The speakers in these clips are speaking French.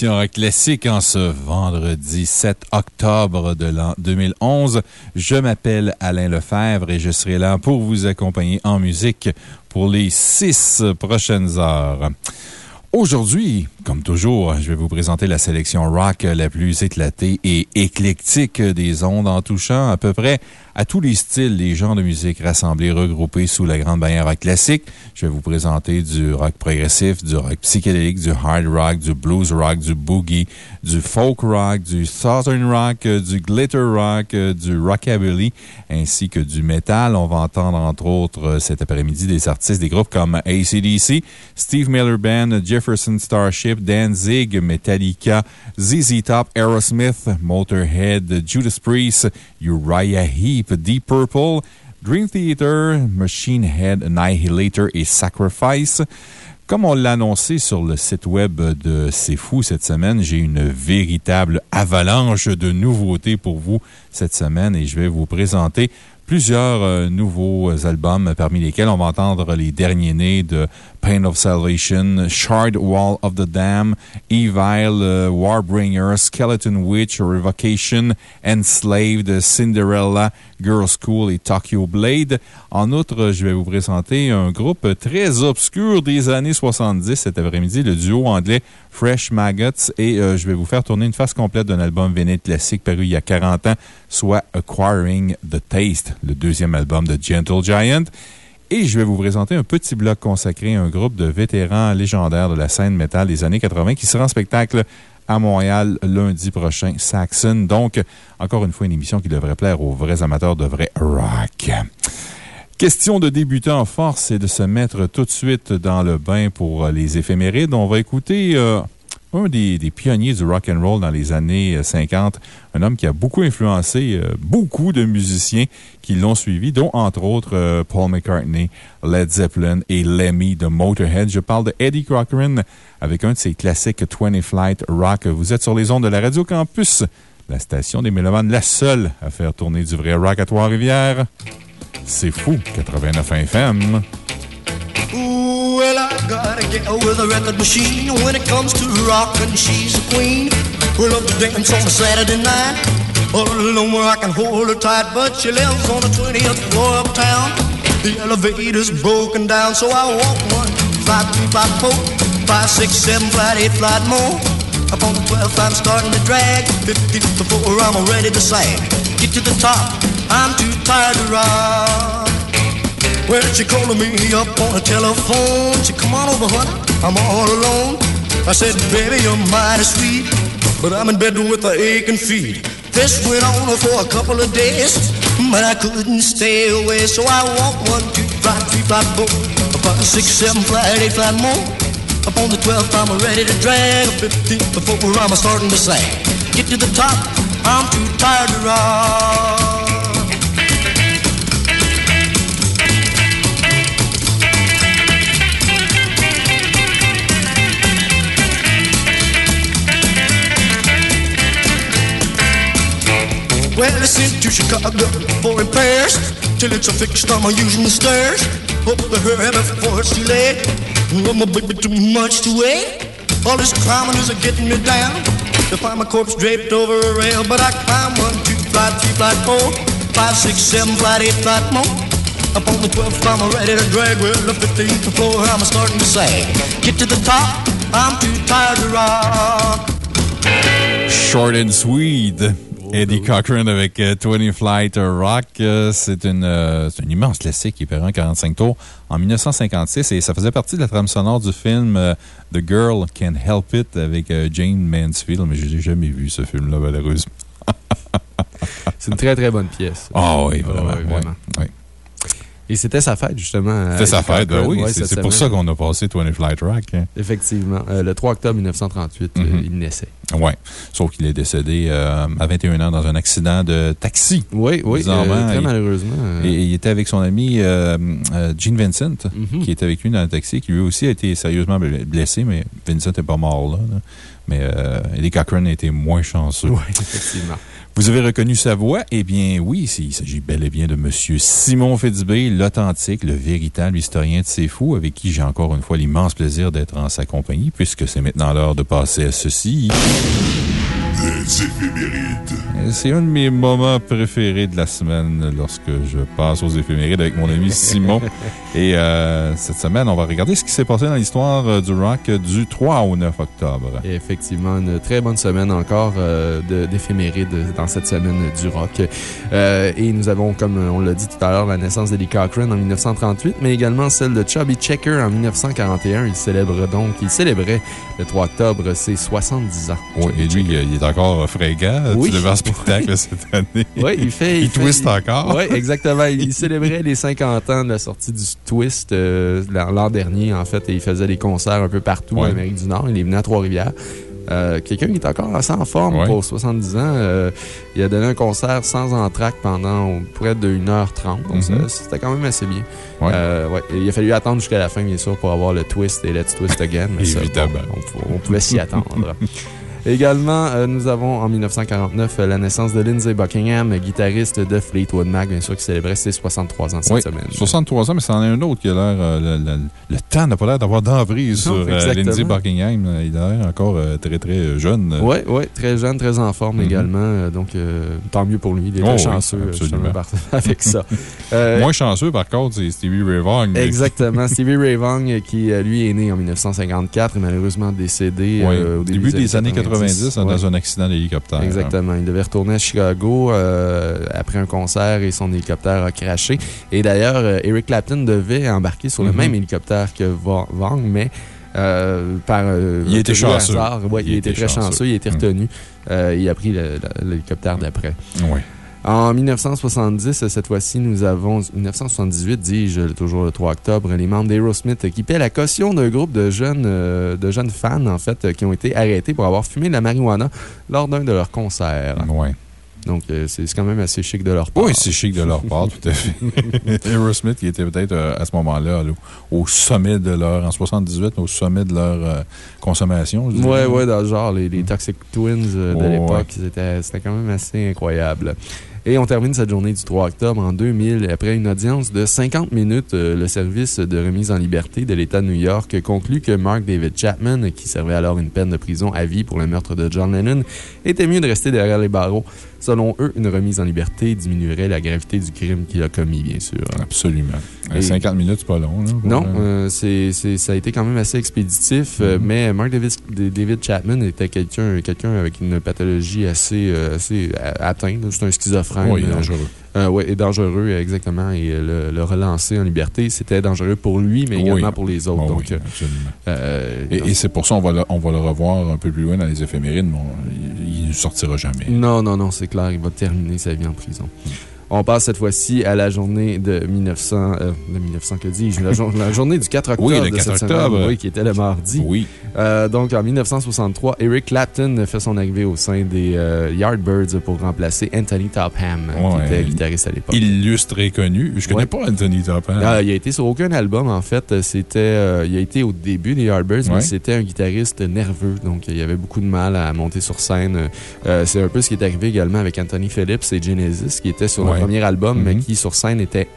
émission Rock Classique en ce vendredi 7 octobre de l'an 2011. Je m'appelle Alain Lefebvre et je serai là pour vous accompagner en musique pour les six prochaines heures. Aujourd'hui, comme toujours, je vais vous présenter la sélection rock la plus éclatée et éclectique des ondes en touchant à peu près à tous les styles, les genres de musique rassemblés, regroupés sous la grande bannière rock classique. Je vais vous présenter du rock progressif, du rock psychédélique, du hard rock, du blues rock, du boogie, du folk rock, du southern rock, du glitter rock, du rockabilly, ainsi que du metal. On va entendre entre autres cet après-midi des artistes des groupes comme ACDC, Steve Miller Band, Jefferson Starship, Danzig, Metallica, ZZ Top, Aerosmith, Motorhead, Judas Priest, Uriah Heep, Deep Purple, Dream Theater, Machine Head, Annihilator et Sacrifice. Comme on l'a annoncé sur le site web de C'est Fou cette semaine, j'ai une véritable avalanche de nouveautés pour vous cette semaine et je vais vous présenter plusieurs euh, nouveaux albums, parmi lesquels on va entendre les derniers nés de Pain of Salvation, Shard Wall of the Dam, Evil, euh, Warbringer, Skeleton Witch, Revocation, Enslaved, Cinderella, Girl School et Tokyo Blade. En outre, je vais vous présenter un groupe très obscur des années 70 cet après-midi, le duo anglais Fresh Maggots, et euh, je vais vous faire tourner une face complète d'un album vénéte classique paru il y a 40 ans, soit Acquiring the Taste, le deuxième album de Gentle Giant. Et je vais vous présenter un petit bloc consacré à un groupe de vétérans légendaires de la scène métal des années 80 qui sera en spectacle à Montréal lundi prochain, Saxon. Donc, encore une fois, une émission qui devrait plaire aux vrais amateurs de vrai rock. Question de débuter en force et de se mettre tout de suite dans le bain pour les éphémérides. On va écouter euh, un des, pionniers du rock and roll dans les années 50, un homme qui a beaucoup influencé euh, beaucoup de musiciens qui l'ont suivi, dont entre autres euh, Paul McCartney, Led Zeppelin et Lemmy de Motorhead. Je parle de Eddie Cochran avec un de ses classiques 20 Flight Rock. Vous êtes sur les ondes de la Radio Campus, la station des Mélomanes, la seule à faire tourner du vrai rock à Trois-Rivières. C'est fou, 89 FM. Gotta get with a record machine. When it comes to rockin', she's a queen. We love to dance on a Saturday night. All alone where I can hold her tight. But she lives on the 20th floor uptown. The elevator's broken down, so I walk one, five, three, five, four, five, six, seven, flight, eight, flight more. Up on the 12th, I'm starting to drag. 50 before I'm ready to sag. Get to the top, I'm too tired to rock. Well, she calling me up on the telephone. She come on over, honey, I'm all alone. I said, baby, you're mighty sweet, but I'm in bed with a aching feet. This went on for a couple of days, but I couldn't stay away. So I walked one, two, five, three, five, four, five, six, seven, flight, eight, flight more. Up on the 12th, I'm ready to drag a 15 before I'm starting to sing. Get to the top, I'm too tired to rock. Well, I sent to Chicago for repairs. Till it's a fixed, I'm using the stairs. Hope to hurry before it's too late. Oh, my baby, too much to wait. All this climbing is getting me down. To find my corpse draped over a rail, but I climb one, two, flight, three, flight, four, five, six, seven, flight, eight, flight more. Up on the 12th, I'm ready to drag. Well, the 15th floor, I'm starting to sag. Get to the top, I'm too tired to rock. Short and sweet. Eddie Cochran avec 20 Flight Rock. C'est une, une, immense classique qui est en 45 tours en 1956 et ça faisait partie de la trame sonore du film The Girl Can't Help It avec Jane Mansfield, mais je n'ai jamais vu ce film-là, malheureusement. C'est une très, très bonne pièce. Ah oui, vraiment. vraiment. Et c'était sa fête, justement. C'était sa fête, ben oui. c'est pour ça qu'on a passé 20 Flight Rock. Hein. Effectivement. Euh, le 3 octobre 1938, euh, mhm. il naissait. Oui. Sauf qu'il est décédé euh, à 21 ans dans un accident de taxi. Oui, oui. très malheureusement. Et il était avec son ami Gene Vincent, mhm. qui était avec lui dans le taxi, qui lui aussi a été sérieusement blessé, mais Vincent n'est pas mort là. Mais Eddie Cochran a été moins chanceux. Oui, effectivement. Vous avez reconnu sa voix? Eh bien, oui, il s'agit bel et bien de M. Simon Fitzbé, l'authentique, le véritable historien de ces fous, avec qui j'ai encore une fois l'immense plaisir d'être en sa compagnie, puisque c'est maintenant l'heure de passer à ceci. Les éphémérides. C'est un de mes moments préférés de la semaine lorsque je passe aux éphémérides avec mon ami Simon. Et euh, cette semaine, on va regarder ce qui s'est passé dans l'histoire euh, du rock du 3 au 9 octobre. effectivement, une très bonne semaine encore euh, d'éphémérides dans cette semaine du rock. et nous avons, comme on l'a dit tout à l'heure, la naissance d'Eddie Cochran en 1938, mais également celle de Chubby Checker en 1941. Il célèbre donc, il célébrait le 3 octobre ses 70 ans. Oui, et lui, il est encore fringant. Oui. Tu le spectacle cette année. Oui, il fait. Il, twist encore. Oui, exactement. Il célébrait les 50 ans de la sortie du twist euh, l'an dernier, en fait, et il faisait des concerts un peu partout en Amérique du Nord. Il est venu à Trois-Rivières. Euh, quelqu'un qui est encore assez en forme pour 70 ans. Euh, il a donné un concert sans entracte pendant près de 1h30. Donc, mm-hmm. c'était quand même assez bien. il a fallu attendre jusqu'à la fin, bien sûr, pour avoir le twist et Let's Twist Again. Évidemment. on, pouvait s'y attendre. Également, euh, nous avons en 1949 euh, la naissance de Lindsey Buckingham, guitariste de Fleetwood Mac, bien sûr, qui célébrait ses 63 ans cette semaine. 63 ans, mais c'en est un autre qui a l'air. Euh, le, temps n'a pas l'air d'avoir d'emprise sur Lindsey Buckingham. Il a l'air encore très, très jeune. Oui, oui, très jeune, très en forme mm-hmm. également. donc, tant mieux pour lui. Il est très oh chanceux avec ça. Moins chanceux, par contre, c'est Stevie Ray Vaughan. Exactement. Stevie Ray Vaughan, qui, lui, est né en 1954 et malheureusement décédé au début, des, années 80. 90 dans un accident d'hélicoptère. Exactement. Il devait retourner à Chicago euh, après un concert et son hélicoptère a craché. Et d'ailleurs, euh, Eric Clapton devait embarquer sur le mm-hmm. même hélicoptère que Vang, mais euh, par. il était chanceux. il, était, très chanceux. Il a été mm. retenu. il a pris l'hélicoptère d'après. Oui. En 1970, cette fois-ci, nous avons, 1978, dis-je, toujours le 3 octobre, les membres d'Aerosmith qui paient la caution d'un groupe de jeunes, euh, de jeunes fans, en fait, qui ont été arrêtés pour avoir fumé de la marijuana lors d'un de leurs concerts. Oui. Donc, euh, c'est quand même assez chic de leur part. Oui, c'est chic de leur part, tout à fait. Aerosmith, qui était peut-être euh, à ce moment-là au sommet de leur, en 78, au sommet de leur consommation. Oui, oui, dans le genre, les, Toxic Twins de l'époque, c'était quand même assez incroyable. Et on termine cette journée du 3 octobre en 2000. Après une audience de 50 minutes, euh, le service de remise en liberté de l'État de New York conclut que Mark David Chapman, qui servait alors une peine de prison à vie pour le meurtre de John Lennon, était mieux de rester derrière les barreaux. Selon eux, une remise en liberté diminuerait la gravité du crime qu'il a commis, bien sûr. Absolument. 50 minutes, c'est pas long. non, euh, c'est ça a été quand même assez expéditif, euh, mm-hmm. mais Mark David, Chapman était quelqu'un avec une pathologie assez, assez atteinte. C'est un schizophrène. Oui, dangereux. Euh, oui, et dangereux, exactement. Et le, relancer en liberté, c'était dangereux pour lui, mais également pour les autres. donc, euh, et, c'est pour ça qu'on va, le, on va le revoir un peu plus loin dans les éphémérides, mais il ne sortira jamais. Non, non, non, c'est clair. Il va terminer sa vie en prison. Mm. On passe cette fois-ci à la journée de 1900, euh, de 1900 que dis-je, la, journée du 4 octobre. Oui, le 4 octobre. oui, qui était le mardi. Oui. Euh, donc, en 1963, Eric Clapton fait son arrivée au sein des euh, Yardbirds pour remplacer Anthony Topham, qui était guitariste à l'époque. Illustre et connu. Je connais pas Anthony Topham. Ah, il a été sur aucun album, en fait. C'était, euh, il a été au début des Yardbirds, mais c'était un guitariste nerveux. Donc, il avait beaucoup de mal à monter sur scène. C'est un peu ce qui est arrivé également avec Anthony Phillips et Genesis, qui était sur premier album, mais mhm. qui sur scène était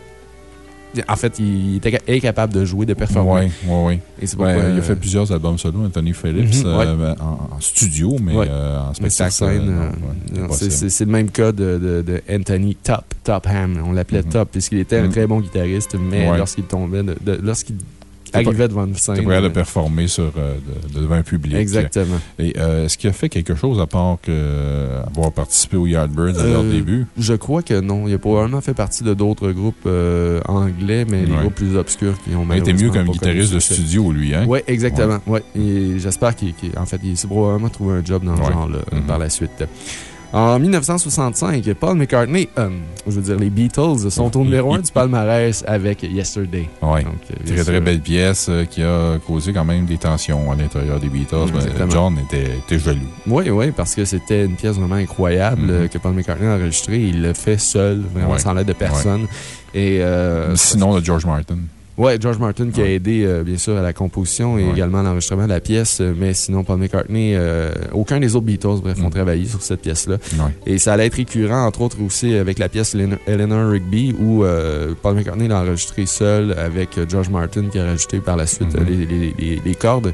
en fait, il était incapable de jouer, de performer. Oui, oui, oui. il a fait plusieurs albums solo, Anthony Phillips, mhm, euh, en, studio, mais euh, en spectacle. Euh, c'est le même cas de, de, Anthony Top, Ham. On l'appelait mhm. Top, puisqu'il était un très bon guitariste, mais lorsqu'il tombait, lorsqu'il arrivait devant une scène. prêt de performer sur, devant un public. Exactement. Et est-ce qu'il a fait quelque chose à part que, avoir participé au Yardbirds à leur début? Je crois que non. Il a probablement fait partie de d'autres groupes anglais, mais les groupes plus obscurs qui ont Il était mieux qu'un guitariste de studio, lui, hein? Oui, exactement. Ouais. J'espère qu'il en fait, s'est probablement trouvé un job dans le genre mm-hmm. par la suite. En 1965, Paul McCartney, euh, je veux dire, les Beatles sont au numéro 1 du palmarès avec Yesterday. Oui. Euh, très, très belle pièce euh, qui a causé quand même des tensions à l'intérieur des Beatles. John était, jaloux. Oui, oui, parce que c'était une pièce vraiment incroyable mm-hmm. que Paul McCartney a enregistrée. Il l'a fait seul, vraiment sans l'aide de personne. Et, Sinon, de George Martin. Oui, George Martin qui a aidé, euh, bien sûr, à la composition et également à l'enregistrement de la pièce. Euh, mais sinon, Paul McCartney, euh, aucun des autres Beatles, bref, ont mm. travaillé sur cette pièce-là. Et ça allait être récurrent, entre autres, aussi avec la pièce Eleanor Rigby, où Paul McCartney l'a enregistré seul avec George Martin qui a rajouté par la suite mm-hmm. les, cordes.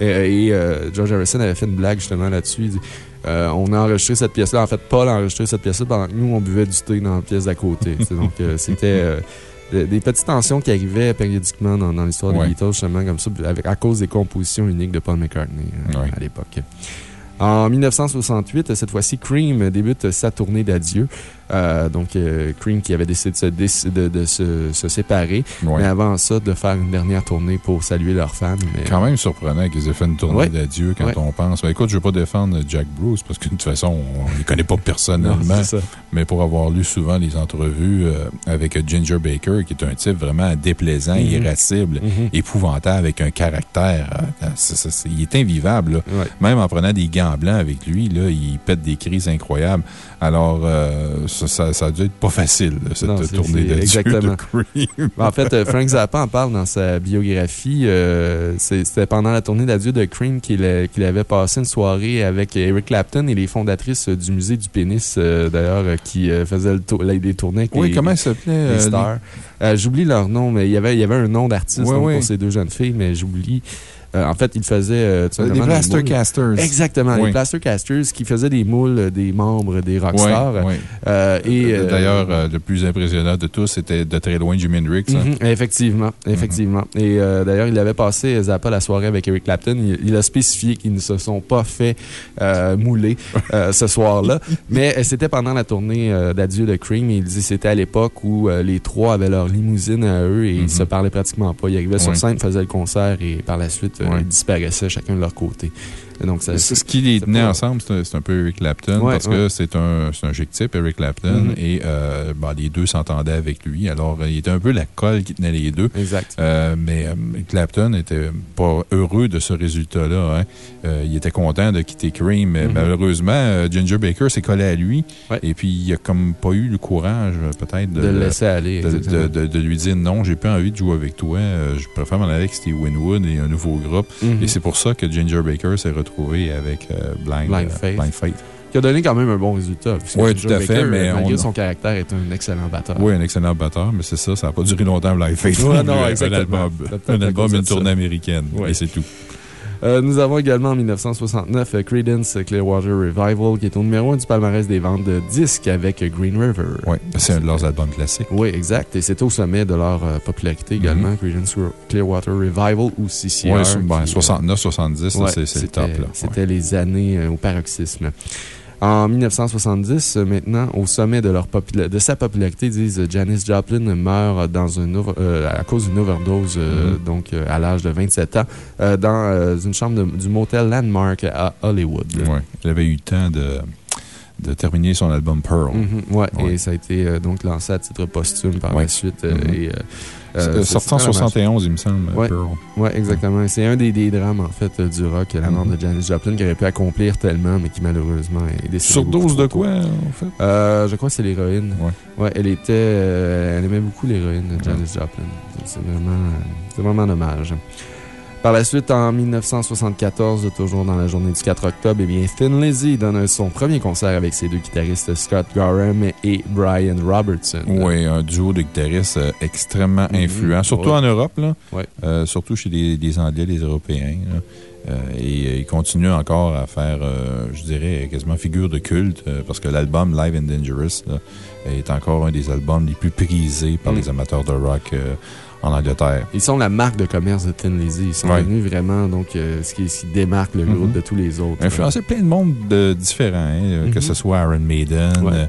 Et, George Harrison avait fait une blague justement là-dessus. on a enregistré cette pièce-là. En fait, Paul a enregistré cette pièce-là pendant que nous, on buvait du thé dans la pièce d'à côté. donc, c'était des petites tensions qui arrivaient périodiquement dans, l'histoire des Beatles, justement, comme ça, avec, à cause des compositions uniques de Paul McCartney euh, à l'époque. En 1968, cette fois-ci, Cream débute sa tournée d'adieu. Euh, donc, euh, Cream qui avait décidé de se, se, séparer. Mais avant ça, de faire une dernière tournée pour saluer leurs fans. Mais... Quand même surprenant qu'ils aient fait une tournée d'adieu quand on pense. Ben, écoute, je ne vais pas défendre Jack Bruce parce que de toute façon, on ne connaît pas personnellement. mais pour avoir lu souvent les entrevues euh, avec Ginger Baker, qui est un type vraiment déplaisant, mm-hmm. irascible, mm-hmm. épouvantable, avec un caractère. il est invivable. Même en prenant des gants blancs avec lui, là, il pète des crises incroyables. Alors, ça, ça, a dû être pas facile, cette tournée de Exactement. Cream. en fait, euh, Frank Zappa en parle dans sa biographie. Euh, c'était pendant la tournée d'adieu de Cream qu'il avait passé une soirée avec Eric Clapton et les fondatrices du musée du pénis, euh, d'ailleurs, qui faisaient le des tournées avec oui, comment ça s'appelait? stars. J'oublie leur nom, mais il y avait, il y avait un nom d'artiste pour ces deux jeunes filles, mais j'oublie. Euh, en fait, il faisait. Euh, des Blaster Casters. Exactement, les Blaster Casters qui faisaient des moules des membres des Rockstars. Euh, d'ailleurs, le plus impressionnant de tous, c'était de très loin Jimi Hendrix. Hein. Mhm, effectivement, mhm. effectivement. Et d'ailleurs, il avait passé Zappa la soirée avec Eric Clapton. Il, a spécifié qu'ils ne se sont pas fait mouler ce soir-là. Mais c'était pendant la tournée d'adieu de Cream. il dit c'était à l'époque où les trois avaient leur limousine à eux et ils mhm. se parlaient pratiquement pas. Ils arrivaient sur scène, faisaient le concert et par la suite, ils disparaissaient chacun de leur côté. Donc, ce qui les tenait ensemble, c'est un peu Eric Clapton, parce que c'est un, un type, Eric Clapton, mm-hmm. et euh, les deux s'entendaient avec lui. Alors, il était un peu la colle qui tenait les deux. Exact. Euh, mais euh, Clapton n'était pas heureux de ce résultat-là. Hein. il était content de quitter Cream, mais mm-hmm. malheureusement, Ginger Baker s'est collé à lui, et puis il n'a comme pas eu le courage, peut-être, de, le laisser aller. De, de, lui dire non, j'ai pas envie de jouer avec toi, je préfère m'en aller avec Steve Winwood et un nouveau groupe. Mm-hmm. Et c'est pour ça que Ginger Baker s'est retrouvé trouvé avec euh, Blind, Blind, euh, Faith. Qui a donné quand même un bon résultat. Oui, tout à fait. mais malgré son caractère, est un excellent batteur. Oui, un excellent batteur, mais c'est ça, ça n'a pas duré longtemps, Blind Faith. non, Un album, un album une tournée américaine. Et c'est tout. Euh, nous avons également en 1969 euh, Credence Clearwater Revival, qui est au numéro 1 du palmarès des ventes de disques avec Green River. Oui, c'est un de leurs albums classiques. Oui, exact. Et c'est au sommet de leur euh, popularité également, mm-hmm. Credence Clearwater Revival ou CCR. Oui, 69, 70, c'est le top. C'était les années au paroxysme. En 1970, maintenant, au sommet de, leur de sa popularité, disent Janis Joplin meurt dans une euh, à cause d'une overdose, euh, mm-hmm. donc euh, à l'âge de 27 ans, dans une chambre du motel Landmark à Hollywood. Oui, elle avait eu le temps de de terminer son album Pearl. Mm-hmm. ouais, et ça a été donc lancé à titre posthume par la suite. Et, euh, sorti en 71, il me semble. Oui, ouais, exactement. C'est un des, des, drames, en fait, du rock, la mort de mm-hmm. Janis Joplin, qui aurait pu accomplir tellement, mais qui malheureusement est décédée. Surdose de quoi, en fait? Euh, Je crois que c'est l'héroïne. Ouais. ouais. elle était. Euh, elle aimait beaucoup l'héroïne, Janis Joplin. C'est vraiment, vraiment dommage. Par la suite, en 1974, toujours dans la journée du 4 octobre, eh bien, Thin Lizzy donne son premier concert avec ses deux guitaristes Scott Gorham et Brian Robertson. Oui, un duo de guitaristes euh, extrêmement mm-hmm. influent, surtout en Europe, là. Euh, surtout chez les, Anglais, les Européens. Euh, et il continue encore à faire, je dirais, quasiment figure de culte, parce que l'album Live and Dangerous est encore un des albums les plus prisés par mm. les amateurs de rock en Angleterre. Ils sont la marque de commerce de Thin Lizzy. Ils sont devenus vraiment donc, euh, ce, qui, démarque le groupe mm-hmm. de tous les autres. Influencé plein de monde différents, hein, que mm-hmm. ce soit Iron Maiden,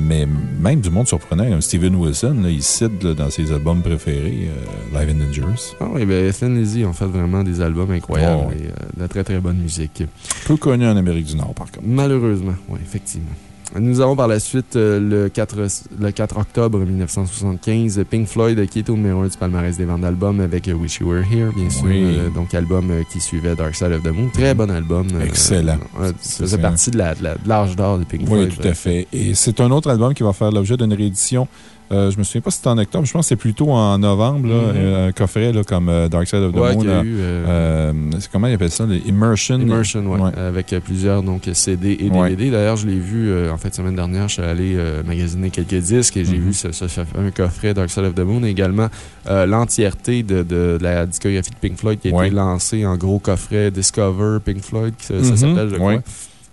mais même du monde surprenant, comme Steven Wilson, il cite dans ses albums préférés Live and Dangerous. Ah oui, ben, Thin Lizzy ont fait vraiment des albums incroyables oh, et de la très très bonne musique. Peu connu en Amérique du Nord, par contre. Malheureusement, oui, effectivement. Nous avons par la suite euh, le, 4, le 4 octobre 1975 Pink Floyd qui est au numéro 1 du palmarès des ventes d'albums avec Wish You Were Here, bien sûr. Euh, donc, album euh, qui suivait Dark Side of the Moon. Très bon album. Excellent. ça faisait partie de l'âge d'or de Pink Floyd. Oui, tout à fait. Et c'est un autre album qui va faire l'objet d'une réédition euh, je me souviens pas si c'était en octobre. Je pense que c'est plutôt en novembre, là, mm-hmm. euh, un coffret là, comme euh, Dark Side of the Moon. Euh, comment ils appellent ça Immersion? Immersion, oui. Avec plusieurs donc, CD et DVD. D'ailleurs, je l'ai vu en fait semaine dernière. Je suis allé magasiner quelques disques et j'ai mm-hmm. vu ce, ce, un coffret Dark Side of the Moon et également l'entièreté de, de, la discographie de Pink Floyd qui a été lancée en gros coffret Discover Pink Floyd, ça, ça mm-hmm. s'appelle, je crois.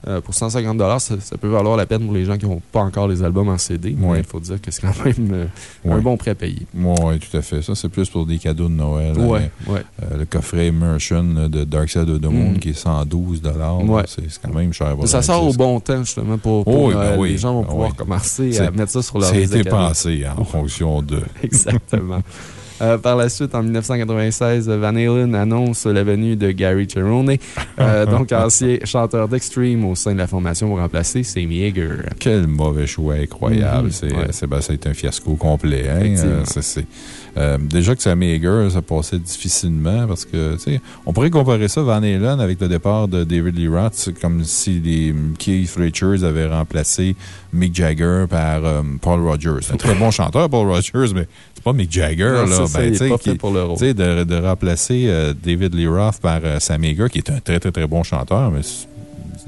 Euh, pour 150 ça, ça, peut valoir la peine pour les gens qui n'ont pas encore les albums en CD. Mais il faut dire que c'est quand même euh, un bon prêt payé. Oui, tout à fait. Ça, c'est plus pour des cadeaux de Noël. Oui, euh, le coffret Immersion de Dark Side of the Moon mm. qui est 112 C'est quand même cher. Ça sort au bon temps, justement, pour, pour oh, ben les gens vont ah pouvoir commencer à mettre ça sur leur liste. Ça a été pensé en fonction de. Exactement. Euh, par la suite, en 1996, Van Halen annonce la venue de Gary Cherone, euh, donc ancien chanteur d'Extreme au sein de la formation pour remplacer Sammy Hager. Quel mauvais choix incroyable. Mm-hmm. C'est ben, un fiasco complet. Hein? Euh, euh, déjà que Sammy Hager, ça passait difficilement parce que, tu sais, on pourrait comparer ça, Van Halen, avec le départ de David Lee Roth, comme si les Keith Richards avaient remplacé Mick Jagger par euh, Paul Rogers. C'est un très bon chanteur, Paul Rogers, mais c'est pas Mick Jagger, là. Ben, tu sais, de, de remplacer euh, David Lee Roth par Sammy Hager, qui est un très, très, très bon chanteur, mais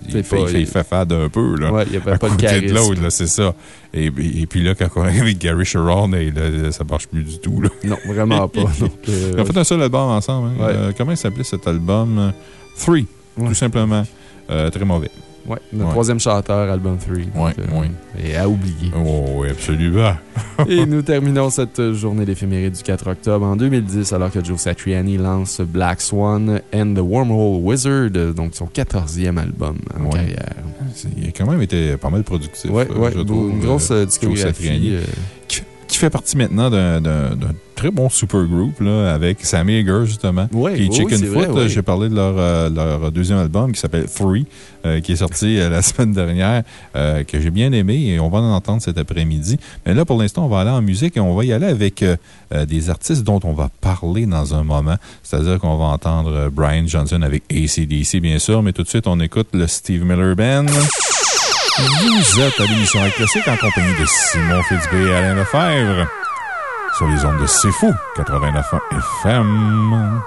il, fait, il, fait fade un peu. Là, ouais, il n'y avait pas de charisme. l'autre, c'est ça. Et, et, puis là, quand on est avec Gary Sharon, là, ça marche plus du tout. Là. Non, vraiment pas. Donc, euh, On a fait un seul album ensemble. Hein. Euh, comment il s'appelait cet album? Three, tout simplement. Euh, très mauvais. Oui, notre troisième chanteur, album 3. Oui, oui. Et à oublier. Oh, oui, absolument. et nous terminons cette journée d'éphéméride du 4 octobre en 2010, alors que Joe Satriani lance Black Swan and the Wormhole Wizard, donc son 14e album en carrière. Il a quand même été pas mal productif. Oui, ouais, une grosse euh, discographie qui fait partie maintenant d'un très bon super groupe là, avec Sammy Hager, justement. Oui, qui est Chicken Foot. J'ai parlé de leur, euh, leur, deuxième album qui s'appelle Free, euh, qui est sorti euh, la semaine dernière, que j'ai bien aimé et on va en entendre cet après-midi. Mais là, pour l'instant, on va aller en musique et on va y aller avec des artistes dont on va parler dans un moment. C'est-à-dire qu'on va entendre Brian Johnson avec ACDC, bien sûr, mais tout de suite, on écoute le Steve Miller Band. Vous êtes à l'émission Classique en compagnie de Simon Fitzbé et Alain Lefebvre sur les ondes de C'est Fou 89 FM.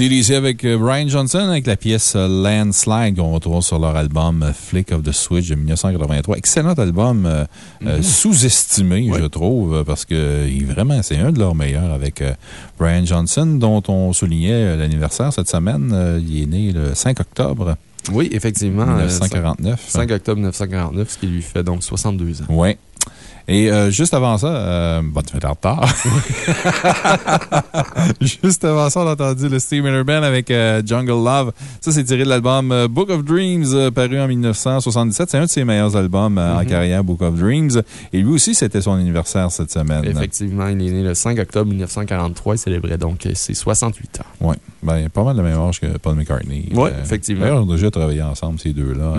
CDC avec euh, Brian Johnson avec la pièce euh, Landslide qu'on retrouve sur leur album euh, Flick of the Switch de 1983. Excellent album, mm-hmm. sous-estimé, je trouve, parce que vraiment, c'est un de leurs meilleurs avec Brian Johnson, dont on soulignait l'anniversaire cette semaine. il est né le 5 octobre. Oui, effectivement. 1949. 5 octobre 1949, ce qui lui fait donc 62 ans. Oui. Et euh, juste avant ça, euh, bon, tu fais en retard. juste avant ça, on a entendu le Steve Miller Band avec euh, Jungle Love. Ça, c'est tiré de l'album Book of Dreams, paru en 1977. C'est un de ses meilleurs albums en mm-hmm. carrière, Book of Dreams. Et lui aussi, c'était son anniversaire cette semaine. Effectivement, il est né le 5 octobre 1943. Il célébrait donc ses 68 ans. Oui. Ben, pas mal de même âge que Paul McCartney. Oui, effectivement. D'ailleurs, on a déjà travaillé ensemble, ces deux-là.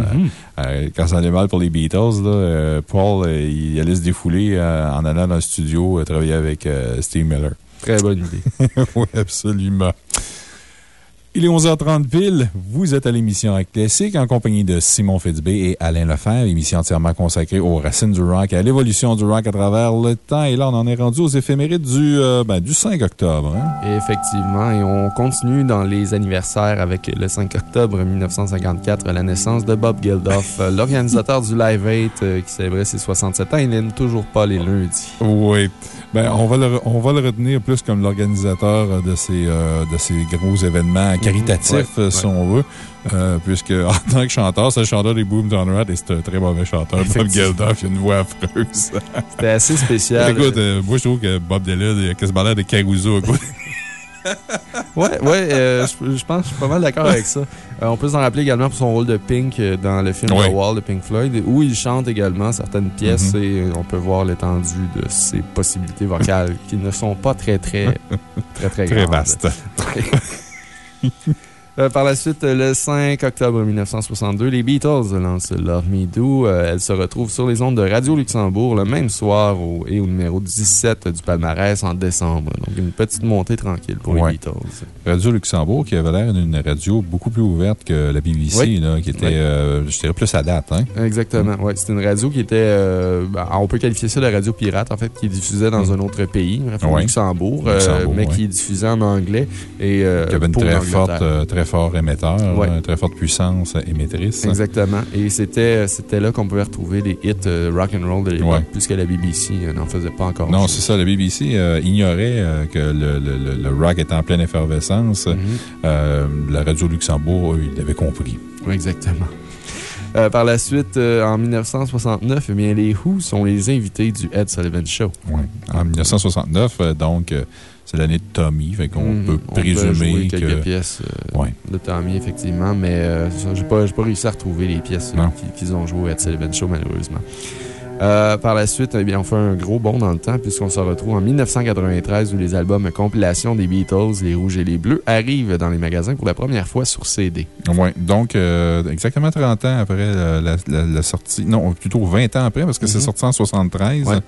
Mm-hmm. quand ça allait mal pour les Beatles, là, Paul, il allait se défouler euh, en allant dans le studio euh, travailler avec euh, Steve Miller. Très bonne idée. oui, absolument. Il est 11h30 pile. Vous êtes à l'émission Rock Classique en compagnie de Simon Fitzbé et Alain Lefebvre, émission entièrement consacrée aux racines du rock et à l'évolution du rock à travers le temps. Et là, on en est rendu aux éphémérides du, euh, ben, du 5 octobre. Hein? Effectivement. Et on continue dans les anniversaires avec le 5 octobre 1954, la naissance de Bob Geldof, euh, l'organisateur du Live 8 euh, qui célébrait ses 67 ans. Il n'aime toujours pas les lundis. Oui. Ben, on va le, on va le retenir plus comme l'organisateur de ces, de ces gros événements caritatif, euh, si on veut. Euh, puisque, en tant que chanteur, c'est le chanteur des Boom Down Rat et c'est un très mauvais chanteur. Bob Geldof, il a une voix affreuse. C'était assez spécial. Écoute, euh, moi, je trouve que Bob Dylan, il a quasiment l'air de Caruso, écoute. Ouais, ouais, je, pense que je suis pas mal d'accord avec ça. on peut s'en rappeler également pour son rôle de Pink dans le film The Wall de Pink Floyd, où il chante également certaines pièces mm-hmm. et on peut voir l'étendue de ses possibilités vocales qui ne sont pas très, très, très, très, très, très vastes. Euh, par la suite, le 5 octobre 1962, les Beatles lancent Love Me Do. Euh, elle se retrouve sur les ondes de Radio Luxembourg le même soir et au numéro 17 du palmarès en décembre. Donc, une petite montée tranquille pour les Beatles. Radio Luxembourg qui avait l'air d'une radio beaucoup plus ouverte que la BBC, qui était, euh, je dirais, plus à date. Hein? Exactement. C'est une radio qui était, ben, on peut qualifier ça de radio pirate, en fait, qui diffusait dans mm. un autre pays, au Luxembourg, mais qui diffusait en anglais. Et, qui avait une très forte, très fort émetteur, une très forte puissance émettrice. Exactement. Et c'était là qu'on pouvait retrouver des hits euh, rock and roll de l'époque, puisque la BBC euh, n'en faisait pas encore. Non, c'est ça. La BBC euh, ignorait que le, le, le, rock était en pleine effervescence. Mm-hmm. la Radio Luxembourg, il l'avait compris. Oui, exactement. par la suite, en 1969, eh bien, les Who sont les invités du Ed Sullivan Show. Oui. En 1969, donc, c'est l'année de Tommy, fait qu'on mhm. peut présumer que. quelques pièces euh, de Tommy, effectivement, mais euh, j'ai pas, pas réussi à retrouver les pièces qu'ils ont jouées à Sullivan Show, malheureusement. Euh, par la suite, eh bien, on fait un gros bond dans le temps puisqu'on se retrouve en 1993 où les albums compilation des Beatles, Les Rouges et les Bleus, arrivent dans les magasins pour la première fois sur CD. Oui, donc euh, exactement 30 ans après la, sortie, non, plutôt 20 ans après parce que c'est mhm. sorti en 73.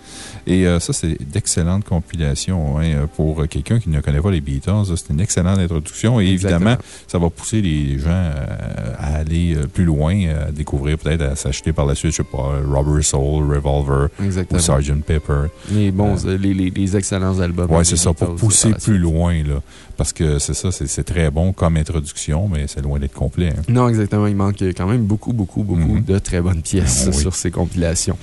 Et euh, ça, c'est d'excellentes compilations hein, pour quelqu'un qui ne connaît pas les Beatles. C'est une excellente introduction et évidemment, ça va pousser les gens à aller plus loin, à découvrir peut-être, à s'acheter par la suite, je sais pas, Robert Soul, Revolver ou Sgt. Pepper. Les, bons, euh, les, les, excellents albums. Oui, c'est ça, pour pousser plus loin, là. Parce que c'est ça, c'est très bon comme introduction, mais c'est loin d'être complet. Hein. Non, exactement. Il manque quand même beaucoup, beaucoup, beaucoup mm-hmm. de très bonnes pièces sur ces compilations.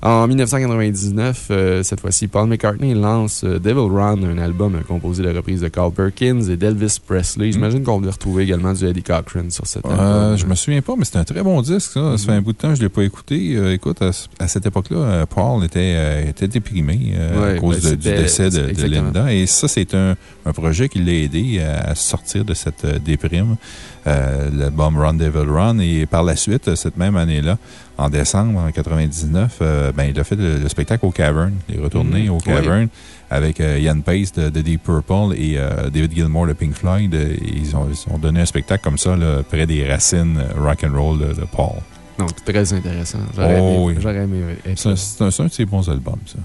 En 1999, euh, cette fois-ci, Paul McCartney lance euh, Devil Run, un album composé de reprises de Carl Perkins et d'Elvis Presley. J'imagine qu'on va retrouver également du Eddie Cochran sur cet album. Euh, je me souviens pas, mais c'est un très bon disque, ça. Ça fait un bout de temps que je ne l'ai pas écouté. écoute, à, cette époque-là, Paul était, était déprimé à cause ben, du décès de, Linda. Et ça, c'est un, un, projet qui l'a aidé à sortir de cette déprime. L'album Run Devil Run. Et par la suite, cette même année-là, en décembre, en 99, euh, ben, il a fait le, spectacle au Cavern. Il est retourné mm-hmm. au Cavern avec euh, Ian Pace de, Deep Purple et euh, David Gilmour de Pink Floyd. Ils ont, donné un spectacle comme ça, près des racines rock and roll de, Paul. Donc, très intéressant. J'aurais oh, aimé, C'est un, un, de ses bons albums, ça.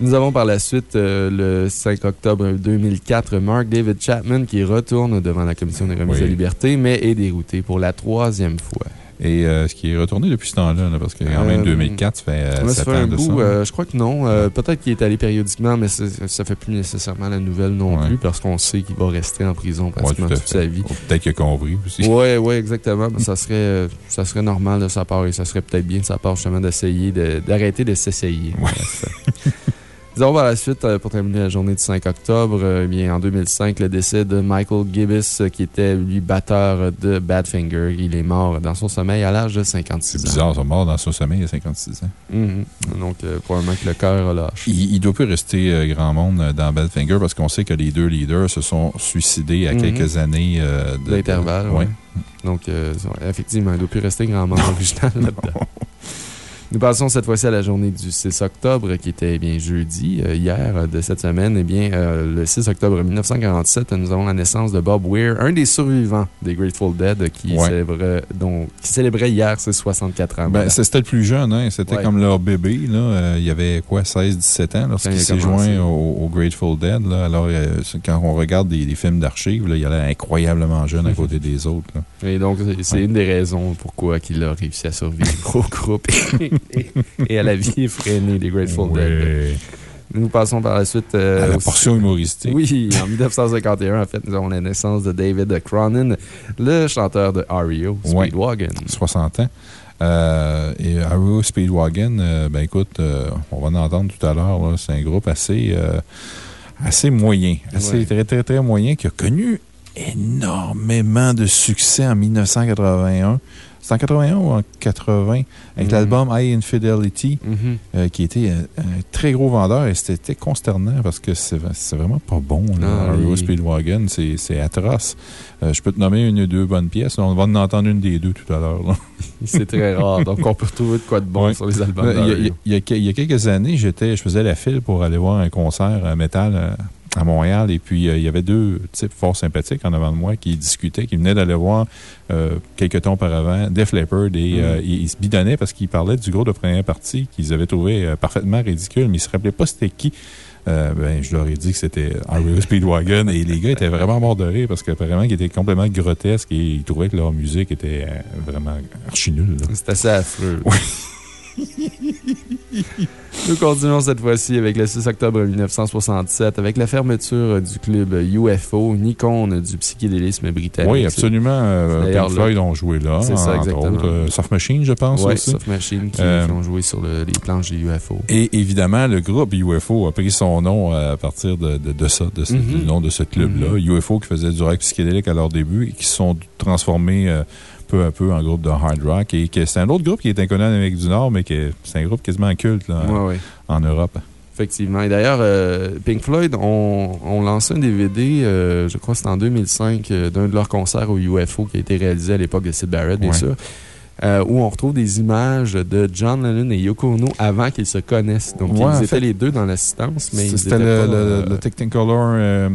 Nous avons par la suite, le 5 octobre 2004, Mark David Chapman qui retourne devant la Commission des remises de liberté, mais est dérouté pour la troisième fois. Et euh, ce qui est retourné depuis ce temps-là, parce qu'en même 2004, ça fait, euh, ça fait un bout, euh, je crois que non. Peut-être qu'il est allé périodiquement, mais ça ne fait plus nécessairement la nouvelle non plus, parce qu'on sait qu'il va rester en prison pratiquement toute sa vie. Peut-être qu'il a compris aussi. Oui, ouais, exactement. ça, serait, ça serait normal de sa part et ça serait peut-être bien de sa part justement d'essayer d'arrêter de, s'essayer. Disons par la suite, euh, pour terminer la journée du 5 octobre, euh, eh bien, en 2005, le décès de Michael Gibbs, euh, qui était, lui, batteur de Badfinger. Il est mort dans son sommeil à l'âge de 56 ans. C'est bizarre, il est mort dans son sommeil à 56 ans. Mm-hmm. Donc, probablement que le cœur a lâché. Il ne doit plus rester grand monde dans Badfinger parce qu'on sait que les deux leaders se sont suicidés à mm-hmm. quelques années d'intervalle. Donc, effectivement, il ne doit plus rester grand monde original là-dedans. Nous passons cette fois-ci à la journée du 6 octobre, qui était eh bien jeudi, euh, hier euh, de cette semaine. Eh bien, euh, le 6 octobre 1947, nous avons la naissance de Bob Weir, un des survivants des Grateful Dead qui, donc, qui célébrait hier ses 64 ans. Ben, C'était le plus jeune, hein? c'était comme leur bébé. Là. il y avait quoi, 16-17 ans lorsqu'il s'est joint au, Grateful Dead. Là. Alors, quand on regarde des, films d'archives, il a l'air incroyablement jeune à côté des autres. Et donc, c'est une des raisons pourquoi il a réussi à survivre au groupe. et, à la vie effrénée des Grateful Dead. Nous passons par la suite. Euh, à la portion humoristique. Oui, en 1951, en fait, nous avons la naissance de David Cronin, le chanteur de REO Speedwagon. 60 ans. Euh, et REO Speedwagon, euh, ben écoute, on va en entendre tout à l'heure, c'est un groupe assez, assez moyen, assez très, très, très moyen qui a connu énormément de succès en 1981. C'est en 81 ou en 80, avec mhm. l'album High Infidelity, mhm. euh, qui était un, très gros vendeur et c'était consternant parce que c'est vraiment pas bon. Là, ah, Speedwagon, c'est atroce. Euh, je peux te nommer une ou deux bonnes pièces. On va en entendre une des deux tout à l'heure. c'est très rare. Donc, on peut retrouver de quoi de bon sur les albums. Il y, a, il y, a, quelques années, je faisais la file pour aller voir un concert métal euh, à Montréal. Et puis, euh, il y avait deux types fort sympathiques en avant de moi qui discutaient, qui venaient d'aller voir euh, quelques temps auparavant Def Leppard et mm. euh, ils, se bidonnaient parce qu'ils parlaient du gros de première partie qu'ils avaient trouvé parfaitement ridicule, mais ils ne se rappelaient pas c'était qui. ben, je leur ai dit que c'était REO Speedwagon et les gars étaient vraiment morts de rire parce qu'apparemment, ils étaient complètement grotesques et ils trouvaient que leur musique était vraiment archi nulle. C'était assez affreux. Nous continuons cette fois-ci avec le 6 octobre 1967, avec la fermeture du club UFO, une icône du psychédélisme britannique. Oui, absolument. Euh, Pink Floyd ont joué là. C'est ça, exactement. Autres, euh, Soft Machine, je pense. Oui, Soft Machine qui, euh, ont joué sur les planches des UFO. Et évidemment, le groupe UFO a pris son nom à partir de, de, ça, de mm-hmm. du nom de ce club-là. Mm-hmm. UFO qui faisait du rock psychédélique à leur début et qui se sont transformés peu à peu en groupe de hard rock. Et c'est un autre groupe qui est inconnu en Amérique du Nord, mais c'est un groupe quasiment culte en Europe. Effectivement. Et d'ailleurs, euh, Pink Floyd ont, lancé un DVD, euh, je crois que c'était en 2005, euh, d'un de leurs concerts au UFO qui a été réalisé à l'époque de Sid Barrett, bien sûr. Euh, où on retrouve des images de John Lennon et Yoko Ono avant qu'ils se connaissent. Donc, ils étaient les deux dans l'assistance, mais C'était le, euh, le, Technicolor, euh,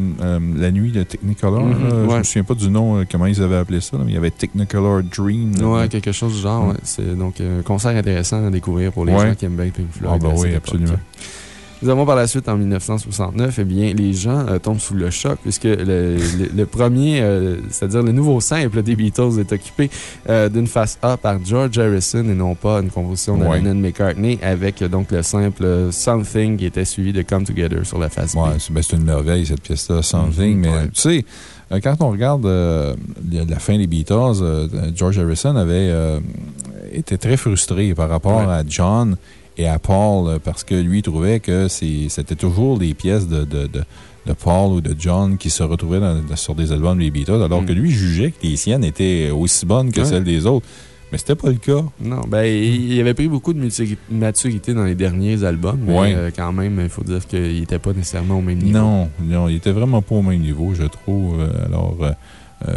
la nuit de Technicolor. Mhm, je ne me souviens pas du nom, comment ils avaient appelé ça, mais il y avait Technicolor Dream. Oui, quelque chose du genre. C'est donc un concert intéressant à découvrir pour les gens qui aiment bien Pink Floyd. Ah, bah oui, absolument. Nous avons par la suite, en 1969, eh bien, les gens euh, tombent sous le choc puisque le, premier, euh, c'est-à-dire le nouveau simple des Beatles est occupé euh, d'une face A par George Harrison et non pas une composition de Lennon McCartney avec donc le simple Something qui était suivi de Come Together sur la face B. Ben, c'est une merveille cette pièce-là, Something, mhm, mais tu sais, quand on regarde la fin des Beatles, George Harrison avait été très frustré par rapport à John et à Paul euh, parce que lui trouvait que c'était toujours des pièces de, de, de, Paul ou de John qui se retrouvaient sur des albums des Beatles, alors mm. que lui jugeait que les siennes étaient aussi bonnes que celles des autres. Mais c'était pas le cas. Non, ben, il avait pris beaucoup de maturité dans les derniers albums, mais euh, quand même, il faut dire qu'il n'était pas nécessairement au même niveau. Non, non, il était vraiment pas au même niveau, je trouve. Euh, alors,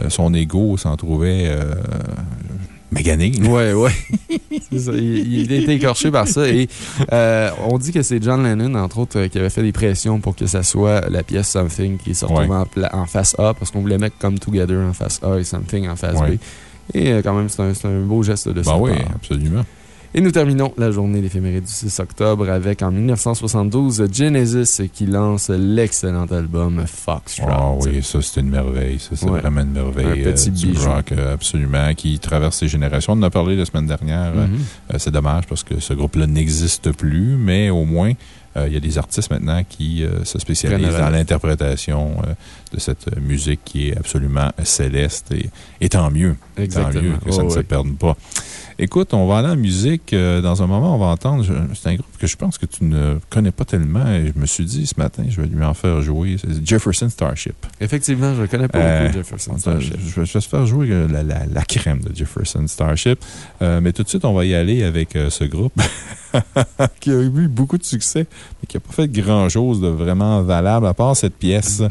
son ego s'en trouvait Magané. Oui, oui. Il, a été écorché par ça. Et euh, on dit que c'est John Lennon, entre autres, qui avait fait des pressions pour que ça soit la pièce Something qui se retrouve en, face A, parce qu'on voulait mettre comme Together en face A et Something en face B. Et euh, quand même, c'est un, beau geste de ça. Ben oui, absolument. Et nous terminons la journée d'éphéméride du 6 octobre avec, en 1972, Genesis qui lance l'excellent album Foxtrot. Ah oui, ça c'est une merveille. Ça c'est vraiment une merveille. Un petit euh, du rock, euh, absolument, qui traverse les générations. On en a parlé la semaine dernière. Mm-hmm. Euh, c'est dommage parce que ce groupe-là n'existe plus, mais au moins, il y a des artistes maintenant qui se spécialisent dans l'interprétation de cette musique qui est absolument céleste et, tant mieux. Tant mieux que ça ne se perde pas. Écoute, on va aller en musique. Euh, dans un moment, on va entendre. C'est un groupe que je pense que tu ne connais pas tellement. Et je me suis dit ce matin, je vais lui en faire jouer. C'est Jefferson Starship. Effectivement, je ne connais pas beaucoup euh, Jefferson Starship. Je, vais, se faire jouer euh, la, crème de Jefferson Starship. mais tout de suite, on va y aller avec ce groupe qui a eu beaucoup de succès, qui n'a pas fait grand-chose de vraiment valable à part cette pièce.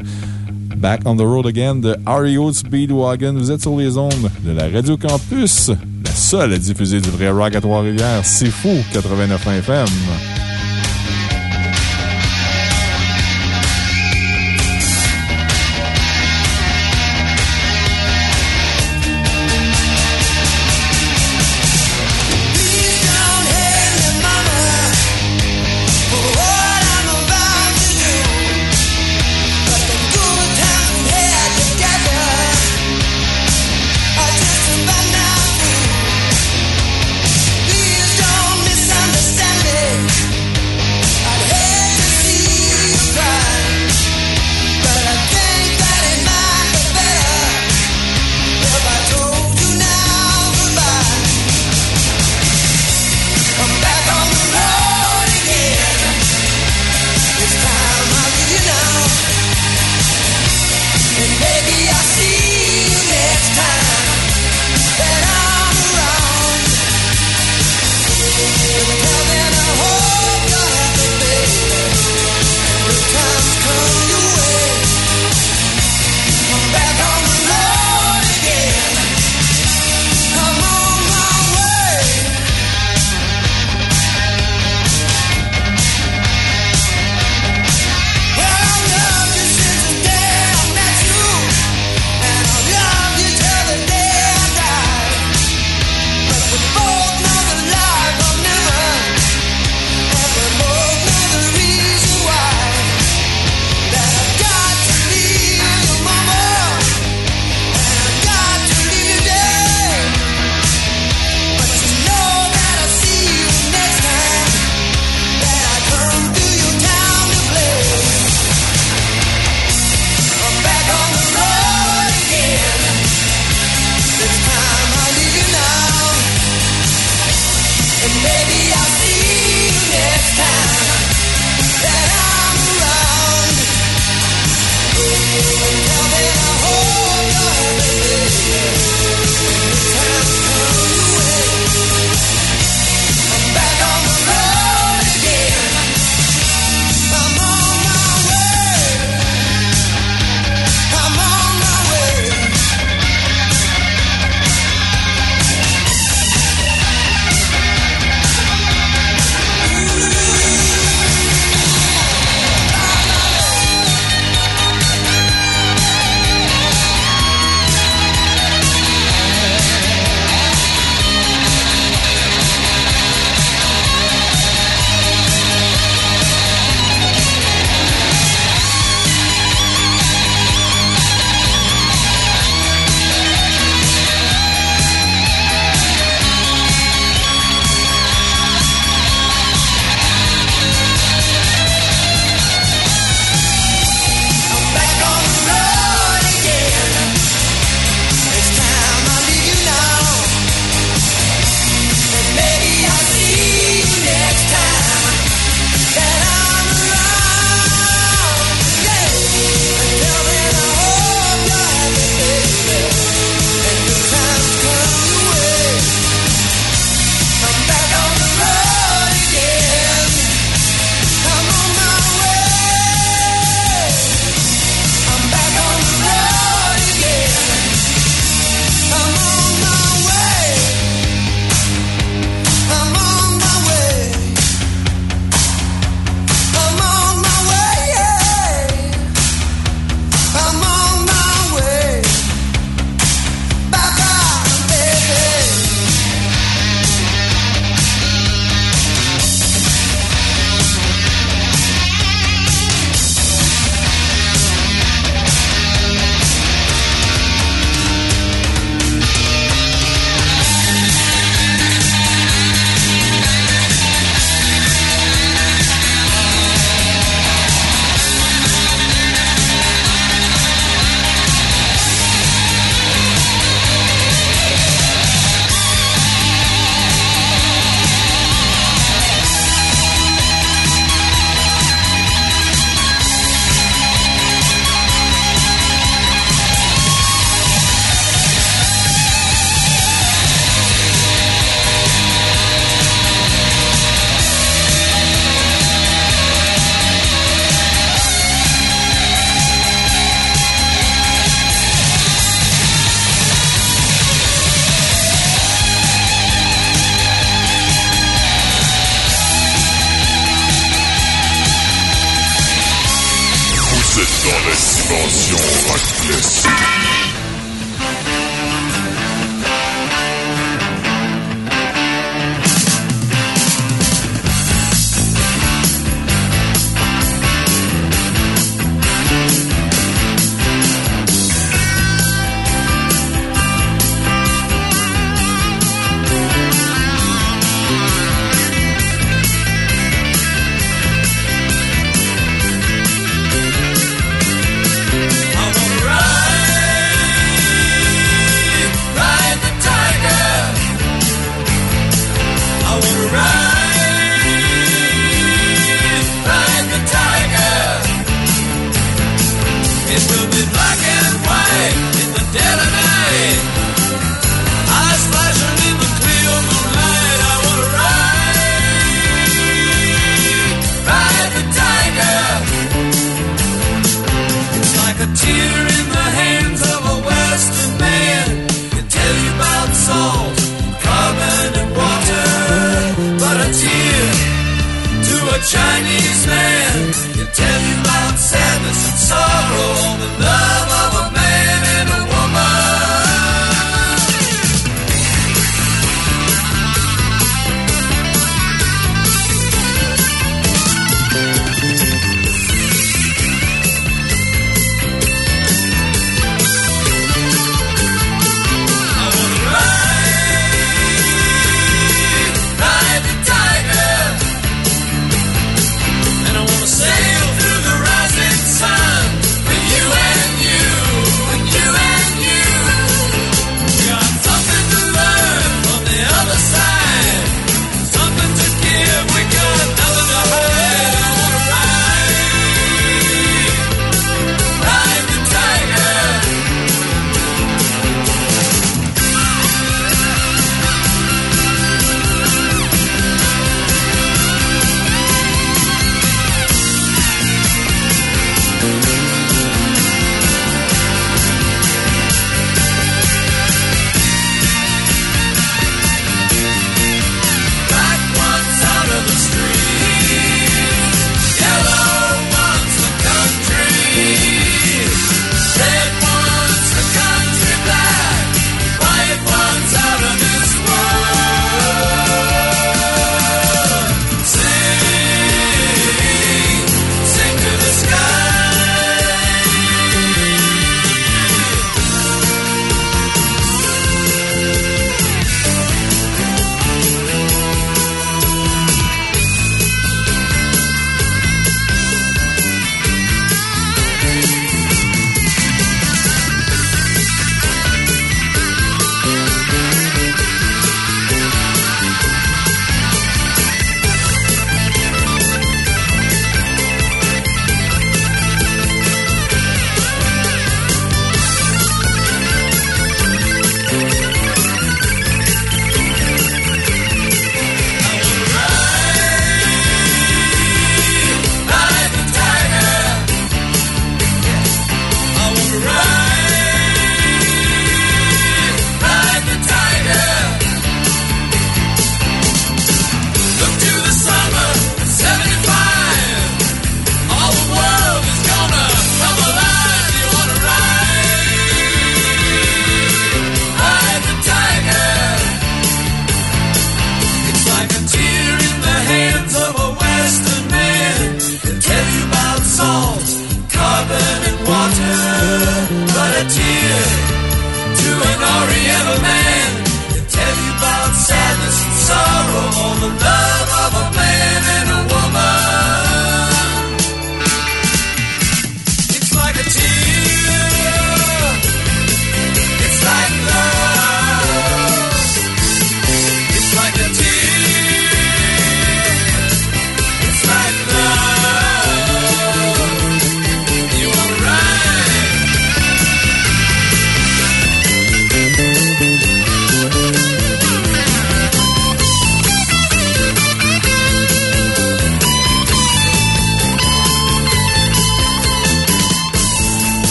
Back on the Road Again de REO Speedwagon. Vous êtes sur les ondes de la Radio Campus, la seule à diffuser du vrai rock à Trois-Rivières. C'est fou, 89 FM.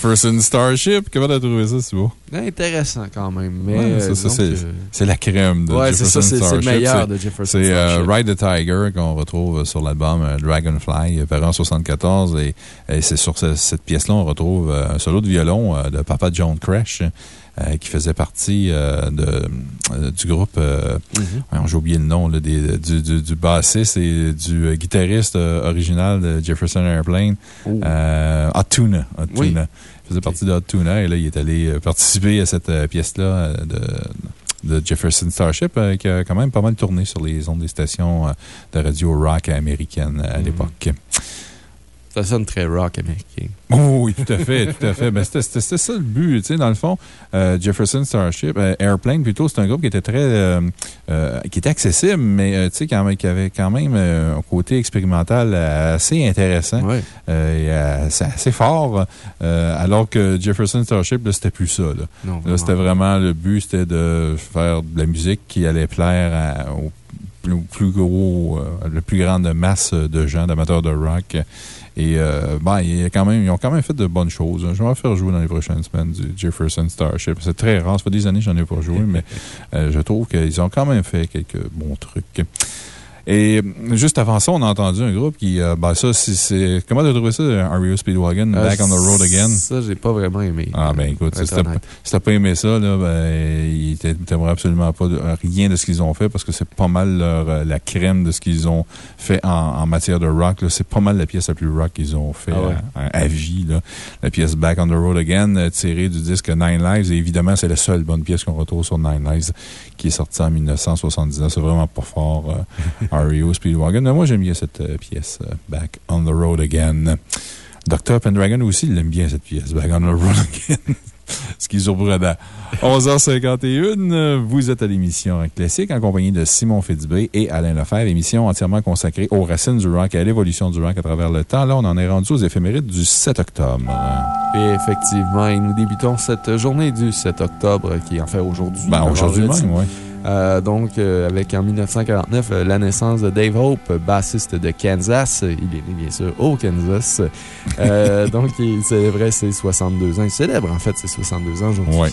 Jefferson Starship. Comment t'as trouvé ça, c'est beau? Intéressant quand même. Mais ça, c'est la crème de ouais, Jefferson Starship. C'est le meilleur de Jefferson C'est Ride the Tiger qu'on retrouve sur l'album Dragonfly, paru en 74. Et, et c'est sur cette pièce-là, on retrouve un solo de violon de Papa John Crash. Euh, qui faisait partie euh, de, euh, du groupe. Mm-hmm. J'ai oublié le nom là, des, du, du, du, bassiste et du guitariste original de Jefferson Airplane, Atuna. Il faisait partie de Tuna et là, il est allé participer à cette pièce-là de de Jefferson Starship, qui a quand même pas mal tourné sur les ondes des stations de radio rock américaines à mm-hmm. l'époque. Ça sonne très rock américain. Oh, oui, tout à fait, tout à fait. Ben, C'était ça le but. Tu sais, dans le fond, euh, Jefferson Starship, euh, Airplane plutôt, c'est un groupe qui était très. Euh, qui était accessible, mais tu sais, qui avait quand même un côté expérimental assez intéressant et assez, fort. alors que Jefferson Starship, c'était plus ça. Là, c'était vraiment le but, c'était de faire de la musique qui allait plaire au plus, gros, la plus grande masse de gens, d'amateurs de rock. Et euh, ben, ils ont quand même fait de bonnes choses. Je vais en faire jouer dans les prochaines semaines du Jefferson Starship. C'est très rare. Ça fait des années que j'en ai pas joué, mais euh, je trouve qu'ils ont quand même fait quelques bons trucs. Et juste avant ça, on a entendu un groupe qui. Euh, ben ça, c'est. Comment t'as trouvé ça, REO Speedwagon, euh, Back on the Road Again? Ça, j'ai pas vraiment aimé. Ah, ben écoute, si t'as pas aimé ça, là, ben, t'aimerais absolument pas rien de ce qu'ils ont fait parce que c'est pas mal leur, euh, la crème de ce qu'ils ont fait en, matière de rock. C'est pas mal la pièce la plus rock qu'ils ont fait ah à, vie. Là. La pièce Back on the Road Again, tirée du disque Nine Lives. Et évidemment, c'est la seule bonne pièce qu'on retrouve sur Nine Lives qui est sortie en 1979. C'est vraiment pas fort. REO Speedwagon. Mais moi, j'aime bien cette euh, pièce, euh, Back on the Road Again. Dr. Pendragon aussi, il aime bien cette pièce, Back on the Road Again. Ce qui est surprenant. 11h51, vous êtes à l'émission Classique en compagnie de Simon Fitzbé et Alain Lefebvre, émission entièrement consacrée aux racines du rock et à l'évolution du rock à travers le temps. Là, on en est rendu aux éphémérides du 7 octobre. Et effectivement, et nous débutons cette journée du 7 octobre qui est en fait aujourd'hui. Ben, aujourd'hui même, oui. Euh, donc, euh, avec en 1949 euh, la naissance de Dave Hope, bassiste de Kansas. Il est né, bien sûr, au Kansas. donc, il célébrait ses 62 ans. Il célèbre, en fait, ses 62 ans aujourd'hui. Oui.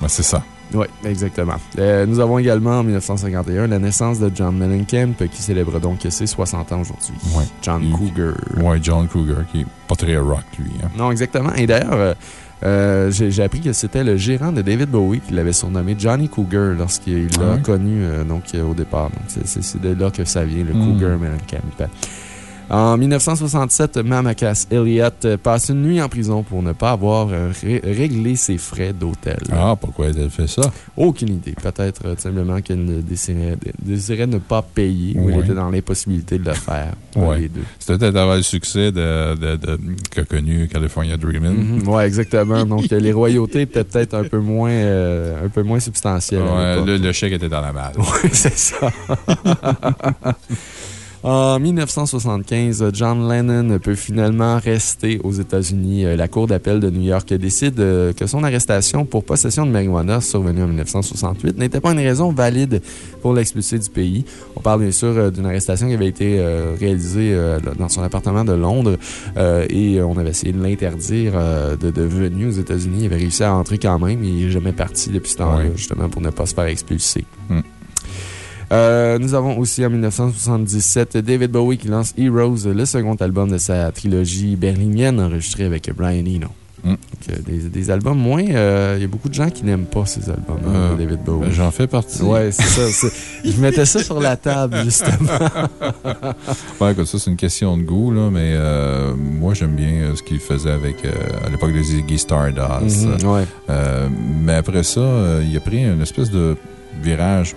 Ben, c'est ça. Oui, exactement. nous avons également en 1951 la naissance de John Mellencamp qui célèbre donc ses 60 ans aujourd'hui. Oui. John Cougar. Oui, John Cougar, qui est pas très rock, lui. Hein. Non, exactement. Et d'ailleurs, euh, j'ai appris que c'était le gérant de David Bowie qui l'avait surnommé Johnny Cougar lorsqu'il l'a ah connu euh, donc, au départ. C'est de là que ça vient, le hmm. Cougar Mellencamp. En 1967, Mamakas Elliott passe une nuit en prison pour ne pas avoir euh, réglé ses frais d'hôtel. Ah, pourquoi a-t-elle fait ça? Aucune idée. Peut-être euh, simplement qu'elle désirait, ne pas payer ou elle était dans l'impossibilité de le faire. Oui. C'était peut-être avant le succès de, qu'a connu California Dreaming. Mm-hmm. Oui, exactement. Donc, les royautés étaient peut-être un peu moins, euh, un peu moins substantielles. Ouais, le, chèque était dans la malle. Oui, c'est ça. En 1975, John Lennon peut finalement rester aux États-Unis. Euh, la Cour d'appel de New York décide euh, que son arrestation pour possession de marijuana survenue en 1968 n'était pas une raison valide pour l'expulser du pays. On parle bien sûr euh, d'une arrestation qui avait été réalisée dans son appartement de Londres et on avait essayé de l'interdire de, venir aux États-Unis. Il avait réussi à entrer quand même. Il n'est jamais parti depuis ce temps-là, justement, pour ne pas se faire expulser. Hmm. Euh, nous avons aussi en 1977 David Bowie qui lance Heroes, le second album de sa trilogie berlinienne enregistré avec Brian Eno. Mm. Euh, des, albums moins. Euh, il y a beaucoup de gens qui n'aiment pas ces albums de David Bowie. Ben, j'en fais partie. Ouais, c'est ça. Je mettais ça sur la table, justement. ouais, écoute, ça, c'est une question de goût, là, mais moi, j'aime bien ce qu'il faisait avec, à l'époque des Ziggy Stardust. Mm-hmm, ouais. mais après ça, il a pris une espèce de virage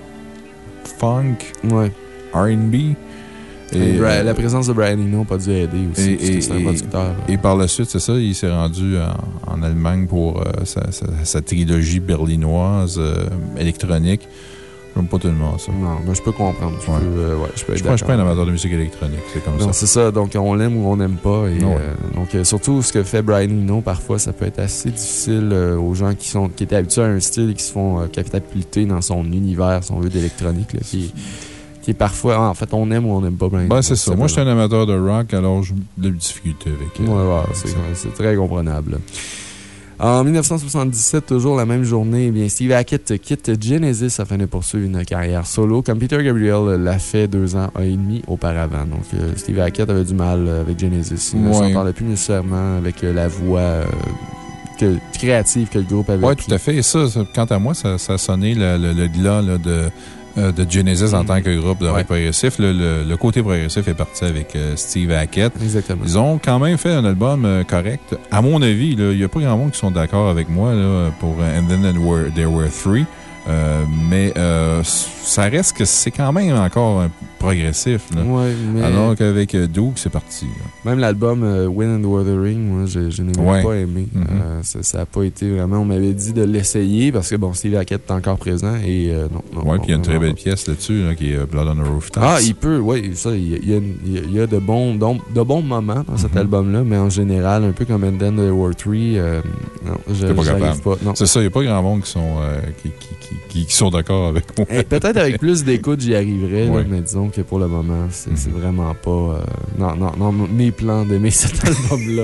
funk, ouais. RB. Et, la présence de Brian Eno n'a pas dû aider aussi, et, c'est un producteur. Et, par la suite, c'est ça, il s'est rendu en, Allemagne pour euh, sa, trilogie berlinoise euh, électronique. Pas tellement ça. Non, mais je peux comprendre. Je, ouais. peux, euh, ouais, je, peux je, suis pas un amateur de musique électronique. C'est comme ça. C'est ça. Donc, on l'aime ou on n'aime pas. Et, donc, surtout, ce que fait Brian Eno, parfois, ça peut être assez difficile aux gens qui, sont, qui étaient habitués à un style et qui se font catapulter dans son univers, si on veut, d'électronique qui est parfois. en fait, on aime ou on n'aime pas Brian Ben, c'est ça. Moi, je suis un amateur de rock, alors j'ai de la difficulté avec. Ouais, ouais, c'est très comprenable. En 1977, toujours la même journée, eh bien, Steve Hackett quitte Genesis afin de poursuivre une carrière solo, comme Peter Gabriel l'a fait deux ans et demi auparavant. Donc, euh, Steve Hackett avait du mal avec Genesis. Il ne s'entendait plus nécessairement avec euh, la voix euh, que, créative que le groupe avait. Oui, tout à fait. Et ça, quant à moi, ça, le, le, le glas de euh, de Genesis en mm. tant que groupe de rock progressif. Le, côté progressif est parti avec euh, Steve Hackett. Exactement. Ils ont quand même fait un album euh, correct. À mon avis, il n'y a pas grand monde qui sont d'accord avec moi pour And Then There Were Three. Mais ça reste que c'est quand même encore progressif. mais... Alors qu'avec Duke, c'est parti. Même l'album Win and Wuthering, moi, je, je n'ai pas aimé. Mm-hmm. ça n'a pas été vraiment. On m'avait dit de l'essayer parce que, bon, Steve Hackett est encore présent et non. Oui, puis il y a une très belle pièce là-dessus qui est Blood on the Rooftop. Ah, il peut, oui, ça, il y a, il y a de, bons, de bons moments dans cet mm-hmm. album-là, mais en général, un peu comme And Then the War 3, non, je n'arrive pas. C'est ça, il n'y a pas grand monde qui sont, qui, qui, qui, sont d'accord avec moi. Eh, peut-être avec plus d'écoute, j'y arriverais, mais disons que pour le moment, c'est mm-hmm. vraiment pas. Euh, non, non, non, mes plans d'aimer cet album-là.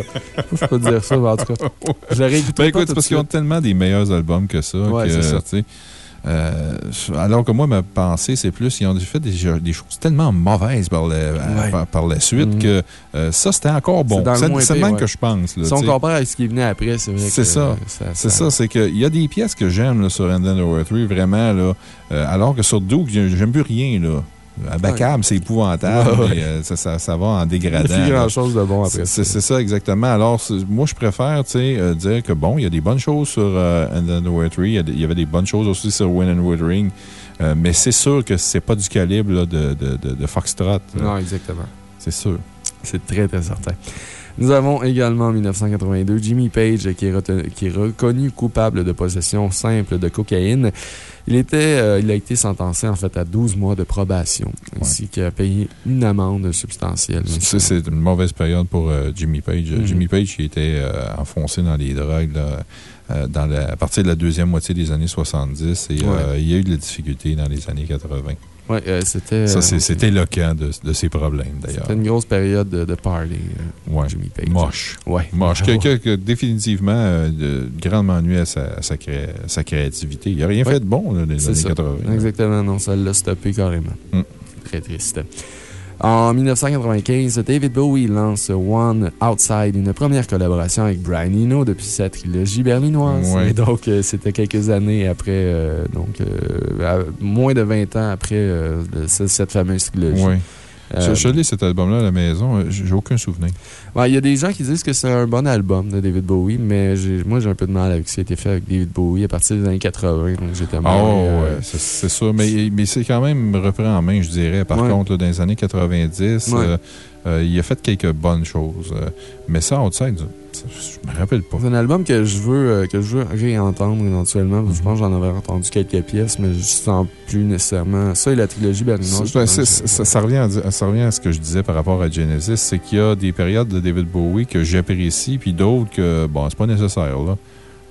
je peux dire ça, mais en tout cas. J'aurais écouté. Ben écoute, parce qu'ils ont tellement des meilleurs albums que ça. Ouais, ça. Euh, alors que moi, ma pensée, c'est plus, ils ont fait des, des choses tellement mauvaises par, par, la suite mm-hmm. que euh, ça, c'était encore bon. C'est le même que je pense. si on compare avec ce qui venait après, c'est vrai C'est ça. C'est ça, c'est qu'il y a des pièces que j'aime sur Endless Over 3, vraiment, là, alors que sur Duke, j'aime plus rien. là. À c'est épouvantable, mais euh, ça, ça, va en dégradant. Il y a grand-chose de bon après. C'est ça, exactement. Alors, moi, je préfère euh, dire que, bon, il y a des bonnes choses sur euh, And then the il y avait des bonnes choses aussi sur Win and Woodring, mais c'est sûr que c'est pas du calibre de, de, de, Foxtrot. Non, exactement. C'est sûr. C'est très, très certain. Nous avons également en 1982 Jimmy Page qui est, qui est reconnu coupable de possession simple de cocaïne. Il, était, euh, il a été sentencé en fait à 12 mois de probation, ainsi a payé une amende substantielle. C'est une mauvaise période pour euh, Jimmy Page. Mhm. Jimmy Page qui était euh, enfoncé dans les drogues dans la, à partir de la deuxième moitié des années 70 et il y a eu de la difficulté dans les années 80. Oui, c'était. Ça, c'était éloquent de, de, ces problèmes, d'ailleurs. C'était une grosse période de, de party, ouais. Jimmy Page. Moche. Ouais. Moche. Quelqu'un qui, définitivement, grandement nuit à sa, sa, sa créativité. Il n'a rien fait de bon dans les années 80. Exactement, non, ça l'a stoppé carrément. Mm. Très triste. En 1995, David Bowie lance One Outside, une première collaboration avec Brian Eno depuis sa trilogie berlinoise. Et donc, euh, c'était quelques années après, euh, donc, euh, moins de 20 ans après cette fameuse trilogie. Euh, je, lis cet album-là à la maison, euh, j'ai aucun souvenir. Il y a des gens qui disent que c'est un bon album de David Bowie, mais moi j'ai un peu de mal avec ce qui a été fait avec David Bowie à partir des années 80. Donc j'étais Ah, euh, c'est ça. Mais, mais c'est quand même repris en main, je dirais. Par contre, dans les années 90, il a fait quelques bonnes choses. mais ça, outside, je me rappelle pas. C'est un album que je veux, euh, que je veux réentendre éventuellement. Je pense que j'en avais entendu quelques pièces, mais je sens plus nécessairement. Ça et la trilogie. Ça, revient à, ça revient à ce que je disais par rapport à Genesis. C'est qu'il y a des périodes de David Bowie que j'apprécie, puis d'autres que, bon, c'est pas nécessaire, là.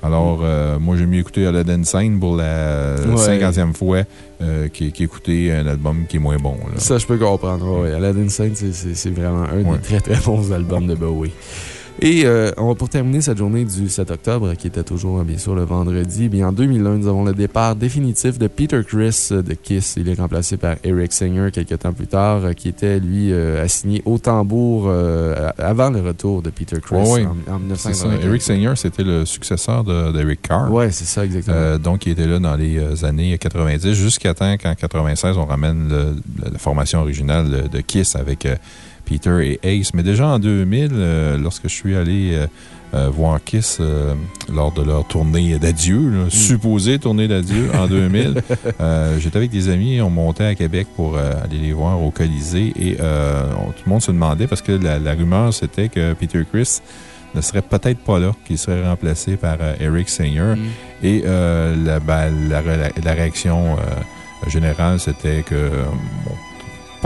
Alors, euh, moi, j'ai mieux écouter Aladdin Sane pour la cinquantième fois euh, qu'écouter un album qui est moins bon. Ça, je peux comprendre. Oui, Aladdin Sane, c'est vraiment un des très, très bons albums de Bowie. Et euh, on va pour terminer cette journée du 7 octobre, qui était toujours, bien sûr, le vendredi. Bien, en 2001, nous avons le départ définitif de Peter Chris de Kiss. Il est remplacé par Eric Singer quelques temps plus tard, euh, qui était, lui, euh, assigné au tambour avant le retour de Peter Chris en, 1990. Eric Singer, c'était le successeur d'Eric Carr. Oui, c'est ça, exactement. donc, il était là dans les années 90, jusqu'à temps qu'en 96, on ramène la formation originale de Kiss avec Peter et Ace. Mais déjà en 2000, euh, lorsque je suis allé euh, euh, voir Kiss lors de leur tournée d'adieu, mm. supposée tournée d'adieu en 2000, j'étais avec des amis, on montait à Québec pour aller les voir au Colisée et tout le monde se demandait parce que la, rumeur c'était que Peter Chris ne serait peut-être pas là, qu'il serait remplacé par Eric Singer. Mm. Et ben, la, la, réaction générale, c'était que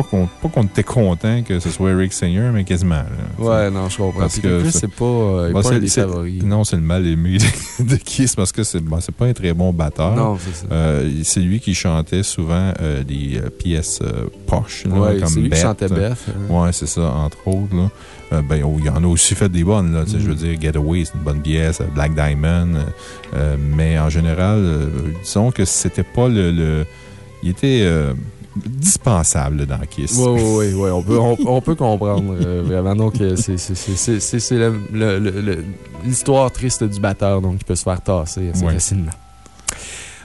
pas qu'on était content que ce soit Eric Singer, mais quasiment. ouais, non, je comprends. Parce que c'est pas, euh, bah, pas un des favoris. Non, c'est le mal aimé de Kiss parce que c'est bah, pas un très bon batteur. Non, c'est ça. Euh, c'est lui qui chantait souvent euh, des pièces poches. Ouais, c'est lui qui chantait Beth. Hein. Ouais, c'est ça, entre autres. Là. Euh, ben, oh, il y en a aussi fait des bonnes. Là, Je veux mm. dire, Getaway, c'est une bonne pièce, Black Diamond. Euh, mais en général, euh, disons que c'était pas le, Il était dispensable dans Kiss. Oui, oui, oui. On peut, on, peut comprendre vraiment. Donc, c'est l'histoire triste du batteur donc, qui peut se faire tasser assez facilement.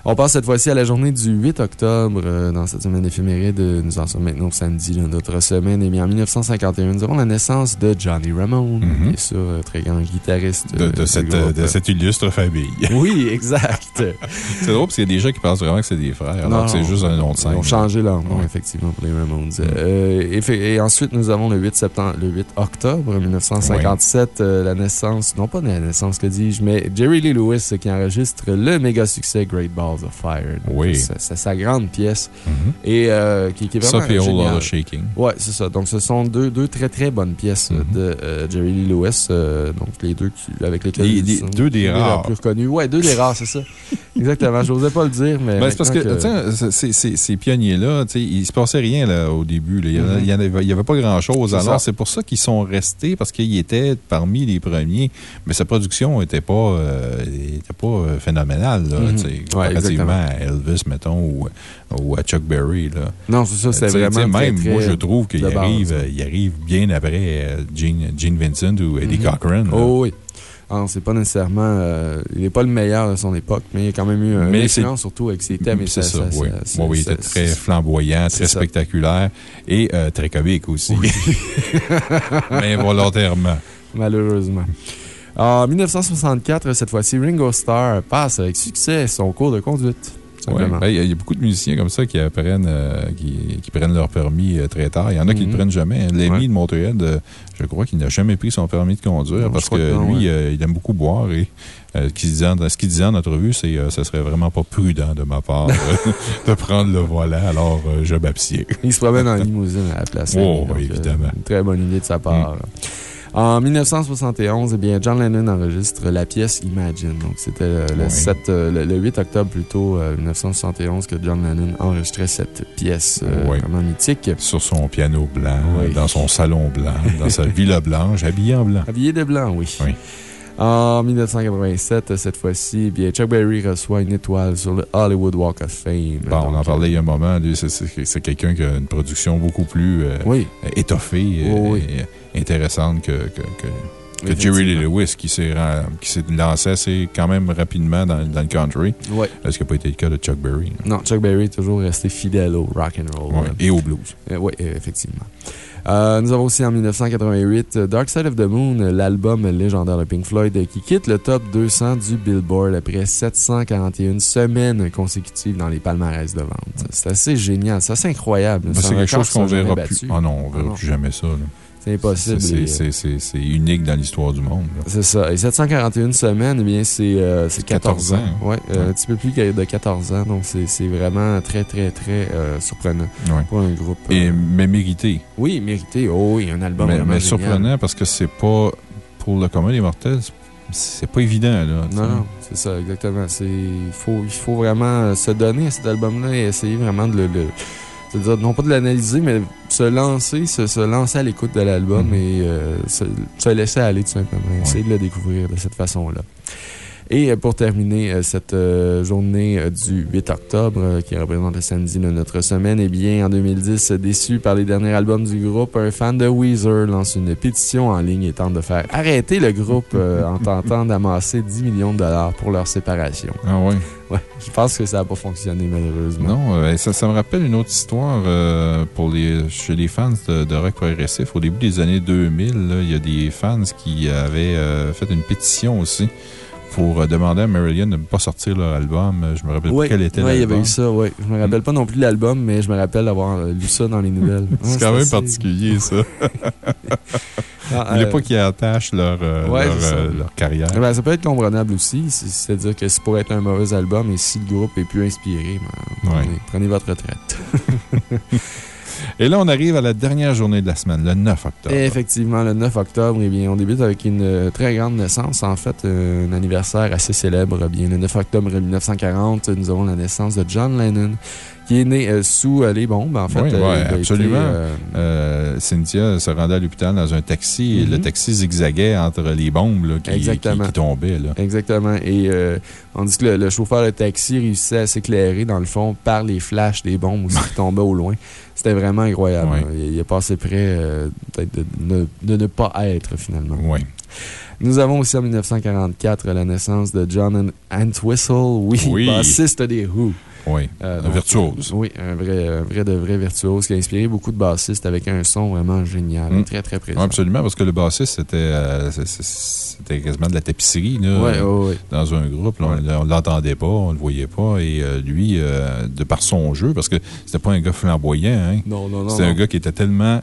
On passe cette fois-ci à la journée du 8 octobre euh, dans cette semaine éphéméride. Nous en sommes maintenant au samedi, notre semaine. Et bien, en 1951, nous avons la naissance de Johnny Ramone, mm -hmm. bien sûr, euh, très grand guitariste. De, de, cette, de cette, illustre famille. Oui, exact. c'est drôle parce qu'il y a des gens qui pensent vraiment que c'est des frères, alors que c'est juste un nom de scène. Ils ont changé leur nom, effectivement, pour les Ramones. Mm. Euh, et, et, ensuite, nous avons le 8, septembre, le 8 octobre 1957, la naissance, non pas la naissance, que dis-je, mais Jerry Lee Lewis qui enregistre le méga succès Great Ball of Fire. Oui. C'est sa grande pièce. Mm-hmm. Et euh, qui, qui, est vraiment. Ça, Whole Shaking. Ouais, c'est ça. Donc, ce sont deux, deux très, très bonnes pièces mm-hmm. de euh, Jerry Lee Lewis. Euh, donc, les deux qui, avec lesquelles. Les, deux des rares. plus reconnus. Ouais, deux des rares, c'est ça. Exactement. Je n'osais pas le dire, mais. Ben, c'est parce que, que... ces, ces pionniers-là, il ne se passait rien là, au début. Il n'y mm-hmm. avait, avait, pas grand-chose. Alors, c'est pour ça qu'ils sont restés, parce qu'ils étaient parmi les premiers. Mais sa production n'était pas, était pas phénoménale. Là, ouais, à Elvis, mettons, ou, ou, à Chuck Berry. Là. Non, c'est ça, c'est vraiment. Même, moi, je trouve qu'il arrive, il arrive bien après euh, Gene, Gene Vincent ou Eddie mm-hmm. Cochran. Oh, oui. Alors, c'est pas nécessairement. Euh, il n'est pas le meilleur de son époque, mais il a quand même eu une excellence, surtout avec ses thèmes. C'est ça, oui. oui, il était très flamboyant, très spectaculaire et euh, très comique aussi. mais volontairement. Malheureusement. En 1964, cette fois-ci, Ringo Starr passe avec succès son cours de conduite. Ben, il y, a beaucoup de musiciens comme ça qui, apprennent, euh, qui, prennent leur permis euh, très tard. Il y en a qui ne le mhm. prennent jamais. L'ami de Montréal, je crois qu'il n'a jamais pris son permis de conduire parce que lui, euh, il aime beaucoup boire et ce qu'il disait, en entrevue, c'est que ce serait vraiment pas prudent de ma part de prendre le volant, alors je m'abstiens. Il se promène en limousine à la place. Oh, évidemment. Une très bonne idée de sa part. Mm. En 1971, eh bien, John Lennon enregistre la pièce Imagine. Donc, c'était le, 7, euh, le, 8 octobre plutôt 1971 euh, que John Lennon enregistrait cette pièce euh, vraiment mythique. Sur son piano blanc, dans son salon blanc, dans sa villa blanche, habillé en blanc. Habillé de blanc, oui. Oui. En 1987, cette fois-ci, bien, Chuck Berry reçoit une étoile sur le Hollywood Walk of Fame. Bon, on en parlait il y a un moment. C'est quelqu'un qui a une production beaucoup plus étoffée et intéressante que, que, que Jerry Lee Lewis, qui s'est lancé assez quand même rapidement dans, dans le country. Oui. Ce qui n'a pas été le cas de Chuck Berry? Non, Chuck Berry est toujours resté fidèle au rock and roll. et au blues. Euh, oui, effectivement. Euh, nous avons aussi en 1988 euh, Dark Side of the Moon, l'album légendaire de Pink Floyd, qui quitte le top 200 du Billboard après 741 semaines consécutives dans les palmarès de vente. C'est assez génial, c'est assez incroyable. Ben, c'est quelque chose qu'on verra plus. Ah non, on verra ah plus jamais ça. C'est impossible. C'est unique dans l'histoire du monde. C'est ça. Et 741 semaines, eh bien, c'est 14, euh, ans. Oui, un petit peu plus de 14 ans. Donc, c'est vraiment très, très, très surprenant pour un groupe. Et, mais mérité. Oui, mérité. Oh oui, un album Mais, mais surprenant parce que c'est pas, pour le commun des mortels, c'est pas évident, là. Non, non, c'est ça, exactement. Il faut, il faut vraiment se donner à cet album-là et essayer vraiment de le c'est-à-dire, non pas de l'analyser, mais se lancer, se, lancer à l'écoute de l'album mm-hmm. et euh, se, laisser aller tout simplement. Essayer de le découvrir de cette façon-là. Et euh, pour terminer euh, cette euh, journée du 8 octobre, qui représente le samedi de notre semaine, eh bien, en 2010, déçu par les derniers albums du groupe, un fan de Weezer lance une pétition en ligne et tente de faire arrêter le groupe en tentant d'amasser 10 millions de dollars pour leur séparation. Ah oui? Ouais, je pense que ça n'a pas fonctionné, malheureusement. Non, ça, ça, me rappelle une autre histoire pour les, chez les fans de, rock progressif. Au début des années 2000, il y a des fans qui avaient fait une pétition aussi pour euh, demander à Marillion de ne pas sortir leur album. Je me rappelle pas quel était Oui, il y avait eu ça, oui. Je me rappelle pas non plus l'album, mais je me rappelle avoir euh, lu ça dans les nouvelles. C'est quand même particulier, ça. Ah, il n'y a pas qui attachent leur, euh, leur, carrière. Ben, ça peut être comprenable aussi. C'est-à-dire que c'est pour être un mauvais album et si le groupe est plus inspiré, ben, prenez, votre retraite. Et là, on arrive à la dernière journée de la semaine, le 9 octobre. Effectivement, le 9 octobre, eh bien, on débute avec une euh, très grande naissance. En fait, euh, un anniversaire assez célèbre. Eh bien, le 9 octobre 1940, nous avons la naissance de John Lennon, qui est né euh, sous les bombes, en fait. Oui, absolument. Cynthia se rendait à l'hôpital dans un taxi et le mhm. taxi zigzaguait entre les bombes qui, qui, tombaient. Exactement. Et on dit que le, chauffeur de taxi réussissait à s'éclairer, dans le fond, par les flashs des bombes qui tombaient au loin. C'était vraiment incroyable. Il, est passé près euh, de, de, ne pas être, finalement. Oui. Nous avons aussi en 1944 la naissance de John Entwistle, oui, oui. bassiste des Who. Oui, euh, un virtuose. Oui, un vrai, vrai de vrai virtuose qui a inspiré beaucoup de bassistes avec un son vraiment génial, mm. très, très présent. absolument, parce que le bassiste, c'était euh, c'était quasiment de la tapisserie dans un groupe. on ne l'entendait pas, on ne le voyait pas. Et euh, lui, de par son jeu, parce que c'était pas un gars flamboyant, hein, non, non, non. C'était un gars qui était tellement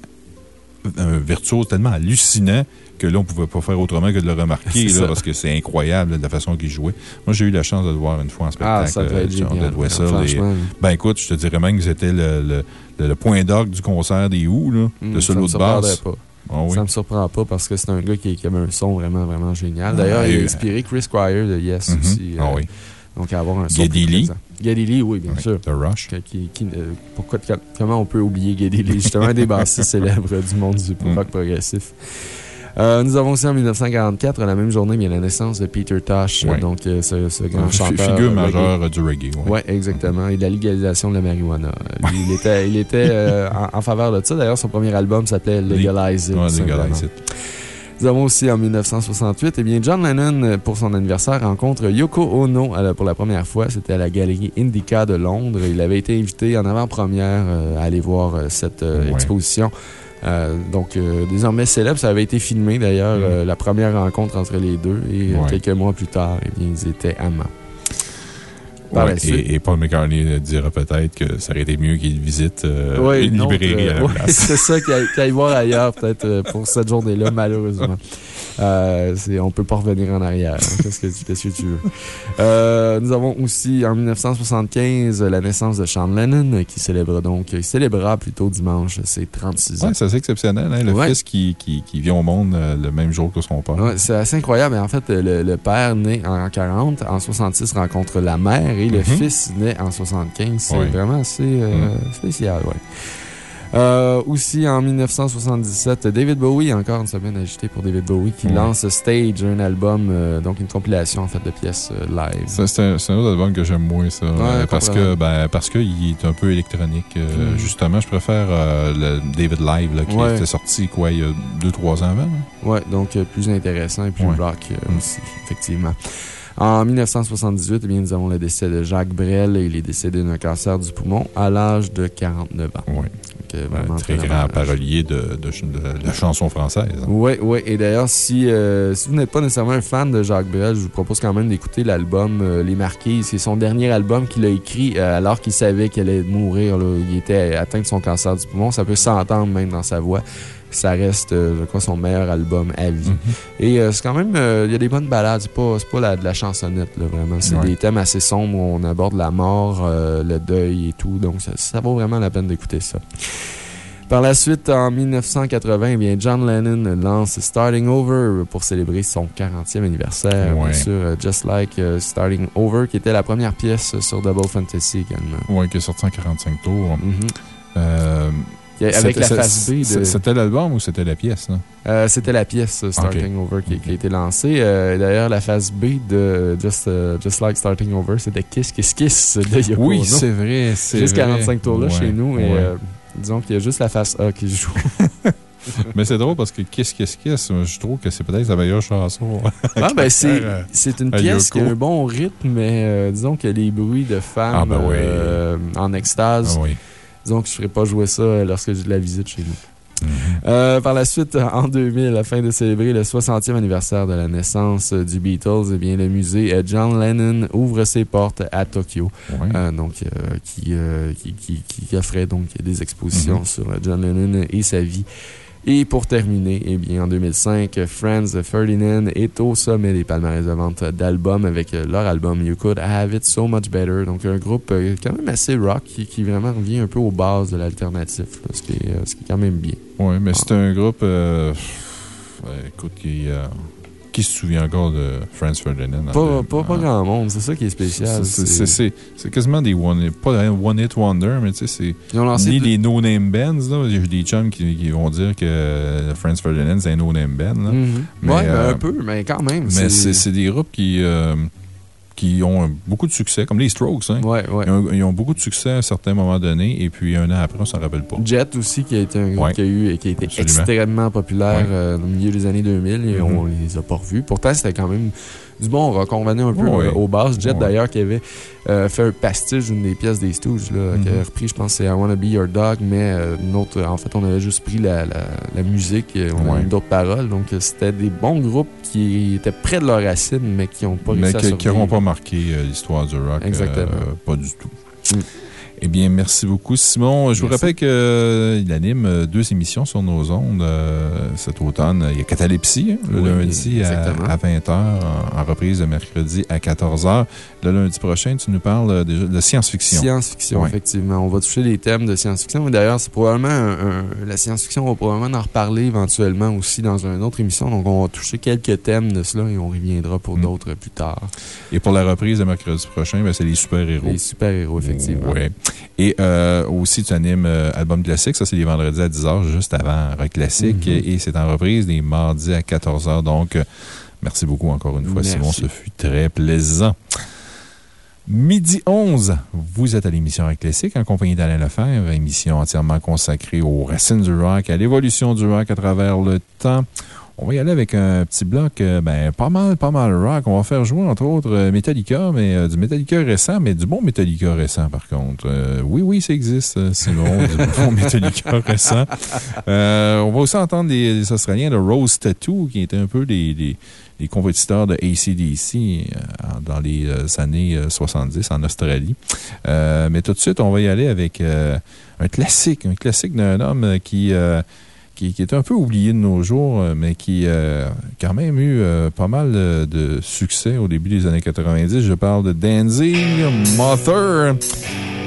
un virtuose, tellement hallucinant que là, on ne pouvait pas faire autrement que de le remarquer, parce que c'est incroyable de la façon qu'il jouait. Moi, j'ai eu la chance de le voir une fois en spectacle. Ah, ça devait être ben, écoute, je te dirais même que c'était le, le, point d'orgue du concert des Who, là, hmm, le solo de basse. Pas. Ah ça me surprend pas parce que c'est un gars qui, avait un son vraiment, vraiment génial. D'ailleurs, il a inspiré Chris Squire de Yes mm-hmm. aussi. Ah oui. Euh, donc, avoir un son. Geddy Lee. Geddy Lee, oui, bien sûr. The Rush. Qui, euh, pourquoi, comment on peut oublier Geddy Lee? Justement, un des bassistes célèbres du monde du mm. rock progressif. Euh, nous avons aussi en 1944, la même journée, bien la naissance de Peter Tosh, donc euh, ce, grand chanteur. Figure majeure du reggae. Oui, exactement. Et de la légalisation de la marijuana. il était, il était euh, en, faveur de ça. D'ailleurs, son premier album s'appelait Legalize It. Legalize It. Nous avons aussi en 1968, eh bien, John Lennon, pour son anniversaire, rencontre Yoko Ono pour la première fois. C'était à la galerie Indica de Londres. Il avait été invité en avant-première à aller voir cette exposition. Euh, donc, euh, désormais célèbre. Ça avait été filmé d'ailleurs, mm. euh, la première rencontre entre les deux. Et quelques mois plus tard, eh bien, ils étaient amants. Et, Paul McCartney dira peut-être que ça aurait été mieux qu'il visite une librairie à la place. C'est ça qu'il aille voir ailleurs, peut-être, pour cette journée-là, malheureusement. Euh, on ne peut pas revenir en arrière. Hein. Qu'est-ce que, tu veux? Euh, nous avons aussi, en 1975, la naissance de Sean Lennon, qui célèbre donc, qui célébrera plutôt dimanche ses 36 ans. c'est assez exceptionnel, hein, le fils qui, qui, qui, vient au monde euh, le même jour que son père. c'est assez incroyable. En fait, le, père né en 40, en 66 rencontre la mère le mm-hmm. fils naît en 75. C'est vraiment assez mm. spécial, ouais. Euh, aussi, en 1977, David Bowie, encore une semaine agitée pour David Bowie, qui lance Stage, un album, euh, donc une compilation en fait de pièces euh, live. C'est un, autre album que j'aime moins, ça. parce que ben, parce qu'il est un peu électronique. Hmm. Justement, je préfère le David Live, qui était sorti, quoi, il y a 2-3 ans avant. Hein? Ouais, donc plus intéressant et plus rock hmm. aussi, effectivement. En 1978, eh bien, nous avons le décès de Jacques Brel. Il est décédé d'un cancer du poumon à l'âge de 49 ans. Oui. un très, grand parolier de, la chanson française. Oui, hein. oui. Et d'ailleurs, si, euh, si vous n'êtes pas nécessairement un fan de Jacques Brel, je vous propose quand même d'écouter l'album euh, Les Marquises. C'est son dernier album qu'il a écrit euh, alors qu'il savait qu'il allait mourir. Il était atteint de son cancer du poumon. Ça peut s'entendre même dans sa voix ça reste, euh, je crois, son meilleur album à vie. Mhm. Et euh, c'est quand même, euh, il y a des bonnes balades. C'est pas, pas la, de la chansonnette, là, vraiment. C'est des thèmes assez sombres où on aborde la mort, le deuil et tout. Donc, ça, vaut vraiment la peine d'écouter ça. Par la suite, en 1980, eh bien, John Lennon lance Starting Over pour célébrer son 40e anniversaire. Bien sûr, Just Like Starting Over, qui était la première pièce sur Double Fantasy également. Oui, qui est sorti en 45 tours. Mhm. Avec la phase B de... C'était l'album ou c'était la pièce, euh, c'était la pièce Starting Over qui, a été lancée. Euh, d'ailleurs, la phase B de Just, euh, Just Like Starting Over, c'était Kiss Kiss Kiss de Yoko Oui, c'est vrai. Juste 45 tours là chez nous. Et disons qu'il y a juste la phase A qui joue. Mais c'est drôle parce que Kiss Kiss Kiss, je trouve que c'est peut-être la meilleure chanson. ah, ben c'est une pièce qui a un bon rythme, mais disons que les bruits de femmes ah, ben en extase. Ah, oui Que je ne ferai pas jouer ça lorsque j'ai de la visite chez nous. Euh, par la suite, en 2000, afin de célébrer le 60e anniversaire de la naissance du Beatles, eh bien, le musée John Lennon ouvre ses portes à Tokyo. Euh, donc, euh, qui, qui, qui, offrait donc des expositions mhm. sur John Lennon et sa vie. Et pour terminer, eh bien, en 2005, Friends Ferdinand est au sommet des palmarès de vente d'albums avec euh, leur album You Could Have It So Much Better. Donc, un groupe euh, quand même assez rock qui, vraiment revient un peu aux bases de l'alternatif, ce, qui est quand même bien. Oui, mais c'est un groupe, écoute, qui qui se souvient encore de Franz Ferdinand? Pas, pas, pas, grand monde, c'est ça qui est spécial. C'est quasiment des one, pas un one-hit wonder, mais tu sais, c'est ni des no-name bands. J'ai des chums qui, qui, vont dire que Franz Ferdinand, c'est un no-name band. Là. Mais, ouais, euh, un peu, mais quand même. Mais c'est des groupes qui. Euh, qui ont beaucoup de succès, comme les Strokes. Hein? Ouais, ouais. Ils, ont, beaucoup de succès à un certain moment donné, et puis un an après, on s'en rappelle pas. Jet aussi, qui a été un groupe qui a eu et qui a été extrêmement populaire euh, au milieu des années 2000, et mm-hmm. on les a pas revus. Pourtant, c'était quand même du bon rock. On revenait un peu euh, au bass. Jet, d'ailleurs, qui avait euh, fait un pastiche d'une des pièces des Stooges, là, qui avait mhm. repris, je pense, c'est I Wanna Be Your Dog, mais euh, autre, en fait, on avait juste pris la, la, musique, on avait d'autres paroles. Donc, c'était des bons groupes qui étaient près de leur racine, mais qui n'ont pas réussi mais qui n'auront pas marqué l'histoire du rock. Exactement. pas du tout. Mm. Eh bien, merci beaucoup, Simon. Je vous rappelle qu'il euh, anime euh, deux émissions sur nos ondes euh, cet automne. Il y a Catalepsie, hein, le lundi à, 20h, en, reprise le mercredi à 14h. Le lundi prochain, tu nous parles de science-fiction. Science-fiction, effectivement. On va toucher les thèmes de science-fiction. D'ailleurs, c'est probablement la science-fiction, on va probablement en reparler éventuellement aussi dans une autre émission. Donc, on va toucher quelques thèmes de cela et on reviendra pour mm. d'autres plus tard. Et pour la reprise de mercredi prochain, ben, c'est les super-héros. Les super-héros, effectivement. Oui. Et euh, aussi, tu animes euh, Album Classique. Ça, c'est les vendredis à 10h, juste avant Rock Classique. Mm-hmm. Et c'est en reprise les mardis à 14h. Donc, euh, merci beaucoup encore une fois, Simon. Ce fut très plaisant. Midi 11, vous êtes à l'émission Rock Classique en compagnie d'Alain Lefebvre, émission entièrement consacrée aux racines du rock, à l'évolution du rock à travers le temps. On va y aller avec un petit bloc, euh, ben, pas mal, pas mal rock. On va faire jouer, entre autres, euh, Metallica, mais euh, du Metallica récent, mais du bon Metallica récent, par contre. oui, oui, ça existe, sinon, du bon Metallica récent. on va aussi entendre les, Australiens de Rose Tattoo, qui étaient un peu les, les, compétiteurs de ACDC dans les années 70 en Australie. mais tout de suite, on va y aller avec un classique, un classique d'un homme qui qui, est un peu oublié de nos jours, euh, mais qui euh, a quand même eu euh, pas mal de succès au début des années 90. Je parle de Danzig, Mother.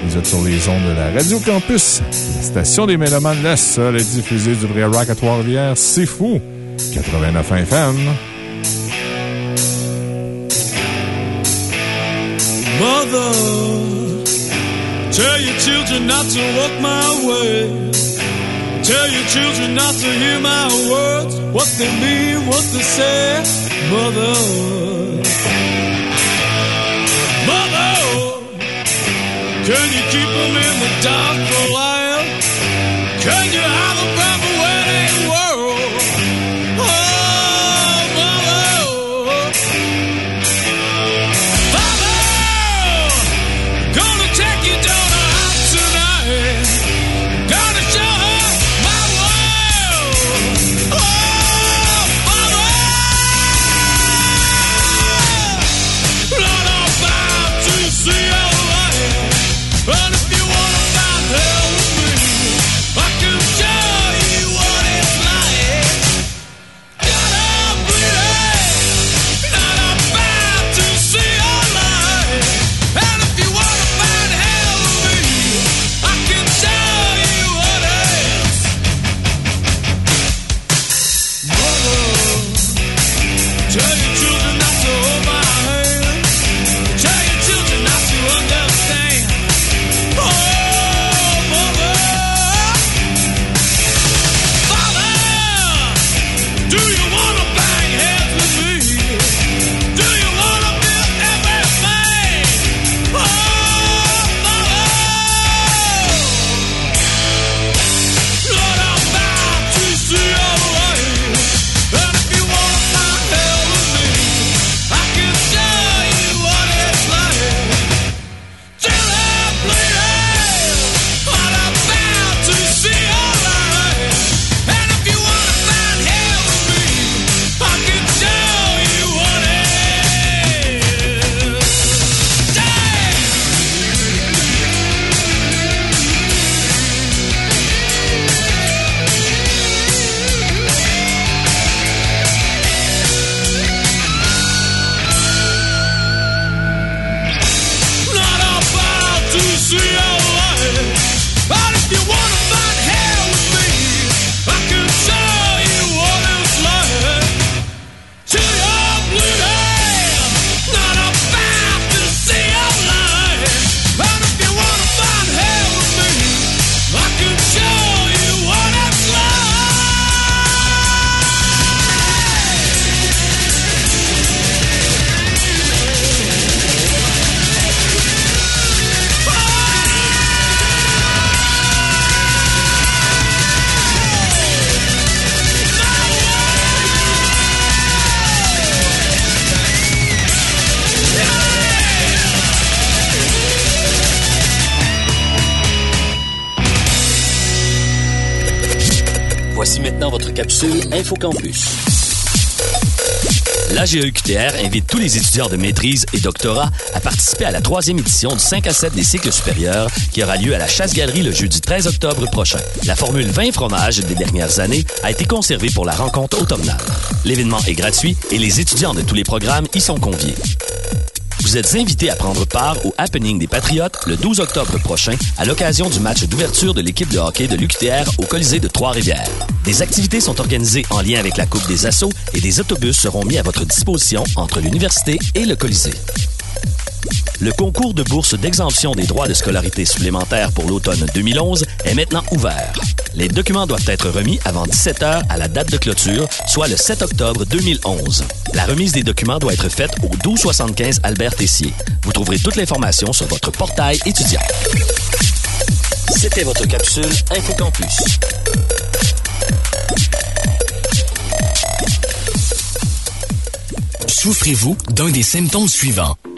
Vous êtes sur les ondes de la Radio Campus, la station des Mélomanes, la seule à diffuser du vrai rock à Trois-Rivières. C'est fou! 89 FM. Mother, tell your children not to walk my way. Tell your children not to hear my words, what they mean, what they say, mother. Mother, can you keep them in the dark for a maintenant votre capsule InfoCampus. L'AGEQTR invite tous les étudiants de maîtrise et doctorat à participer à la troisième édition du 5 à 7 des cycles supérieurs qui aura lieu à la Chasse-Galerie le jeudi 13 octobre prochain. La formule 20 fromages des dernières années a été conservée pour la rencontre automnale. L'événement est gratuit et les étudiants de tous les programmes y sont conviés. Vous êtes invités à prendre part au Happening des Patriotes le 12 octobre prochain à l'occasion du match d'ouverture de l'équipe de hockey de l'UQTR au Colisée de Trois-Rivières. Des activités sont organisées en lien avec la Coupe des Assauts et des autobus seront mis à votre disposition entre l'université et le Colisée. Le concours de bourse d'exemption des droits de scolarité supplémentaires pour l'automne 2011 est maintenant ouvert. Les documents doivent être remis avant 17 heures à la date de clôture, soit le 7 octobre 2011. La remise des documents doit être faite au 1275 Albert Tessier. Vous trouverez toute l'information sur votre portail étudiant. C'était votre capsule InfoCampus. Souffrez-vous d'un des symptômes suivants?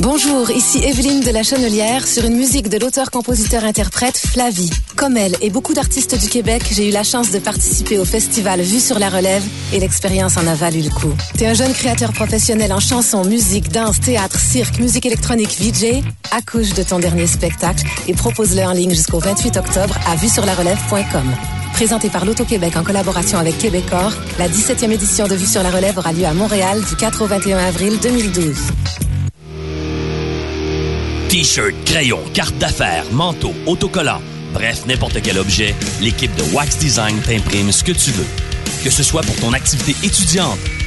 Bonjour, ici Evelyne de la Chenelière sur une musique de l'auteur-compositeur-interprète Flavie. Comme elle et beaucoup d'artistes du Québec, j'ai eu la chance de participer au festival Vue sur la relève et l'expérience en a valu le coup. T'es un jeune créateur professionnel en chanson, musique, danse, théâtre, cirque, musique électronique, VJ? Accouche de ton dernier spectacle et propose-le en ligne jusqu'au 28 octobre à vuesurlarelève.com. Présenté par l'Auto-Québec en collaboration avec Québecor, la 17e édition de Vue sur la relève aura lieu à Montréal du 4 au 21 avril 2012. T-shirt, crayon, carte d'affaires, manteau, autocollant, bref, n'importe quel objet, l'équipe de Wax Design t'imprime ce que tu veux. Que ce soit pour ton activité étudiante,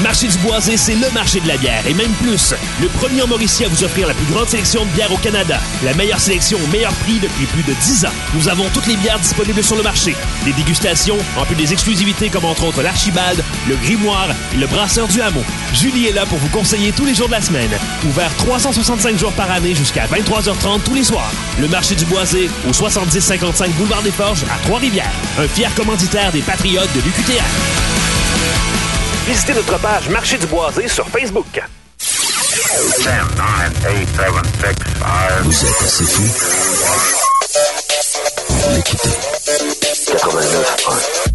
Marché du Boisé, c'est le marché de la bière, et même plus. Le premier en Mauricie à vous offrir la plus grande sélection de bières au Canada. La meilleure sélection au meilleur prix depuis plus de 10 ans. Nous avons toutes les bières disponibles sur le marché. Des dégustations, en plus des exclusivités comme entre autres l'Archibald, le Grimoire et le Brasseur du Hameau. Julie est là pour vous conseiller tous les jours de la semaine. Ouvert 365 jours par année jusqu'à 23h30 tous les soirs. Le marché du Boisé, au 7055 Boulevard des Forges, à Trois-Rivières. Un fier commanditaire des Patriotes de l'UQTR. Visitez notre page Marché du Boisé sur Facebook. Vous êtes assez fou pour l'écouter. 89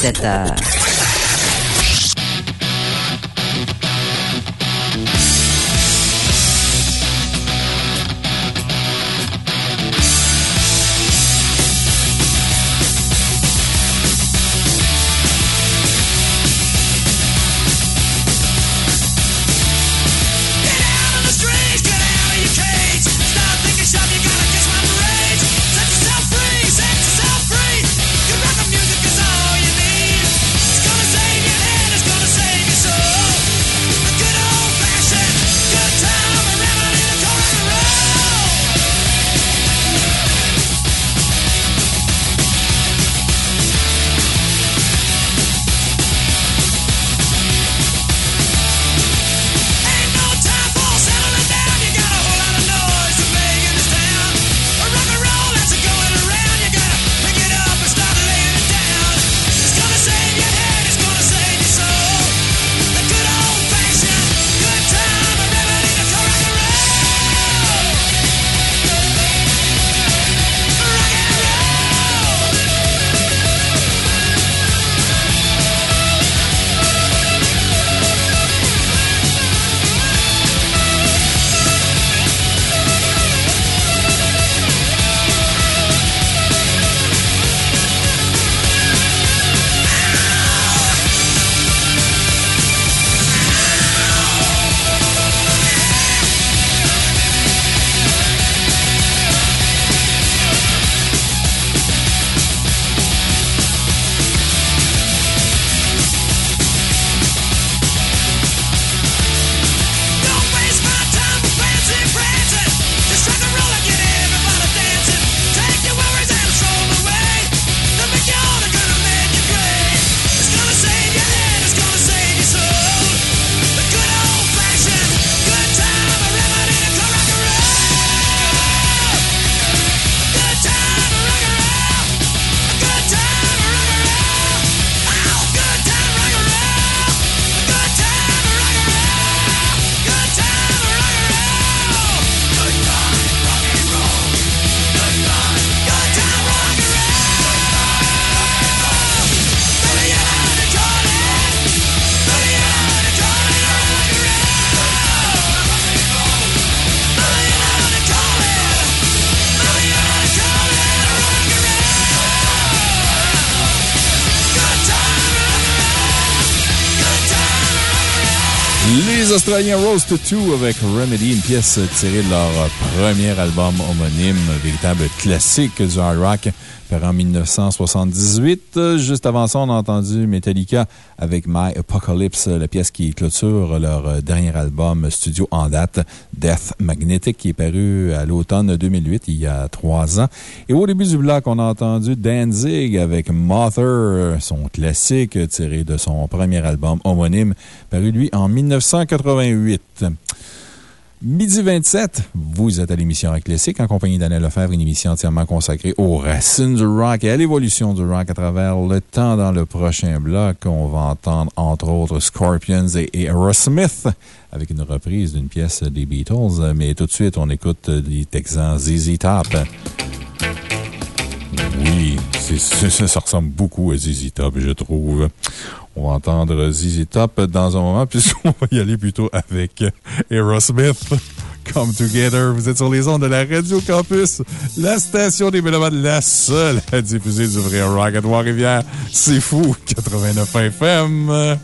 jusqu'à 17h. To Two avec Remedy, une pièce tirée de leur premier album homonyme, véritable classique du hard rock, paru en 1978. Juste avant ça, on a entendu Metallica avec My Apocalypse, la pièce qui clôture leur dernier album studio en date, Death Magnetic, qui est paru à l'automne 2008, il y a trois ans. Et au début du bloc, on a entendu Danzig avec Mother, son classique tiré de son premier album homonyme, paru lui en 1988. Midi 27, vous êtes à l'émission Rock en compagnie d'Anna Lefebvre, une émission entièrement consacrée aux racines du rock et à l'évolution du rock à travers le temps. Dans le prochain bloc, on va entendre entre autres Scorpions et Aerosmith avec une reprise d'une pièce des Beatles. Mais tout de suite, on écoute les Texans ZZ Top. Oui, ça ressemble beaucoup à ZZ Top, je trouve. On va entendre ZZ Top dans un moment, puisqu'on va y aller plutôt avec Aerosmith. Come Together. Vous êtes sur les ondes de la Radio Campus, la station des Mélomanes, la seule à diffuser du vrai rock à Trois-Rivières. C'est fou, 89 FM.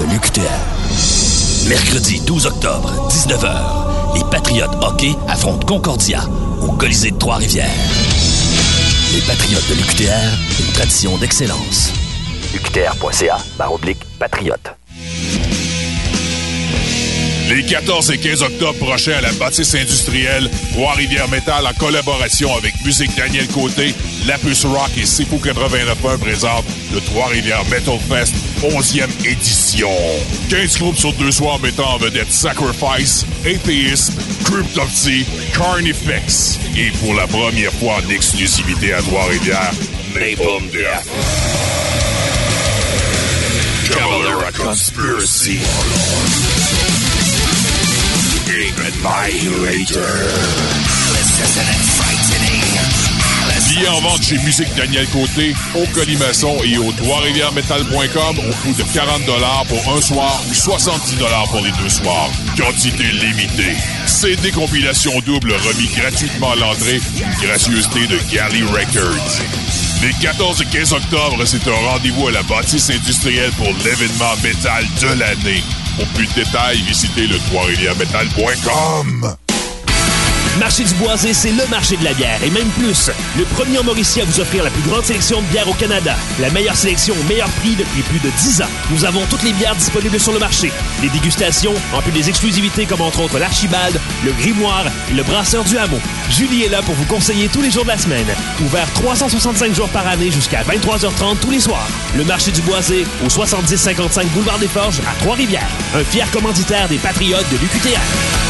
De l'UQTR. Mercredi 12 octobre, 19h, les Patriotes hockey affrontent Concordia au Colisée de Trois-Rivières. Les Patriotes de l'UQTR, une tradition d'excellence. UQTR.ca, barre oblique, patriote. Les 14 et 15 octobre prochains à la bâtisse industrielle, Trois-Rivières Métal en collaboration avec Musique Daniel Côté, Lapus Rock et Sifu 89.1 présentent le Trois-Rivières Metal Fest 11e édition. 15 groupes sur deux soirs mettant en vedette Sacrifice, Atheist, Cryptopsy, Carnifex et pour la première fois en exclusivité à Trois-Rivières, Napalm Death. Cavalera Conspiracy. Billets en vente chez Musique Daniel Côté, au Colimaçon et au trois-rivières-metal.com au coût de 40 pour un soir ou 70 pour les deux soirs. Quantité limitée. CD compilation double remis gratuitement à l'entrée, une gracieuseté de Galley Records. Les 14 et 15 octobre, c'est un rendez-vous à la bâtisse industrielle pour l'événement métal de l'année. Pour plus de détails, visitez le trois-rivières-metal.com. Marché du Boisé, c'est le marché de la bière, et même plus. Le premier en Mauricie à vous offrir la plus grande sélection de bières au Canada. La meilleure sélection au meilleur prix depuis plus de 10 ans. Nous avons toutes les bières disponibles sur le marché. Les dégustations, en plus des exclusivités comme entre autres l'Archibald, le Grimoire et le Brasseur du Hameau. Julie est là pour vous conseiller tous les jours de la semaine. Ouvert 365 jours par année jusqu'à 23h30 tous les soirs. Le marché du Boisé, au 7055 Boulevard des Forges, à Trois-Rivières. Un fier commanditaire des Patriotes de l'UQTR.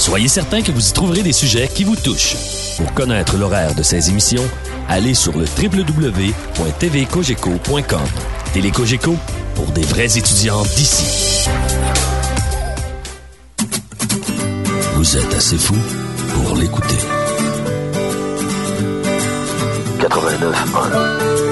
Soyez certain que vous y trouverez des sujets qui vous touchent. Pour connaître l'horaire de ces émissions, allez sur le www.tvcogeco.com. Télécogeco, pour des vrais étudiants d'ici. Vous êtes assez fou pour l'écouter. 89.1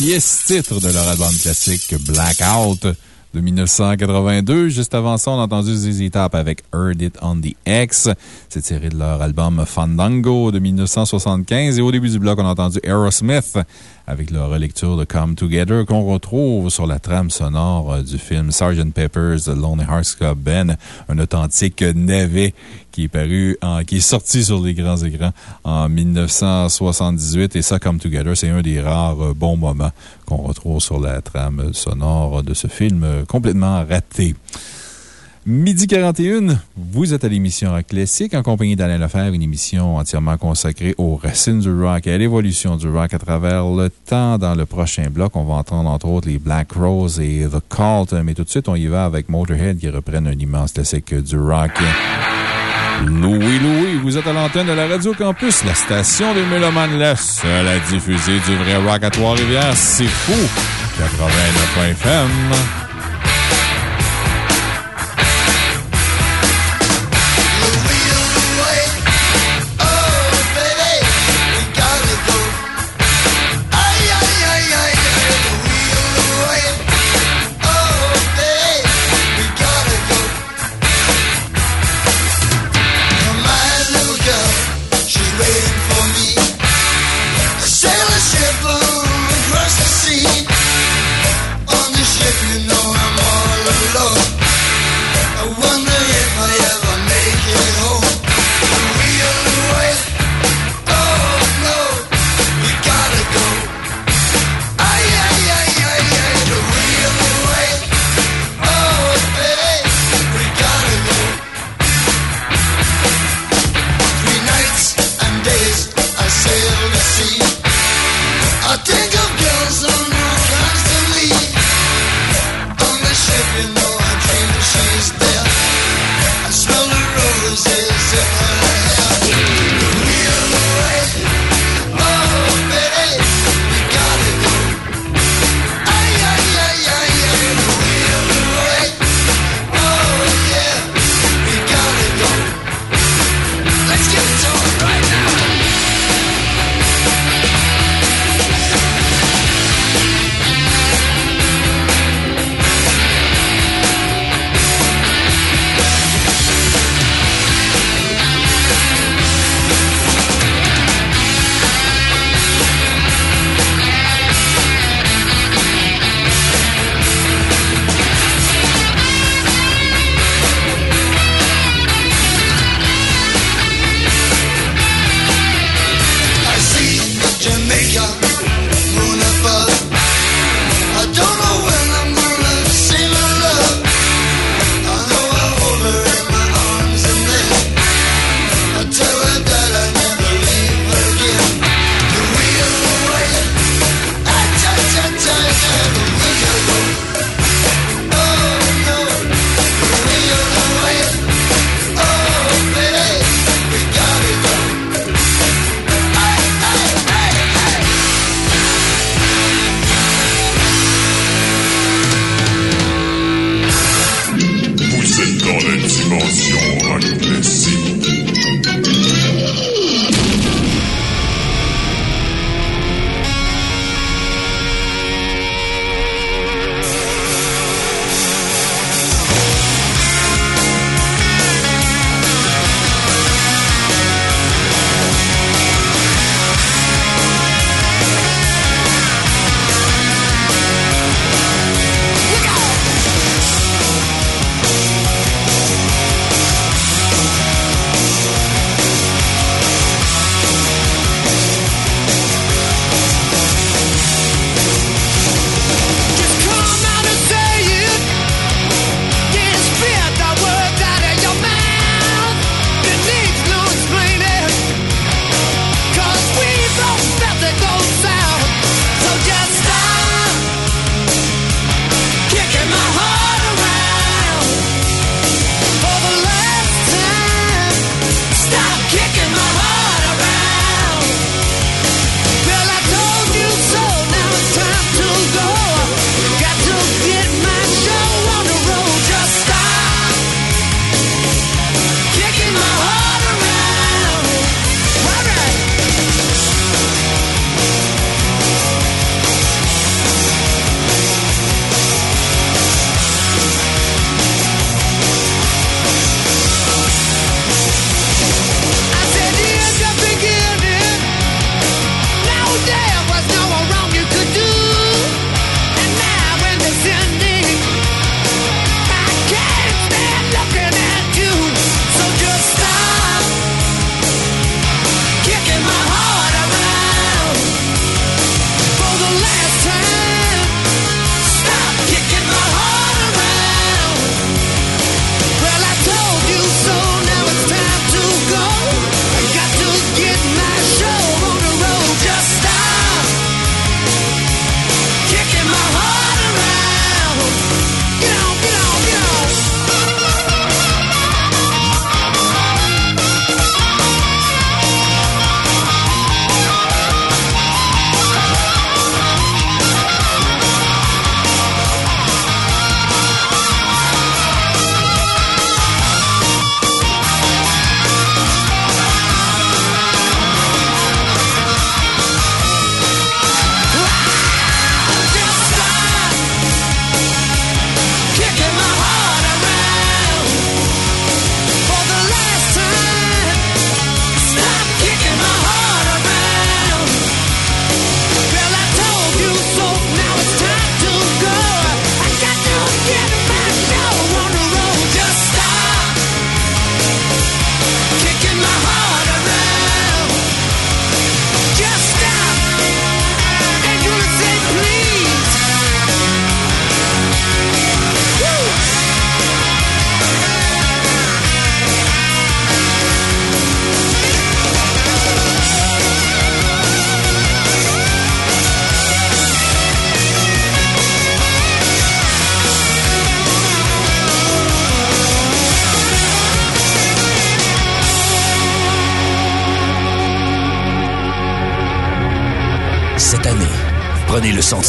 pièce titre de leur album classique Blackout de 1982. Juste avant ça, on a entendu ZZ Top avec Heard It on the X. C'est tiré de leur album Fandango de 1975. Et au début du bloc, on a entendu Aerosmith avec leur relecture de Come Together qu'on retrouve sur la trame sonore euh, du film Sgt. Pepper's The Lonely Hearts Club Band, un authentique navet qui est en- qui est sorti sur les grands écrans en 1978. Et ça, Come Together, c'est un des rares euh, bons moments qu'on retrouve sur la trame sonore de ce film euh, complètement raté. Midi 41, vous êtes à l'émission Rock Classique en compagnie d'Alain Lefebvre, une émission entièrement consacrée aux racines du rock et à l'évolution du rock à travers le temps. Dans le prochain bloc, on va entendre entre autres les Black Rose et The Cult, mais tout de suite, on y va avec Motorhead qui reprennent un immense classique du rock. Louis Louis, vous êtes à l'antenne de la Radio Campus, la station des Mélomanes, la seule à diffuser du vrai rock à Trois-Rivières. C'est fou! 89 FM.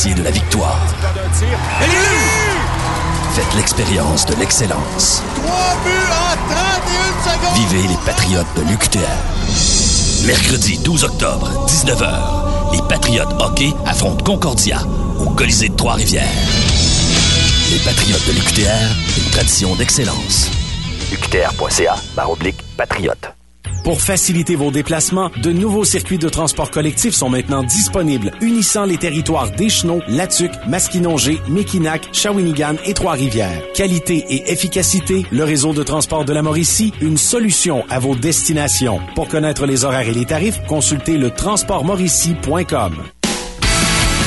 De la victoire. Faites l'expérience de l'excellence. Vivez les Patriotes de l'UQTR. Mercredi 12 octobre, 19h, les Patriotes hockey affrontent Concordia au Colisée de Trois-Rivières. Les Patriotes de l'UQTR, une tradition d'excellence. UQTR.ca, oblique patriote. Pour faciliter vos déplacements, de nouveaux circuits de transport collectif sont maintenant disponibles, unissant les territoires d'Échenot, Latuc, Masquinongé, Mekinac, Shawinigan et Trois-Rivières. Qualité et efficacité, le réseau de transport de la Mauricie, une solution à vos destinations. Pour connaître les horaires et les tarifs, consultez le transportmauricie.com.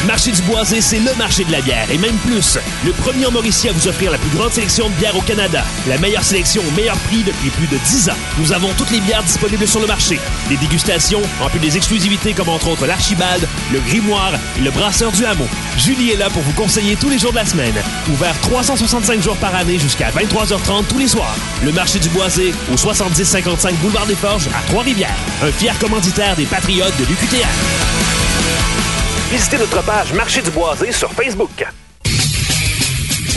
Marché du Boisé, c'est le marché de la bière, et même plus. Le premier Mauricie à vous offrir la plus grande sélection de bières au Canada. La meilleure sélection au meilleur prix depuis plus de 10 ans. Nous avons toutes les bières disponibles sur le marché. Des dégustations, en plus des exclusivités comme entre autres l'Archibald, le Grimoire et le Brasseur du Hameau. Julie est là pour vous conseiller tous les jours de la semaine. Ouvert 365 jours par année jusqu'à 23h30 tous les soirs. Le marché du Boisé, au 7055 Boulevard des Forges, à Trois-Rivières. Un fier commanditaire des Patriotes de l'UQTR. Visitez notre page Marché du Boisé sur Facebook.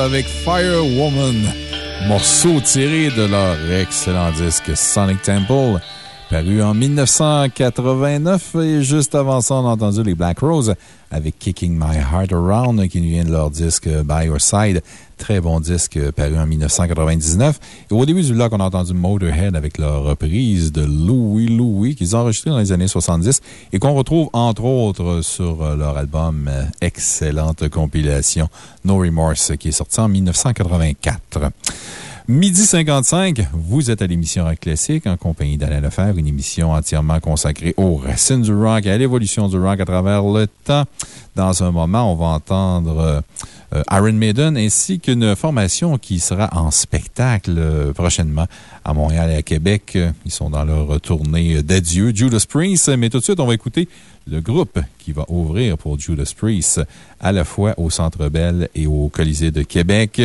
Avec Firewoman, morceau tiré de leur excellent disque Sonic Temple, paru en 1989. Et juste avant ça, on a entendu les Black Rose avec Kicking My Heart Around, qui vient de leur disque By Your Side. Très bon disque paru en 1999. Et au début du bloc, on a entendu Motorhead avec leur reprise de Louis Louis, qu'ils ont enregistré dans les années 70 et qu'on retrouve entre autres sur leur album euh, Excellente compilation No Remorse, qui est sorti en 1984. Midi 55, vous êtes à l'émission Rock Classique en compagnie d'Alain Lefebvre, une émission entièrement consacrée aux racines du rock et à l'évolution du rock à travers le temps. Dans un moment, on va entendre euh, Iron Maiden ainsi qu'une formation qui sera en spectacle euh, prochainement à Montréal et à Québec. Ils sont dans leur tournée d'adieu, Judas Priest. Mais tout de suite, on va écouter le groupe qui va ouvrir pour Judas Priest à la fois au Centre Bell et au Colisée de Québec.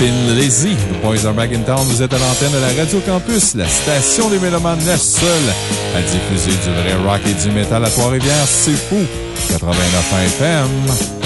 Lazy, The Boys Are Back in Town. Vous êtes à l'antenne de la Radio Campus, la station des Mélomanes, la seule à diffuser du vrai rock et du métal à Trois-Rivières. C'est fou! 89 FM.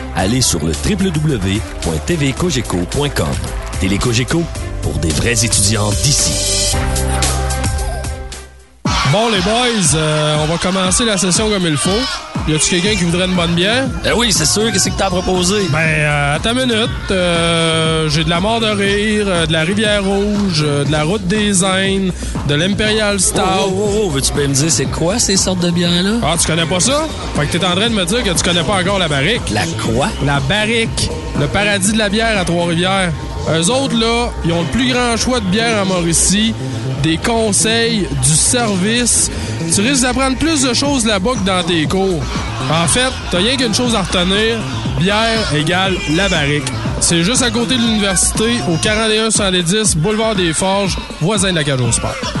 allez sur le www.tvcogeco.com. Télécogeco, pour des vrais étudiants d'ici. Bon, les boys, euh, on va commencer la session comme il faut. Y a-tu quelqu'un qui voudrait une bonne bière? Ben oui, c'est sûr. Qu'est-ce que t'as proposé? Ben, euh, attends une minute. Euh, J'ai de la mort de rire, euh, de la Rivière Rouge, euh, de la Route des Indes, de l'Imperial Stout. Oh, oh, oh, oh, veux-tu bien me dire c'est quoi ces sortes de bières-là? Ah, tu connais pas ça? Fait que t'es en train de me dire que tu connais pas encore la barrique. La quoi? La barrique. Le paradis de la bière à Trois-Rivières. Eux autres, là, ils ont le plus grand choix de bière en Mauricie, des conseils, du service. Tu risques d'apprendre plus de choses là-bas que dans tes cours. En fait, t'as rien qu'une chose à retenir. Bière égale la barrique. C'est juste à côté de l'université, au 41 110 Boulevard des Forges, voisin de la Cage au Sport.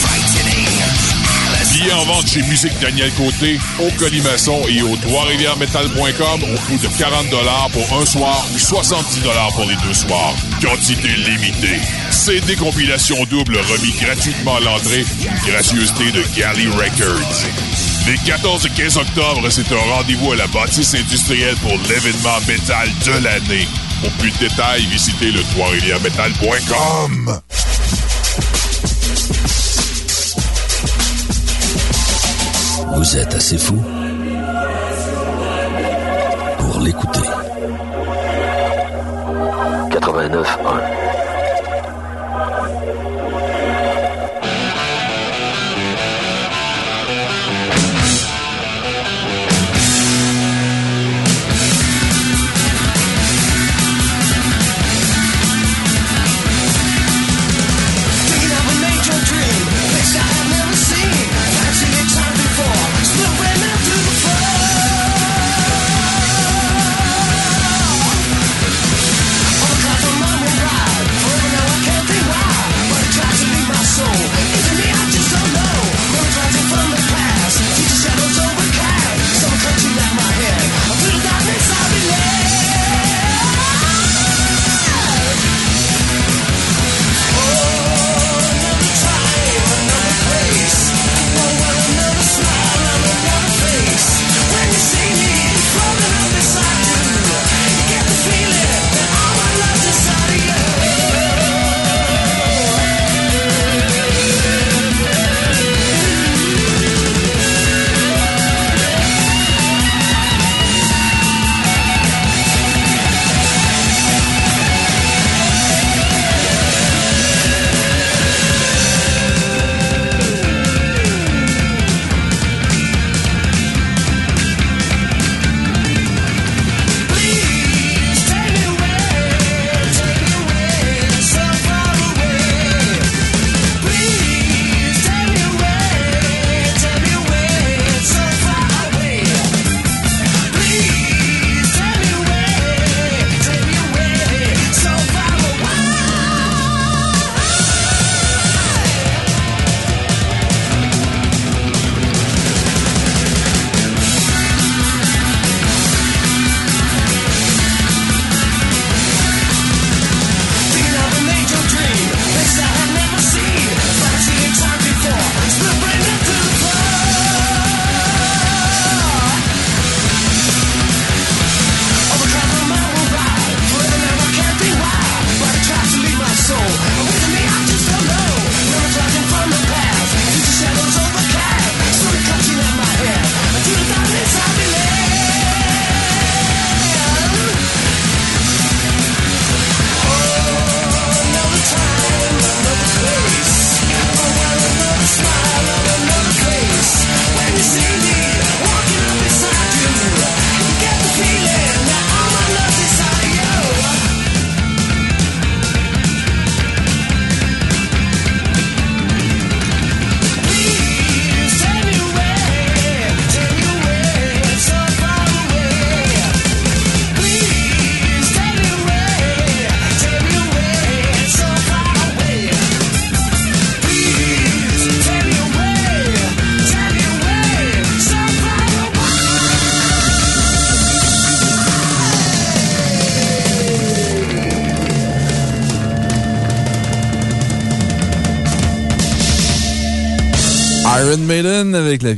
Frightening. Billets en vente chez Musique Daniel Côté, au Colimaçon et au Trois-Rivières-Métal.com au coût de 40 pour un soir ou 70 pour les deux soirs. Quantité limitée. CD compilation double remis gratuitement à l'entrée, gracieuseté de Galley Records. Les 14 et 15 octobre, c'est un rendez-vous à la bâtisse industrielle pour l'événement métal de l'année. Pour plus de détails, visitez le Trois-Rivières-Métal.com. Vous êtes assez fou pour l'écouter. 89.1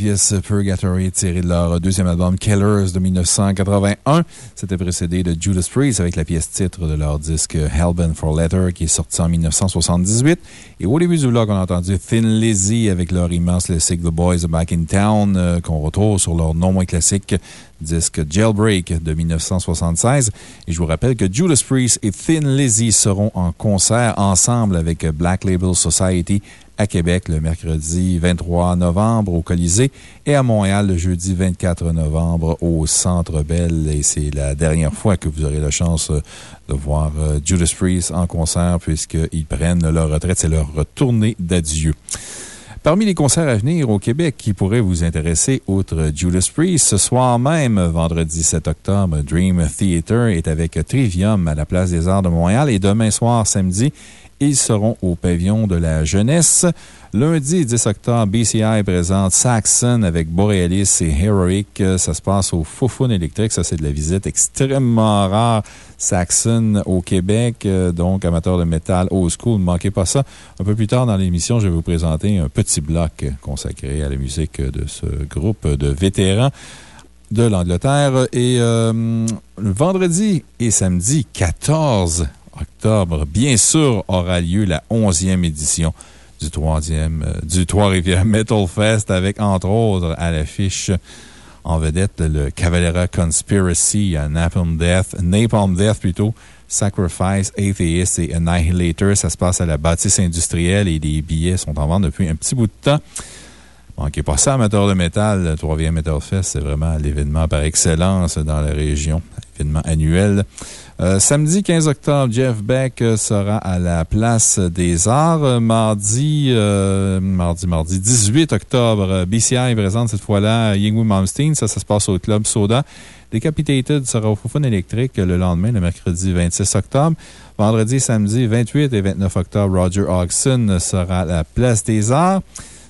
pièce Purgatory tirée de leur deuxième album Killers de 1981. C'était précédé de Judas Priest avec la pièce titre de leur disque Hellbent for Letter qui est sorti en 1978. Et au début du vlog, on a entendu Thin Lizzy avec leur immense classique The Boys Back in Town euh, qu'on retrouve sur leur non moins classique disque Jailbreak de 1976. Et je vous rappelle que Judas Priest et Thin Lizzy seront en concert ensemble avec Black Label Society à Québec le mercredi 23 novembre au Colisée et à Montréal le jeudi 24 novembre au Centre Bell. Et c'est la dernière fois que vous aurez la chance euh, de voir euh, Judas Priest en concert puisqu'ils prennent leur retraite. C'est leur tournée d'adieu. Parmi les concerts à venir au Québec qui pourraient vous intéresser, outre Judas Priest, ce soir même, vendredi 7 octobre, Dream Theater est avec Trivium à la Place des Arts de Montréal et demain soir, samedi, ils seront au pavillon de la jeunesse. Lundi 10 octobre, BCI présente Saxon avec Borealis et Heroic. Ça se passe au Foufoune électrique. Ça, c'est de la visite extrêmement rare. Saxon au Québec, euh, donc amateur de métal old school. Ne manquez pas ça. Un peu plus tard dans l'émission, je vais vous présenter un petit bloc consacré à la musique de ce groupe de vétérans de l'Angleterre. Et euh, vendredi et samedi 14 octobre, bien sûr, aura lieu la 11e édition du troisième, euh, du Trois-Rivières Metal Fest avec, entre autres, à l'affiche en vedette le Cavalera Conspiracy, Napalm Death, Napalm Death plutôt, Sacrifice, Atheist et Annihilator. Ça se passe à la bâtisse industrielle et les billets sont en vente depuis un petit bout de temps. Manquez pas ça, amateur de métal. Le 3 Metal Fest, c'est vraiment l'événement par excellence dans la région. Événement annuel. Euh, samedi 15 octobre, Jeff Beck euh, sera à la Place des Arts. Euh, mardi, mardi, mardi 18 octobre, BCI présente cette fois-là Yingwu Malmsteen. Ça, ça se passe au Club Soda. Decapitated sera au Foufoune électrique le lendemain, le mercredi 26 octobre. Vendredi, samedi 28 et 29 octobre, Roger Hodgson sera à la Place des Arts.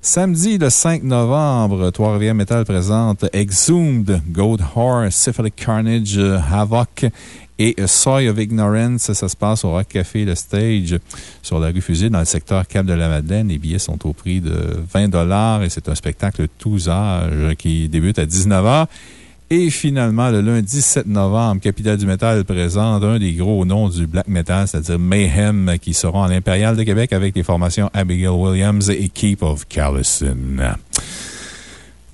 Samedi, le 5 novembre, Trois-Rivières Metal présente Exhumed, Goat Horror, Syphilic Carnage, Havoc et Soy of Ignorance, ça se passe au Rock Café Le Stage sur la rue Fusée dans le secteur Cap de la Madeleine. Les billets sont au prix de 20 et c'est un spectacle tous âges qui débute à 19h. Et finalement, le lundi 7 novembre, Capital du Métal présente un des gros noms du black metal, c'est-à-dire Mayhem, qui seront à l'Impérial de Québec avec les formations Abigail Williams et Keep of Callison.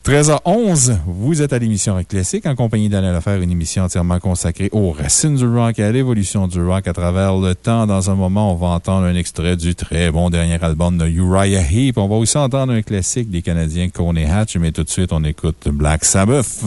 13h11, vous êtes à l'émission Rock Classique en compagnie d'Alain Lefer, une émission entièrement consacrée aux racines du rock et à l'évolution du rock à travers le temps. Dans un moment, on va entendre un extrait du très bon dernier album de Uriah Heep. On va aussi entendre un classique des Canadiens Coney Hatch, mais tout de suite, on écoute Black Sabbath.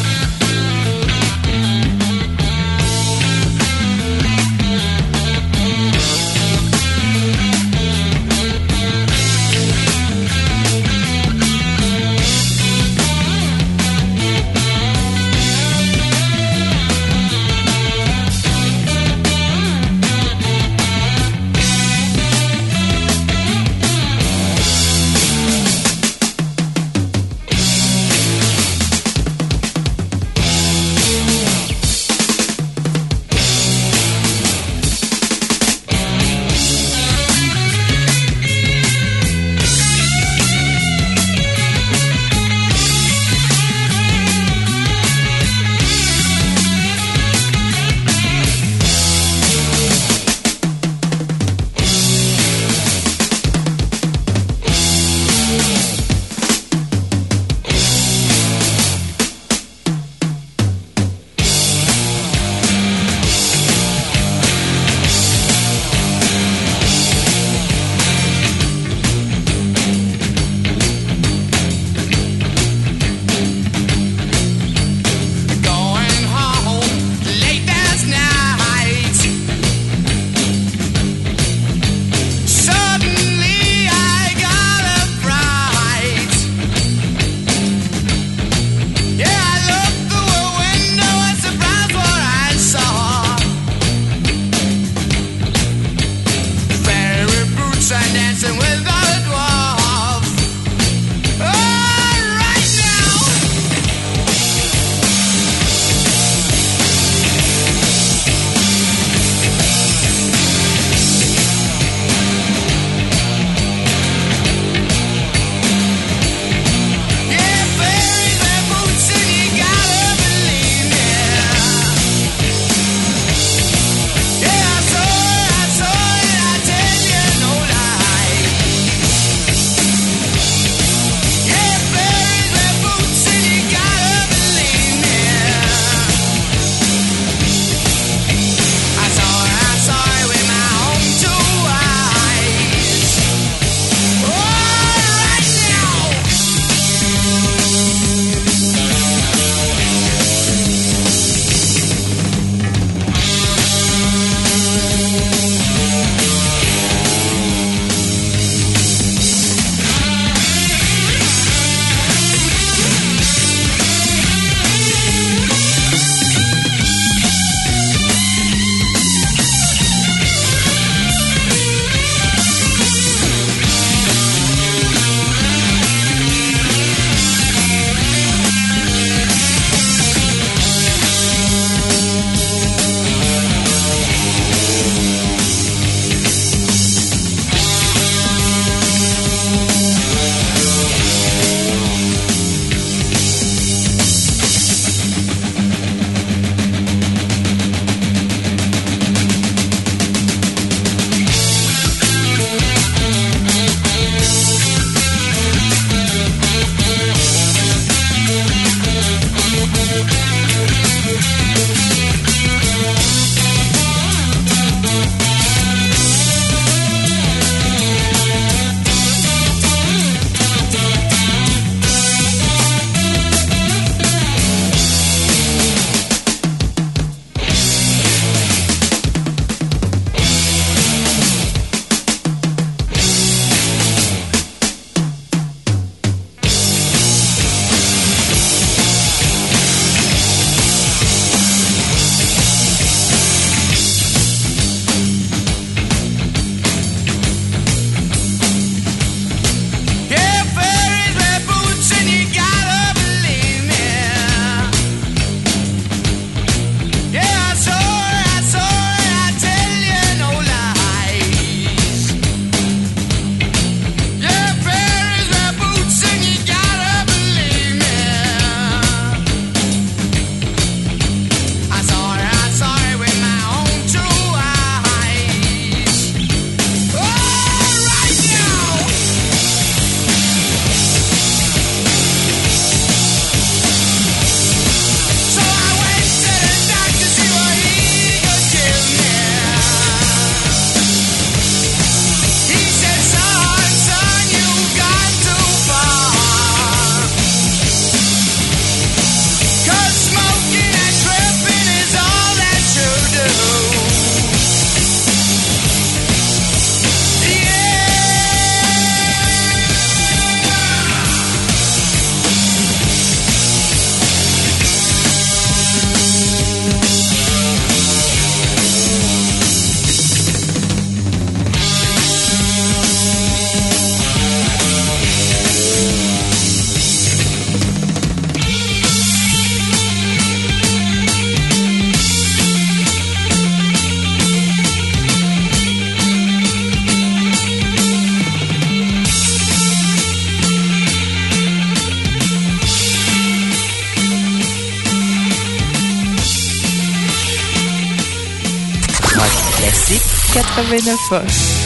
Jovem da Fã.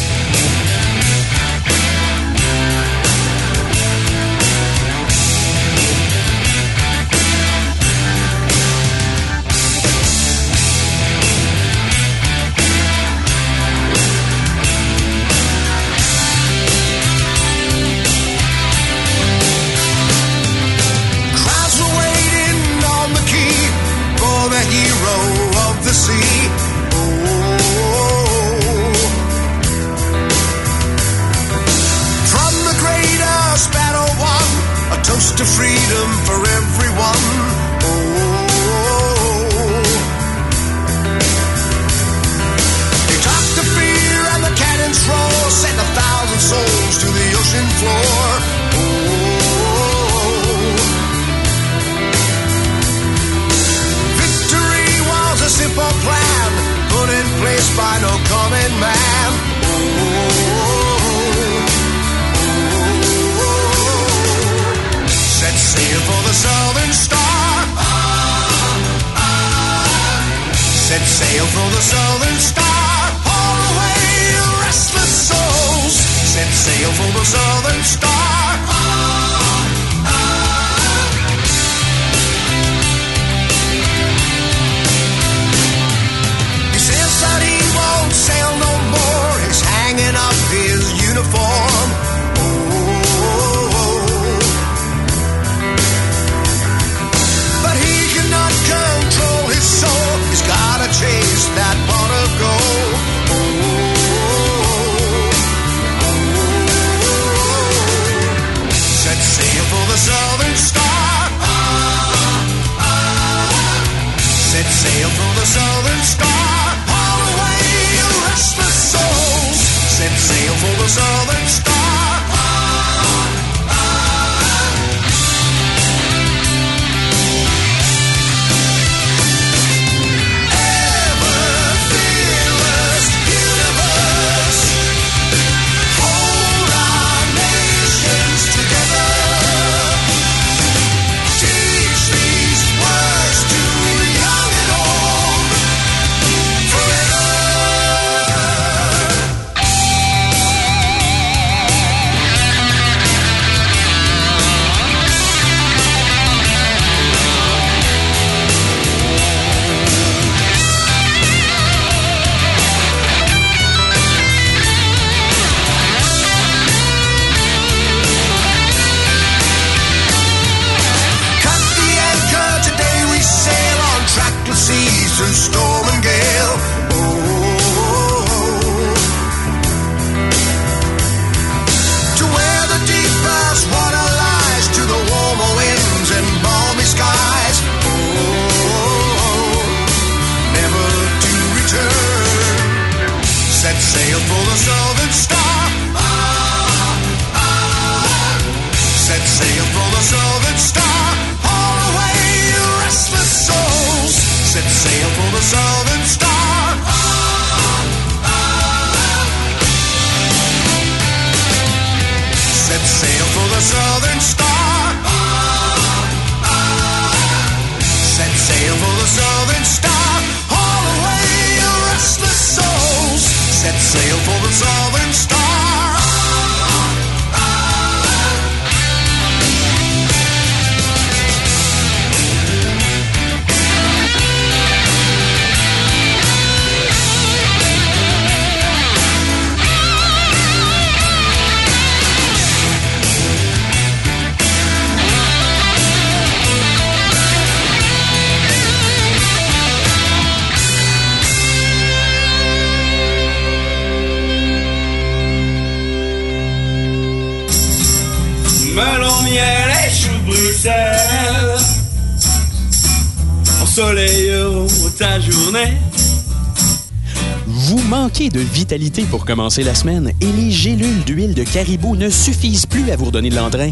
pour commencer la semaine et les gélules d'huile de caribou ne suffisent plus à vous redonner de l'endrain.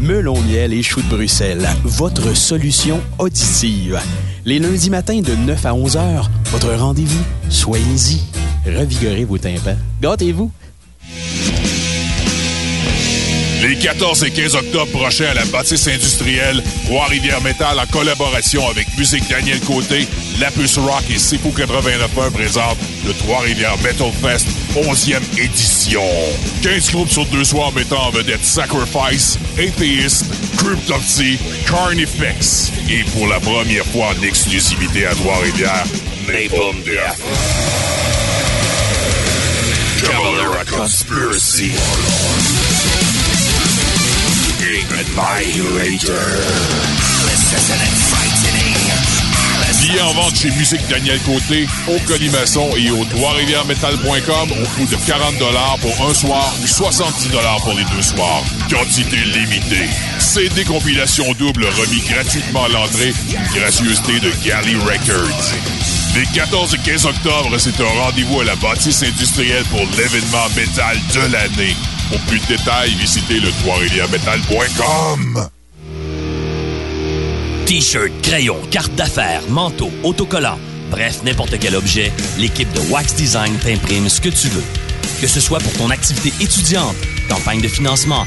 Melon miel et choux de Bruxelles, votre solution auditive. Les lundis matins de 9 à 11 heures, votre rendez-vous, soyez-y. Revigorez vos tympans. Gâtez-vous! Les 14 et 15 octobre prochains à la bâtisse industrielle, Trois-Rivières Metal, en collaboration avec Musique Daniel Côté, Lapus Rock et Cipou 89.1 présentent le Trois-Rivières Metal Fest 11e édition. 15 groupes sur deux soirs mettant en vedette Sacrifice, Atheist, Cryptopsy, Carnifex. Et pour la première fois en exclusivité à Trois-Rivières, Napalm Death. Cavalera Conspiracy. Billets en vente chez Musique Daniel Côté, au Colimaçon et au Trois-Rivières-Metal.com au coût de 40 pour un soir ou 70 pour les deux soirs. Quantité limitée. CD compilation double remis gratuitement à l'entrée, une gracieuseté de Galley Records. Les 14 et 15 octobre, c'est un rendez-vous à la bâtisse industrielle pour l'événement métal de l'année. Pour plus de détails, visitez le Trois-Rivières-Metal.com. T-shirt, crayon, carte d'affaires, manteau, autocollant, bref, n'importe quel objet, l'équipe de Wax Design t'imprime ce que tu veux. Que ce soit pour ton activité étudiante, campagne de financement,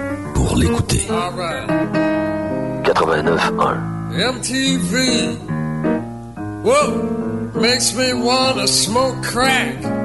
pour l'écouter. 89.1 MTV. Whoa, makes me wanna smoke crack.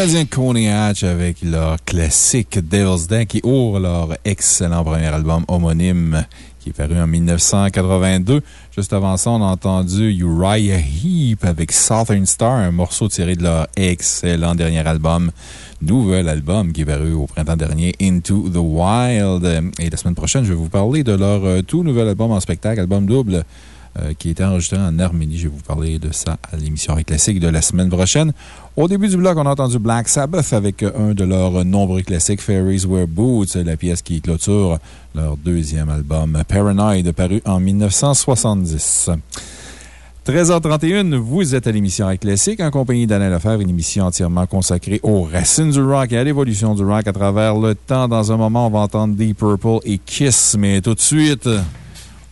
Canadien Coney Hatch avec leur classique Devil's Den qui ouvre leur excellent premier album homonyme qui est paru en 1982. Juste avant ça, on a entendu Uriah Heep avec Southern Star, un morceau tiré de leur excellent dernier album. Nouvel album qui est paru au printemps dernier, Into the Wild. Et la semaine prochaine, je vais vous parler de leur euh, tout nouvel album en spectacle, album double. Euh, qui était enregistré en Arménie. Je vais vous parler de ça à l'émission Classique de la semaine prochaine. Au début du bloc, on a entendu Black Sabbath avec un de leurs nombreux classiques, Fairies Wear Boots, la pièce qui clôture leur deuxième album, Paranoid, paru en 1970. 13h31, vous êtes à l'émission Rock Classique en compagnie d'Alain Lefebvre, une émission entièrement consacrée aux racines du rock et à l'évolution du rock à travers le temps. Dans un moment, on va entendre Deep Purple et Kiss, mais tout de suite,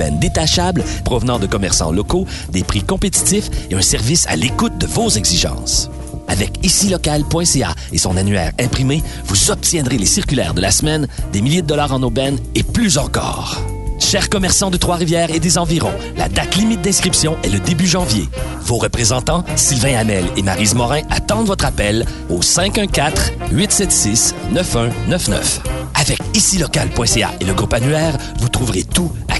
D'aubaine détachable provenant de commerçants locaux, des prix compétitifs et un service à l'écoute de vos exigences. Avec icilocal.ca et son annuaire imprimé, vous obtiendrez les circulaires de la semaine, des milliers de dollars en aubaine et plus encore. Chers commerçants de Trois-Rivières et des environs, la date limite d'inscription est le début janvier. Vos représentants, Sylvain Hamel et Marise Morin, attendent votre appel au 514-876-9199. Avec icilocal.ca et le groupe annuaire, vous trouverez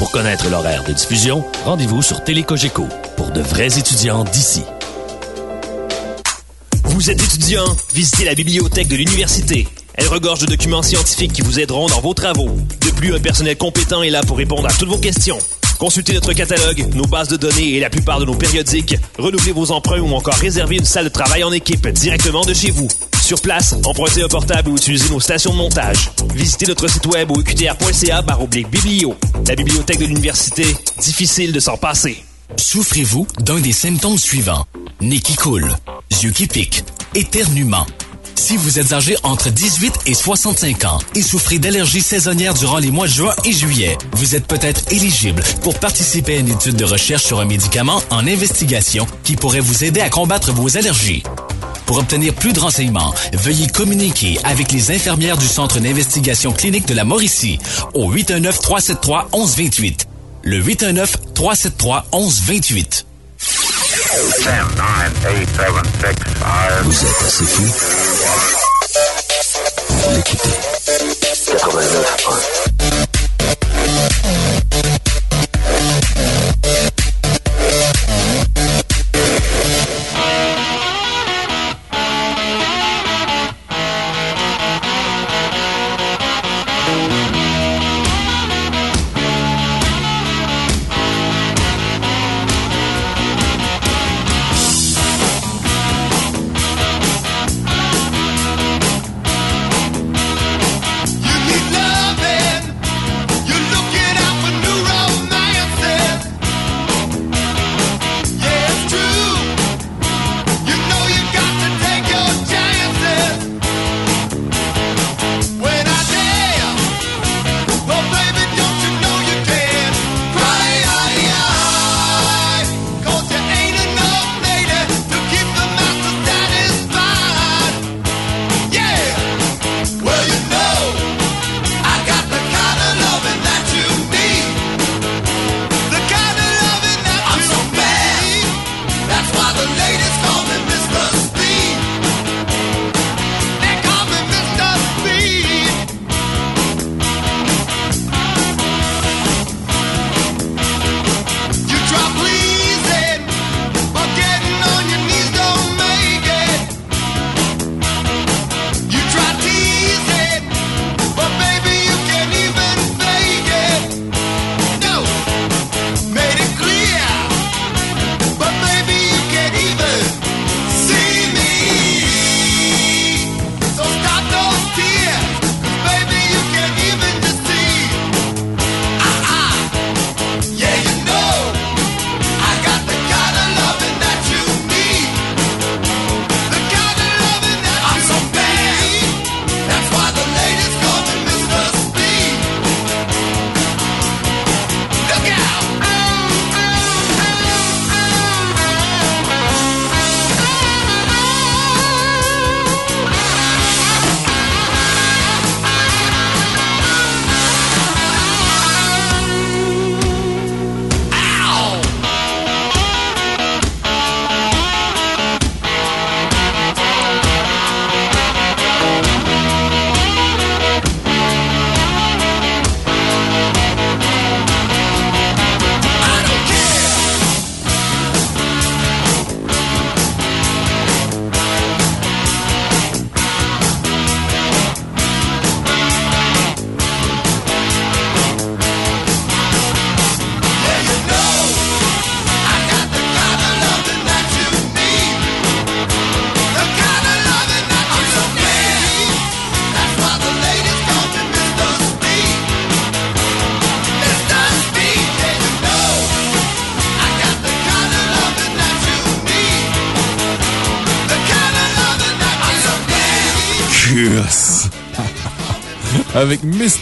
Pour connaître l'horaire de diffusion, rendez-vous sur Télécogeco pour de vrais étudiants d'ici. Vous êtes étudiant? Visitez la bibliothèque de l'université. Elle regorge de documents scientifiques qui vous aideront dans vos travaux. De plus, un personnel compétent est là pour répondre à toutes vos questions. Consultez notre catalogue, nos bases de données et la plupart de nos périodiques. Renouvelez vos emprunts ou encore réservez une salle de travail en équipe directement de chez vous. Sur place, empruntez un portable ou utilisez nos stations de montage. Visitez notre site web au uqtr.ca biblio. La bibliothèque de l'université, difficile de s'en passer. Souffrez-vous d'un des symptômes suivants? Nez qui coule, yeux qui piquent, éternuement. Si vous êtes âgé entre 18 et 65 ans et souffrez d'allergies saisonnières durant les mois de juin et juillet, vous êtes peut-être éligible pour participer à une étude de recherche sur un médicament en investigation qui pourrait vous aider à combattre vos allergies. Pour obtenir plus de renseignements, veuillez communiquer avec les infirmières du Centre d'investigation clinique de la Mauricie au 819-373-1128. Le 819-373-1128. Vous êtes assez fou pour l'écouter. 89.1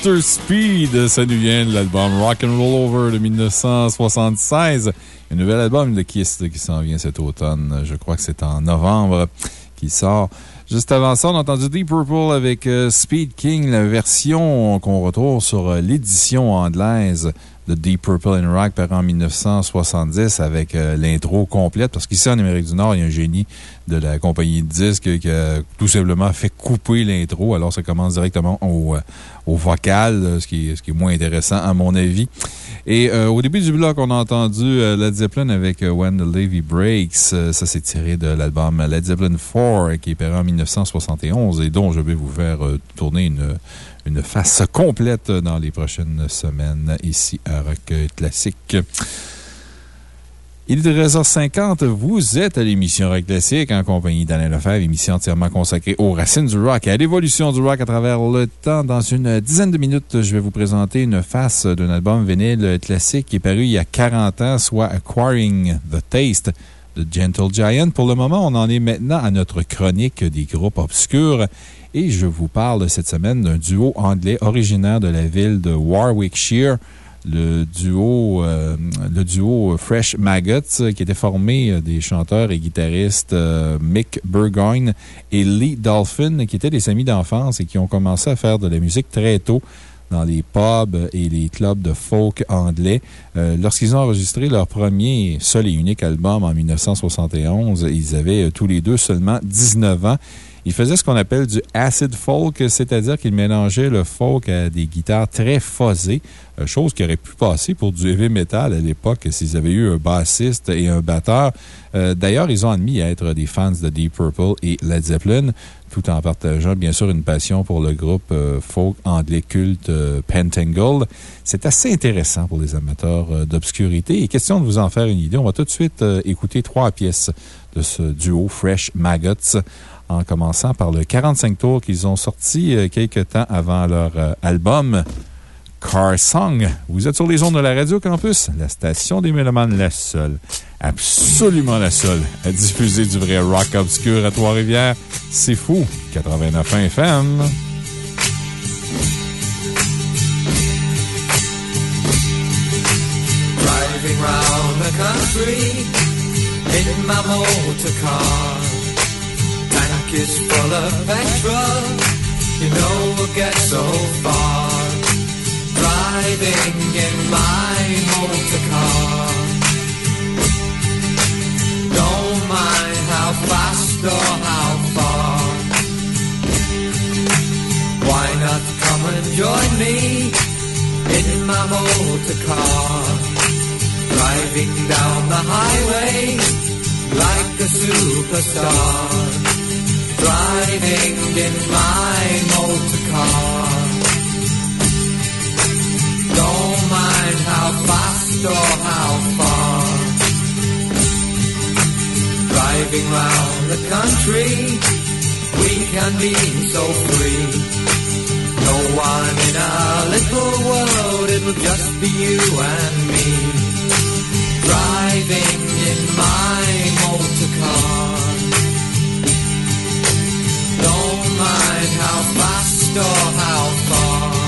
Mr. Speed, ça nous vient de l'album Rock and Roll Over de 1976. Un nouvel album de Kiss qui s'en vient cet automne. Je crois que c'est en novembre qui sort. Juste avant ça, on a entendu Deep Purple avec euh, Speed King, la version qu'on retrouve sur euh, l'édition anglaise de Deep Purple in Rock par en 1970 avec euh, l'intro complète. Parce qu'ici, en Amérique du Nord, il y a un génie de la compagnie de disques qui a tout simplement fait couper l'intro. Alors, ça commence directement au, au vocal, ce qui, est, ce qui est moins intéressant à mon avis. Et au début du bloc, on a entendu Led Zeppelin avec When the Levy Breaks. ça, c'est tiré de l'album Led Zeppelin 4 qui est paru en 1971 et dont je vais vous faire tourner une une face complète dans les prochaines semaines ici à Rock Classique. Il est 13h50. Vous êtes à l'émission Rock Classique en compagnie d'Alain Lefebvre, émission entièrement consacrée aux racines du rock et à l'évolution du rock à travers le temps. Dans une dizaine de minutes, je vais vous présenter une face d'un album vinyle classique qui est paru il y a 40 ans, soit Acquiring the Taste Gentle Giant. Pour le moment, on en est maintenant à notre chronique des groupes obscurs et je vous parle cette semaine d'un duo anglais originaire de la ville de Warwickshire, le duo, euh, le duo Fresh Maggots, qui était formé euh, des chanteurs et guitaristes euh, Mick Burgoyne et Lee Dolphin, qui étaient des amis d'enfance et qui ont commencé à faire de la musique très tôt dans les pubs et les clubs de folk anglais. Lorsqu'ils ont enregistré leur premier seul et unique album en 1971, ils avaient tous les deux seulement 19 ans. Il faisait ce qu'on appelle du acid folk, c'est-à-dire qu'il mélangeait le folk à des guitares très fuzzées, euh, chose qui aurait pu passer pour du heavy metal à l'époque s'ils avaient eu un bassiste et un batteur. Euh, d'ailleurs, ils ont admis être des fans de Deep Purple et Led Zeppelin, tout en partageant bien sûr une passion pour le groupe euh, folk anglais culte Pentangle. C'est assez intéressant pour les amateurs d'obscurité. Et question de vous en faire une idée, on va tout de suite écouter trois pièces de ce duo Fresh Maggots en commençant par le 45 tours qu'ils ont sorti euh, quelques temps avant leur euh, album Car Song. Vous êtes sur les ondes de la Radio Campus, la station des Mélomanes, la seule, absolument la seule, à diffuser du vrai rock obscur à Trois-Rivières. C'est fou, 89 FM. Driving round the country in my motor car. Driving in my motor car. Don't mind how fast or how far. Why not come and join me in my motor car? Driving down the highway like a superstar driving in my motor car. Fast or how far. Driving round the country, we can be so free. No one in our little world, it'll just be you and me. Driving in my motor car. mind how fast or how far.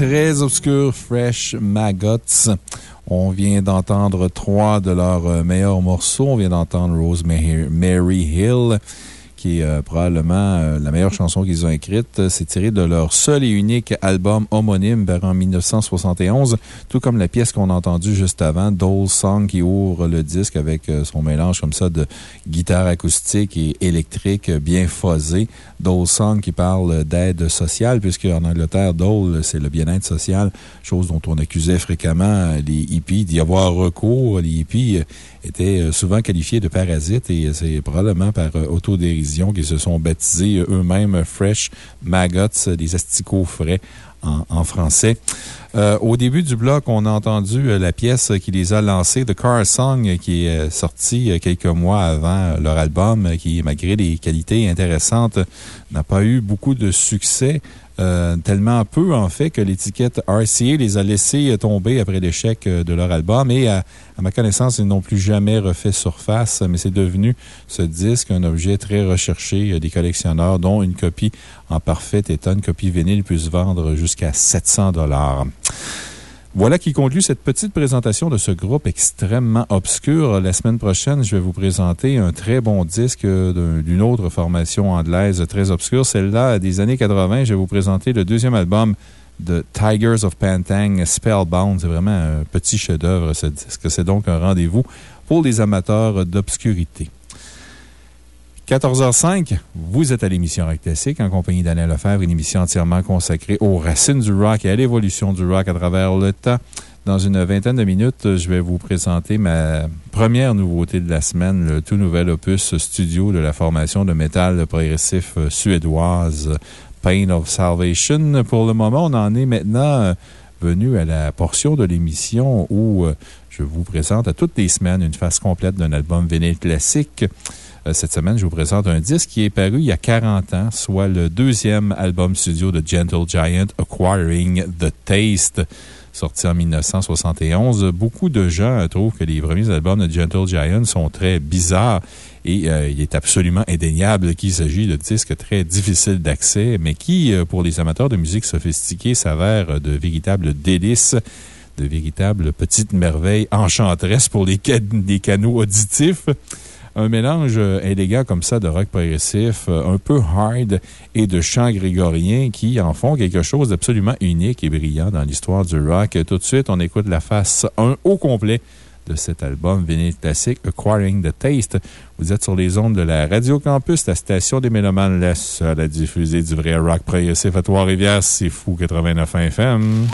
Très obscur, Fresh Maggots. On vient d'entendre trois de leurs euh, meilleurs morceaux. On vient d'entendre Rosemary Mary Hill, qui est euh, probablement euh, la meilleure chanson qu'ils ont écrite. C'est tiré de leur seul et unique album homonyme vers en 1971, tout comme la pièce qu'on a entendue juste avant, Doll Song, qui ouvre le disque avec euh, son mélange comme ça de guitare acoustique et électrique bien phasé. Dole Song qui parle d'aide sociale, puisque en Angleterre, Dole, c'est le bien-être social, chose dont on accusait fréquemment les hippies d'y avoir recours. Les hippies étaient souvent qualifiés de parasites et c'est probablement par euh, qu'ils se sont baptisés eux-mêmes Fresh Maggots, des asticots frais en, français. Euh, au début du bloc, on a entendu euh, la pièce qui les a lancés, The Car Song, euh, qui est sortie quelques mois avant leur album, qui, malgré les qualités intéressantes, n'a pas eu beaucoup de succès. Euh, tellement peu, en fait, que l'étiquette RCA les a laissés tomber après l'échec de leur album. Et à, ma connaissance, ils n'ont plus jamais refait surface, mais c'est devenu ce disque un objet très recherché des collectionneurs, dont une copie en parfait état, une copie vinyle, peut se vendre jusqu'à 700 voilà qui conclut cette petite présentation de ce groupe extrêmement obscur. La semaine prochaine, je vais vous présenter un très bon disque d'une autre formation anglaise très obscure. Celle-là, des années 80, je vais vous présenter le deuxième album de Tigers of Pantang, Spellbound. C'est vraiment un petit chef-d'œuvre, ce disque. C'est donc un rendez-vous pour les amateurs d'obscurité. 14h05, vous êtes à l'émission Rock Classique en compagnie d'Alain Lefebvre, une émission entièrement consacrée aux racines du rock et à l'évolution du rock à travers le temps. Dans une vingtaine de minutes, je vais vous présenter ma première nouveauté de la semaine, le tout nouvel opus studio de la formation de métal progressif suédoise Pain of Salvation. Pour le moment, on en est maintenant venu à la portion de l'émission où je vous présente à toutes les semaines une phase complète d'un album vinyle classique. Cette semaine, je vous présente un disque qui est paru il y a 40 ans, soit le deuxième album studio de Gentle Giant, Acquiring the Taste, sorti en 1971. Beaucoup de gens trouvent que les premiers albums de Gentle Giant sont très bizarres et euh, il est absolument indéniable qu'il s'agit de disques très difficiles d'accès, mais qui, euh, pour les amateurs de musique sophistiquée, s'avèrent de véritables délices de véritables petites merveilles enchanteresses pour les canaux auditifs un mélange élégant comme ça de rock progressif, un peu hard et de chant grégorien qui en font quelque chose d'absolument unique et brillant dans l'histoire du rock. Tout de suite, on écoute la face 1 au complet de cet album vinyle classique Acquiring the Taste. Vous êtes sur les ondes de la Radio Campus, la station des Mélomanes, la seule à diffuser du vrai rock progressif à Trois-Rivières. C'est fou 89 FM.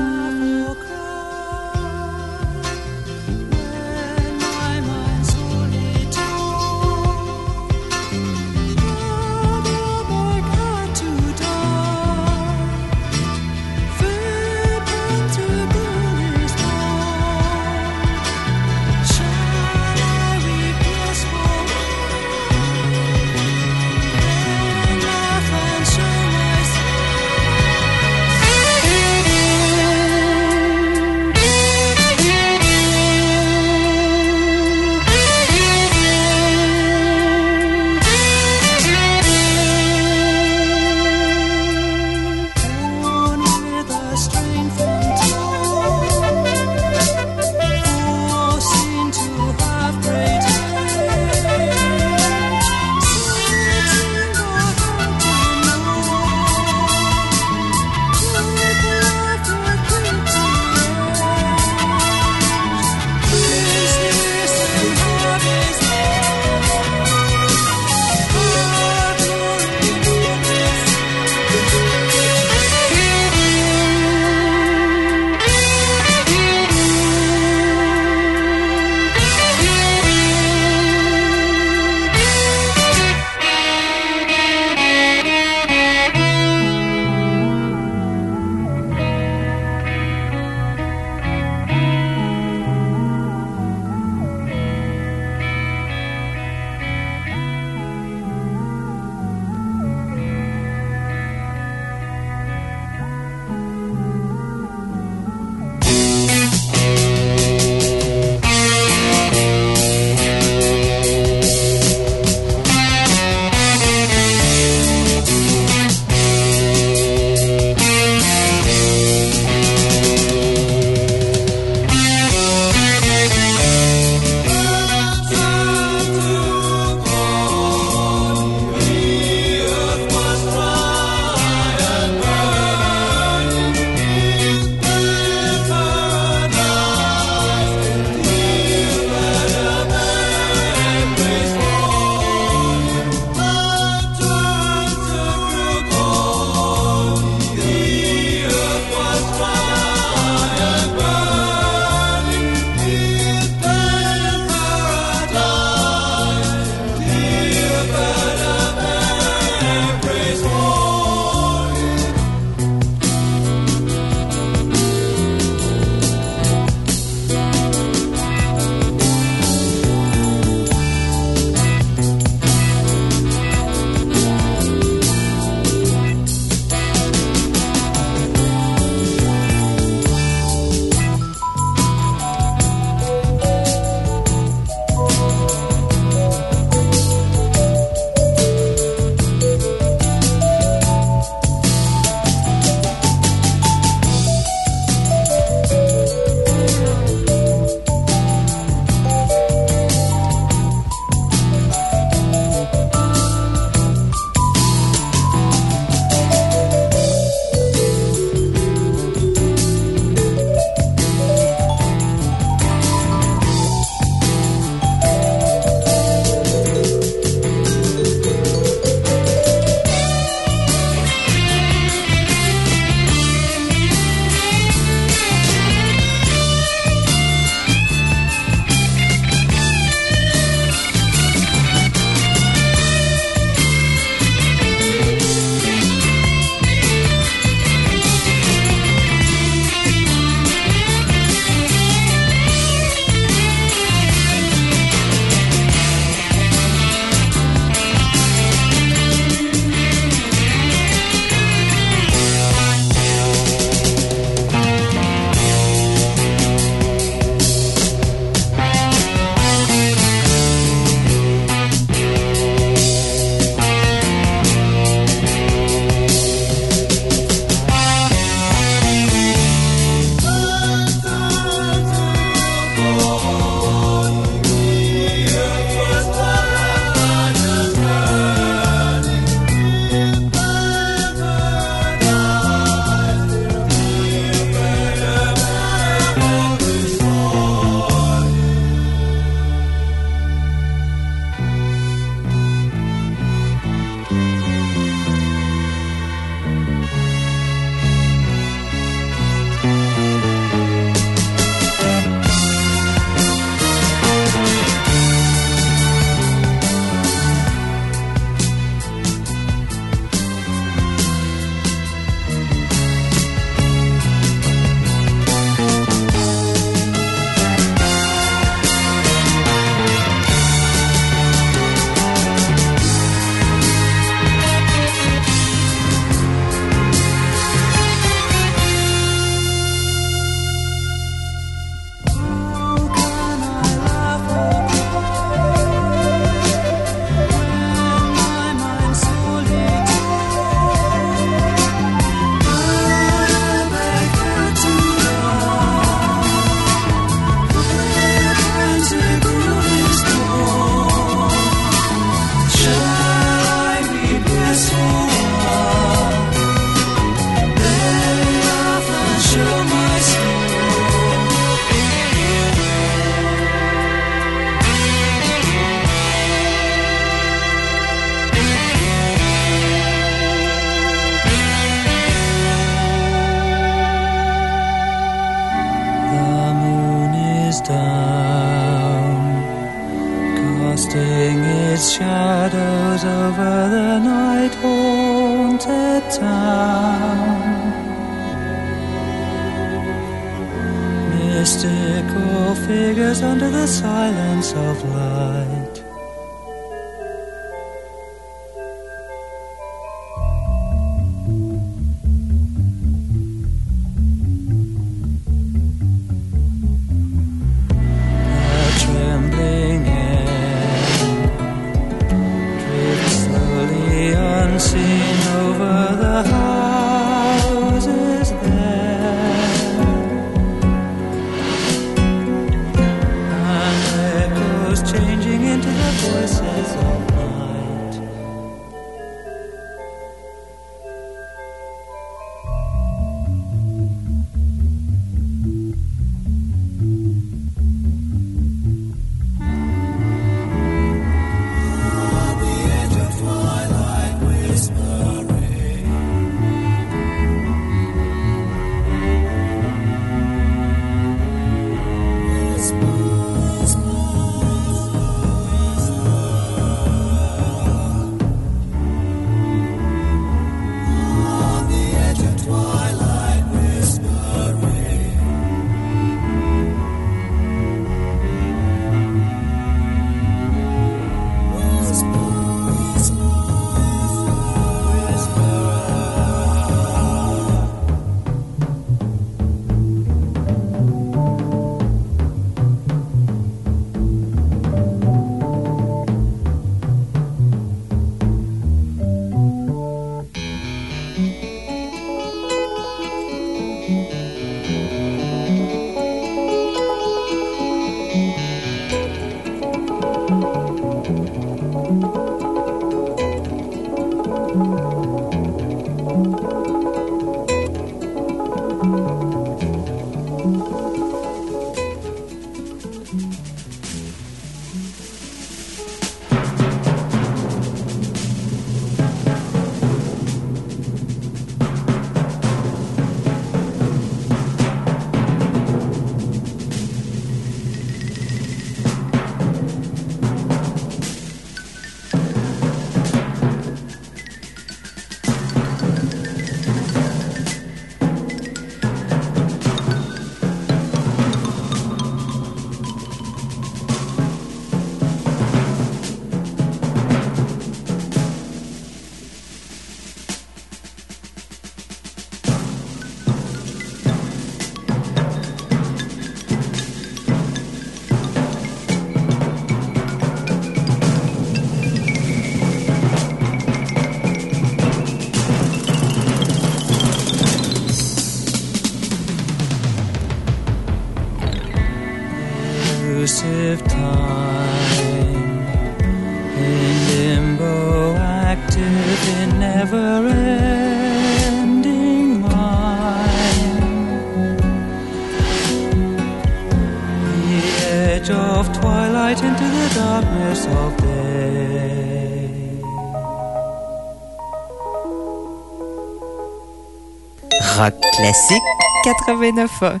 Classique 89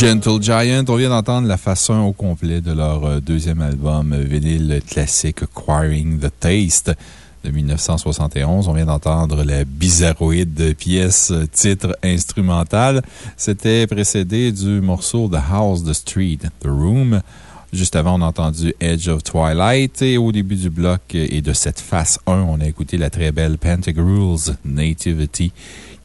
Gentle Giant, on vient d'entendre la façon au complet de leur euh, deuxième album euh, vinyle classique Acquiring the Taste de 1971. On vient d'entendre la bizarroïde pièce euh, titre instrumentale. C'était précédé du morceau The House, The Street, The Room. Juste avant, on a entendu Edge of Twilight. Et au début du bloc et de cette face 1, on a écouté la très belle Pentagrul's Nativity,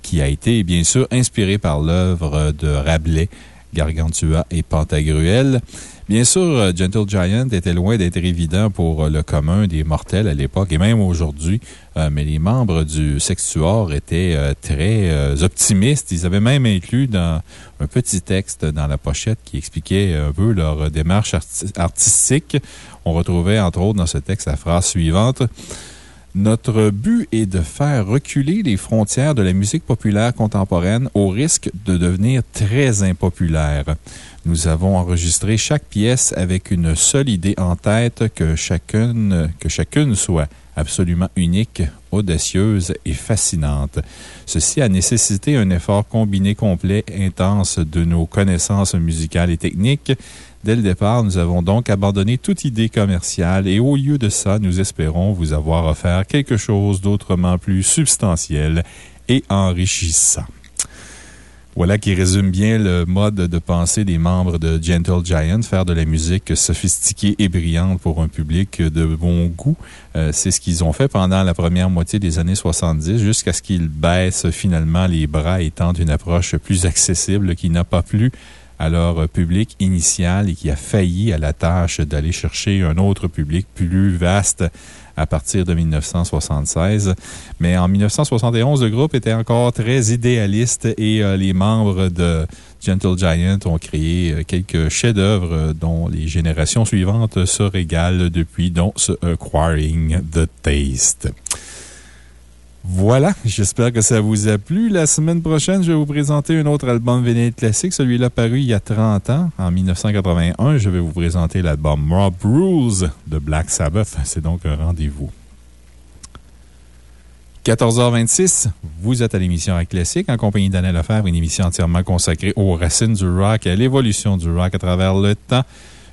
qui a été, bien sûr, inspirée par l'œuvre de Rabelais Gargantua et Pantagruel. Bien sûr, euh, Gentle Giant était loin d'être évident pour euh, le commun des mortels à l'époque et même aujourd'hui, euh, mais les membres du Sextuor étaient très optimistes. Ils avaient même inclus dans un petit texte dans la pochette qui expliquait un peu leur démarche artistique. On retrouvait entre autres dans ce texte la phrase suivante. Notre but est de faire reculer les frontières de la musique populaire contemporaine au risque de devenir très impopulaire. Nous avons enregistré chaque pièce avec une seule idée en tête que chacune, soit absolument unique, audacieuse et fascinante. Ceci a nécessité un effort combiné complet, intense de nos connaissances musicales et techniques, Dès le départ, nous avons donc abandonné toute idée commerciale et au lieu de ça, nous espérons vous avoir offert quelque chose d'autrement plus substantiel et enrichissant. Voilà qui résume bien le mode de pensée des membres de Gentle Giant, faire de la musique sophistiquée et brillante pour un public de bon goût. Euh, c'est ce qu'ils ont fait pendant la première moitié des années 70 jusqu'à ce qu'ils baissent finalement les bras étant une approche plus accessible qui n'a pas plu à leur public initial et qui a failli à la tâche d'aller chercher un autre public plus vaste à partir de 1976. Mais en 1971, le groupe était encore très idéaliste et euh, les membres de Gentle Giant ont créé euh, quelques chefs-d'œuvre dont les générations suivantes se régalent depuis, dont Acquiring the Taste. Voilà, j'espère que ça vous a plu. La semaine prochaine, je vais vous présenter un autre album vinyle classique, celui-là paru il y a 30 ans, en 1981. Je vais vous présenter l'album Rob Rules de Black Sabbath. C'est donc un rendez-vous. 14h26, vous êtes à l'émission Rock Classique en compagnie d'Anna Lefebvre, une émission entièrement consacrée aux racines du rock et à l'évolution du rock à travers le temps.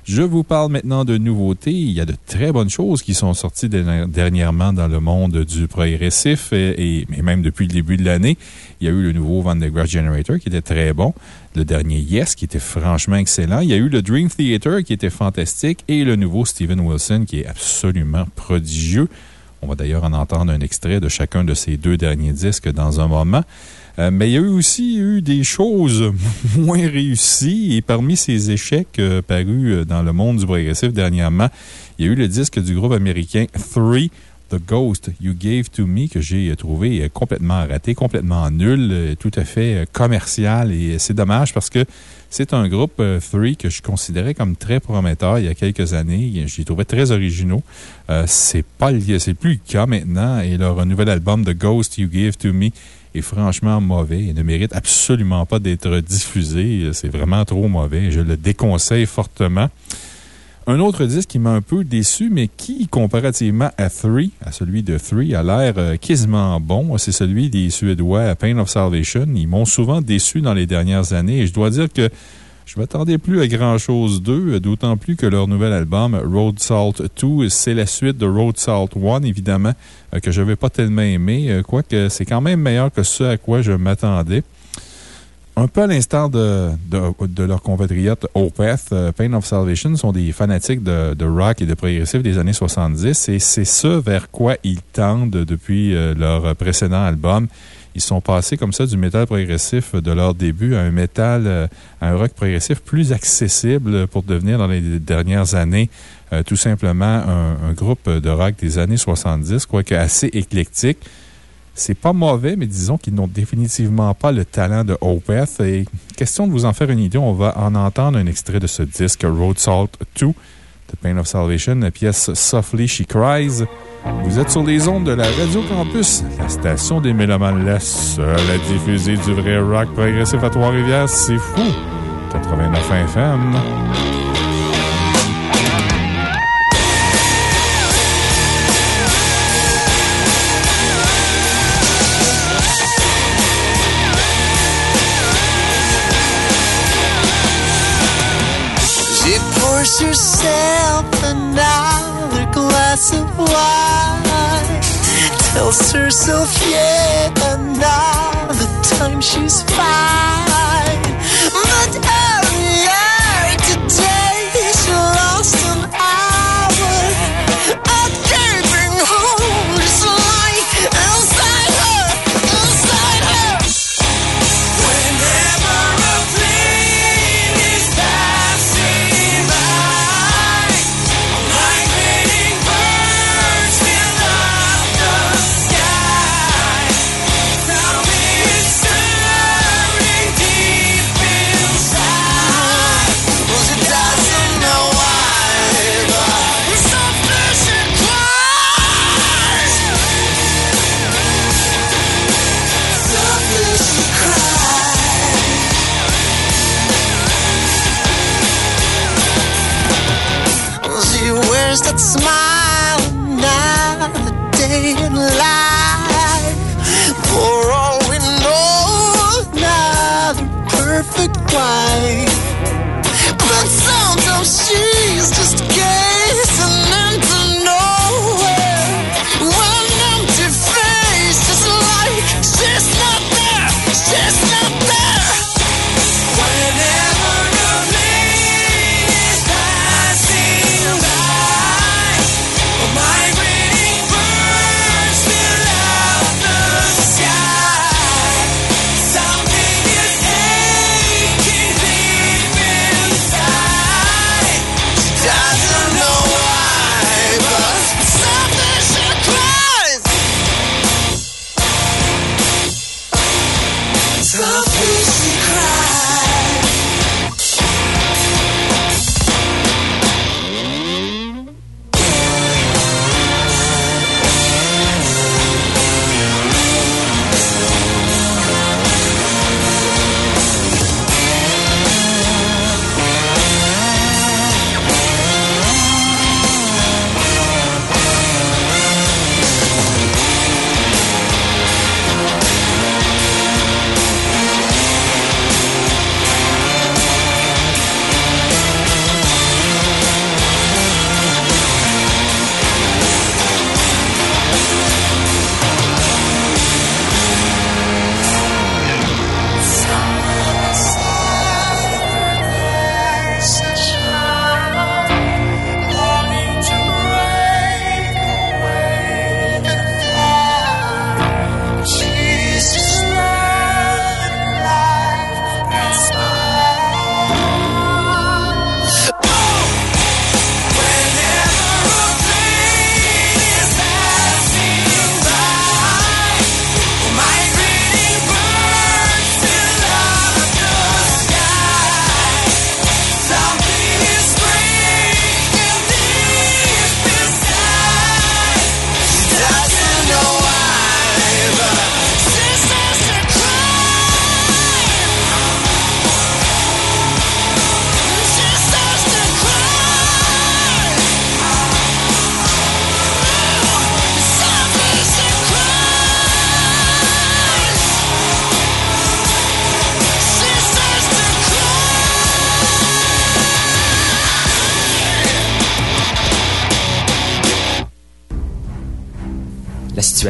Je vous parle maintenant de nouveautés. Il y a de très bonnes choses qui sont sorties dernièrement dans le monde du progressif et, même depuis le début de l'année. Il y a eu le nouveau Van de Graaff Generator qui était très bon. Le dernier Yes qui était franchement excellent. Il y a eu le Dream Theater qui était fantastique et le nouveau Steven Wilson qui est absolument prodigieux. On va d'ailleurs en entendre un extrait de chacun de ces deux derniers disques dans un moment. Euh, mais il y a eu aussi eu des choses moins réussies et parmi ces échecs euh, parus euh, dans le monde du progressif dernièrement, il y a eu le disque du groupe américain Three, The Ghost You Gave to Me, que j'ai trouvé complètement raté, complètement nul, tout à fait commercial. Et c'est dommage parce que c'est un groupe 3 que je considérais comme très prometteur il y a quelques années. Je trouvais très originaux. c'est pas c'est plus le cas maintenant. Et leur nouvel album, The Ghost You Gave to Me, est franchement mauvais et ne mérite absolument pas d'être diffusé. C'est vraiment trop mauvais. Je le déconseille fortement. Un autre disque qui m'a un peu déçu, mais qui, comparativement à Three, à celui de Three, a l'air euh, quasiment bon, c'est celui des Suédois Pain of Salvation. Ils m'ont souvent déçu dans les dernières années et je dois dire que je m'attendais plus à grand chose d'eux, d'autant plus que leur nouvel album, Road Salt 2, c'est la suite de Road Salt 1, évidemment, euh, que je n'avais pas tellement aimé, euh, quoique c'est quand même meilleur que ce à quoi je m'attendais. Un peu à l'instar de, de, de, leurs Opeth, euh, Pain of Salvation sont des fanatiques de, de, rock et de progressif des années 70 et c'est ce vers quoi ils tendent depuis leur précédent album. Ils sont passés comme ça du métal progressif de leur début à un métal, euh, à un rock progressif plus accessible pour devenir dans les dernières années tout simplement un, un, groupe de rock des années 70, quoique assez éclectique. C'est pas mauvais, mais disons qu'ils n'ont définitivement pas le talent de Opeth. Et question de vous en faire une idée, on va en entendre un extrait de ce disque, Road Salt 2, The Pain of Salvation, la pièce Softly She Cries. Vous êtes sur les ondes de la Radio Campus, la station des Mélomanes, la seule à diffuser du vrai rock progressif à Trois-Rivières. C'est fou! 89 FM. Pours herself another glass of wine. Tells herself yet another time she's fine. life.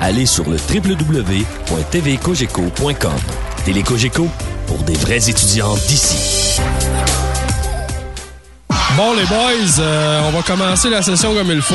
allez sur le www.tvcogeco.com. Télécogeco, pour des vrais étudiants d'ici. Bon, les boys, euh, on va commencer la session comme il faut.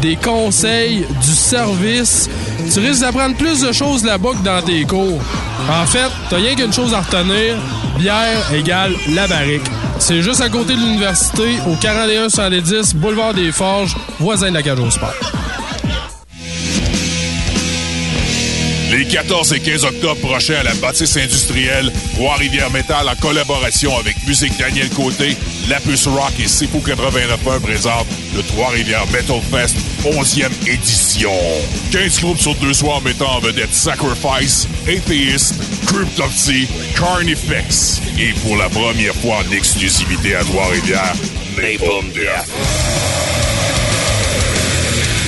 des conseils, du service. Tu risques d'apprendre plus de choses là-bas que dans tes cours. En fait, t'as rien qu'une chose à retenir. Bière égale la barrique. C'est juste à côté de l'université, au 41 110 Boulevard des Forges, voisin de la Cage au Sport. Les 14 et 15 octobre prochains à la bâtisse industrielle, Trois-Rivières Métal en collaboration avec Musique Daniel Côté, Lapus Rock et Sipo 89.1 présentent le Trois-Rivières Metal Fest 11e édition. 15 groupes sur deux soirs mettant en vedette Sacrifice, Atheist, Cryptopsy, Carnifex et pour la première fois en exclusivité à Trois-Rivières, Napalm Death.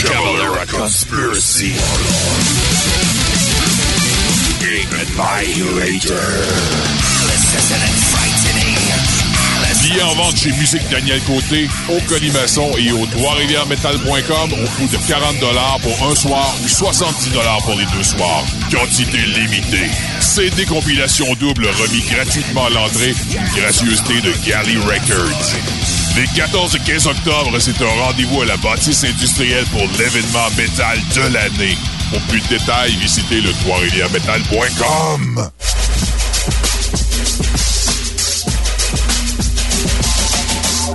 Cavalera Conspiracy. Billets en vente chez Musique Daniel Côté, au Colimaçon et au Trois-Rivières-Metal.com au coût de 40 pour un soir ou 70 pour les deux soirs. Quantité limitée. CD compilation double remis gratuitement à l'entrée, une gracieuseté de Galley Records. Les 14 et 15 octobre, c'est un rendez-vous à la bâtisse industrielle pour l'événement métal de l'année. Pour plus de détails, visitez le trois-rivières-metal.com.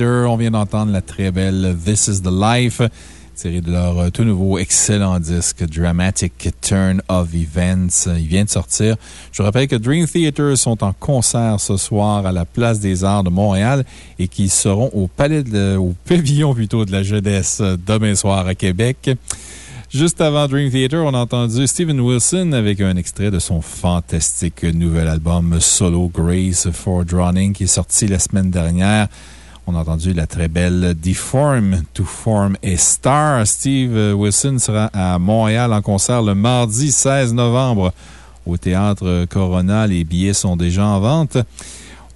On vient d'entendre la très belle This is the Life, tirée de leur euh, tout nouveau excellent disque Dramatic Turn of Events. Il vient de sortir. Je vous rappelle que Dream Theater sont en concert ce soir à la Place des Arts de Montréal et qu'ils seront au au pavillon plutôt de la jeunesse demain soir à Québec. Juste avant Dream Theater, on a entendu Steven Wilson avec un extrait de son fantastique nouvel album solo Grace for Drowning qui est sorti la semaine dernière. On a entendu la très belle Deform to Form a Star. Steve Wilson sera à Montréal en concert le mardi 16 novembre au théâtre Corona. Les billets sont déjà en vente.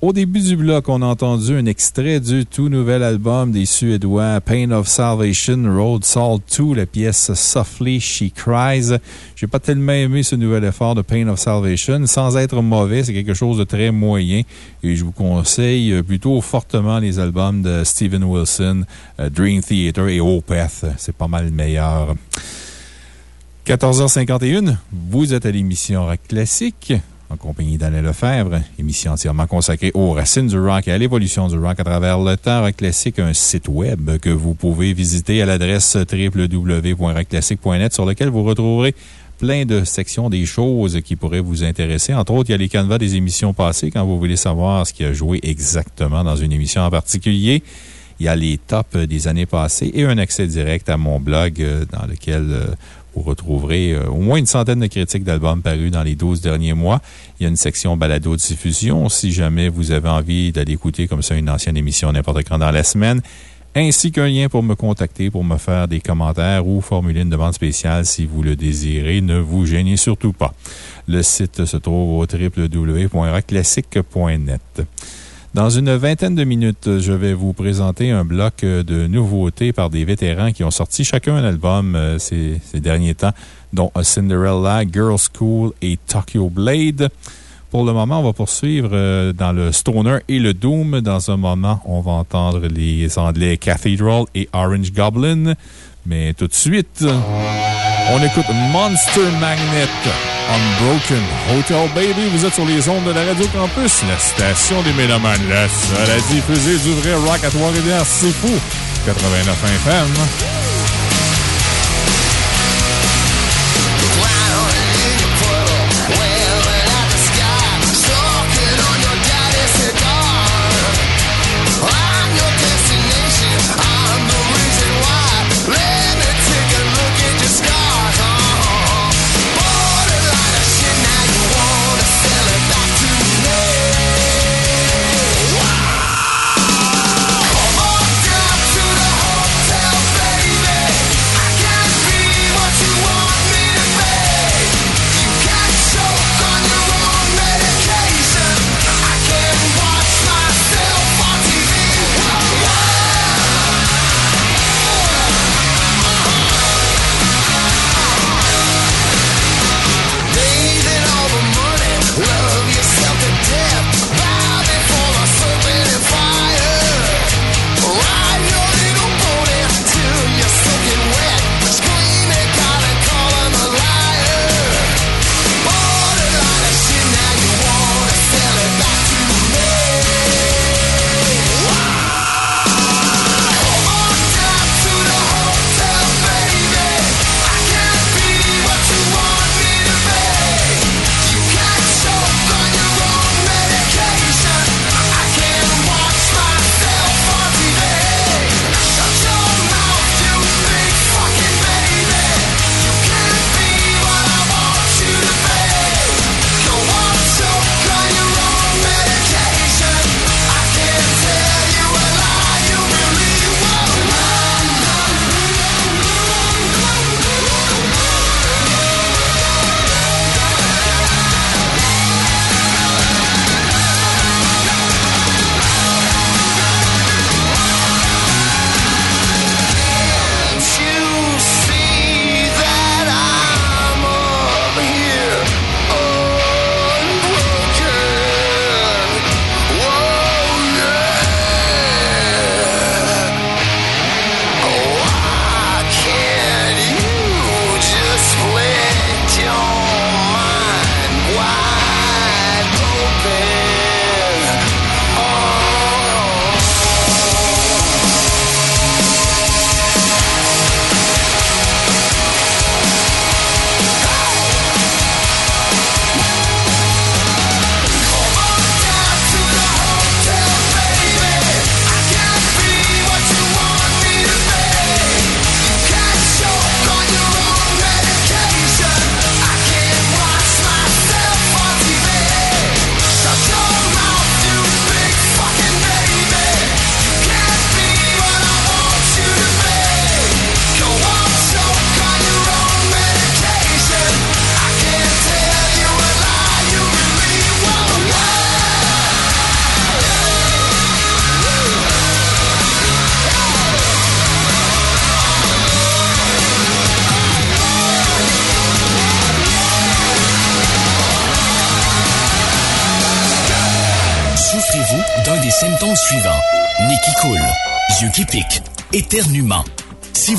Au début du bloc, on a entendu un extrait du tout nouvel album des Suédois Pain of Salvation, Road Salt 2, la pièce Softly She Cries. J'ai pas tellement aimé ce nouvel effort de Pain of Salvation. Sans être mauvais, c'est quelque chose de très moyen et je vous conseille plutôt fortement les albums de Steven Wilson, euh, Dream Theater et Opeth. C'est pas mal meilleur. 14h51, vous êtes à l'émission Rock Classique en compagnie d'Alain Lefebvre, émission entièrement consacrée aux racines du rock et à l'évolution du rock à travers le temps. Rock Classique, un site web que vous pouvez visiter à l'adresse www.rockclassique.net sur lequel vous retrouverez plein de sections des choses qui pourraient vous intéresser. Entre autres, il y a les canevas des émissions passées quand vous voulez savoir ce qui a joué exactement dans une émission en particulier. Il y a les tops des années passées et un accès direct à mon blog euh, dans lequel euh, vous retrouverez euh, au moins une centaine de critiques d'albums parus dans les 12 derniers mois. Il y a une section balado de diffusion si jamais vous avez envie d'aller écouter comme ça une ancienne émission n'importe quand dans la semaine ainsi qu'un lien pour me contacter, pour me faire des commentaires ou formuler une demande spéciale si vous le désirez. Ne vous gênez surtout pas. Le site se trouve au www.rockclassique.net. Dans une vingtaine de minutes, je vais vous présenter un bloc de nouveautés par des vétérans qui ont sorti chacun un album euh, ces, derniers temps, dont Cinderella, Girl School et Tokyo Blade. Pour le moment, on va poursuivre euh, dans le Stoner et le Doom. Dans un moment, on va entendre les Anglais Cathedral et Orange Goblin. Mais tout de suite, on écoute Monster Magnet, Unbroken Hotel Baby. Vous êtes sur les ondes de la Radio Campus, la station des Mélomanes, la seule à diffuser du vrai rock à Trois-Rivières. C'est fou! 89 FM.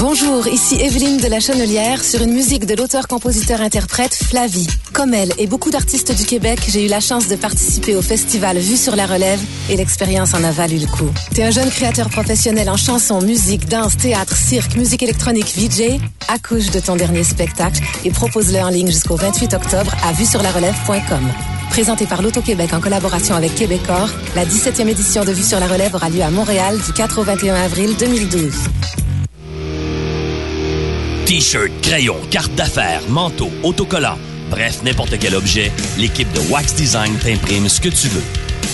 Bonjour, ici Evelyne de la Chenelière sur une musique de l'auteur-compositeur-interprète Flavie. Comme elle et beaucoup d'artistes du Québec, j'ai eu la chance de participer au festival Vue sur la relève et l'expérience en a valu le coup. T'es un jeune créateur professionnel en chanson, musique, danse, théâtre, cirque, musique électronique, VJ? Accouche de ton dernier spectacle et propose-le en ligne jusqu'au 28 octobre à vuesurlarelève.com. Présenté par l'Auto-Québec en collaboration avec Québecor, la 17e édition de Vue sur la relève aura lieu à Montréal du 4 au 21 avril 2012. T-shirt, crayon, carte d'affaires, manteau, autocollant, bref, n'importe quel objet, l'équipe de Wax Design t'imprime ce que tu veux.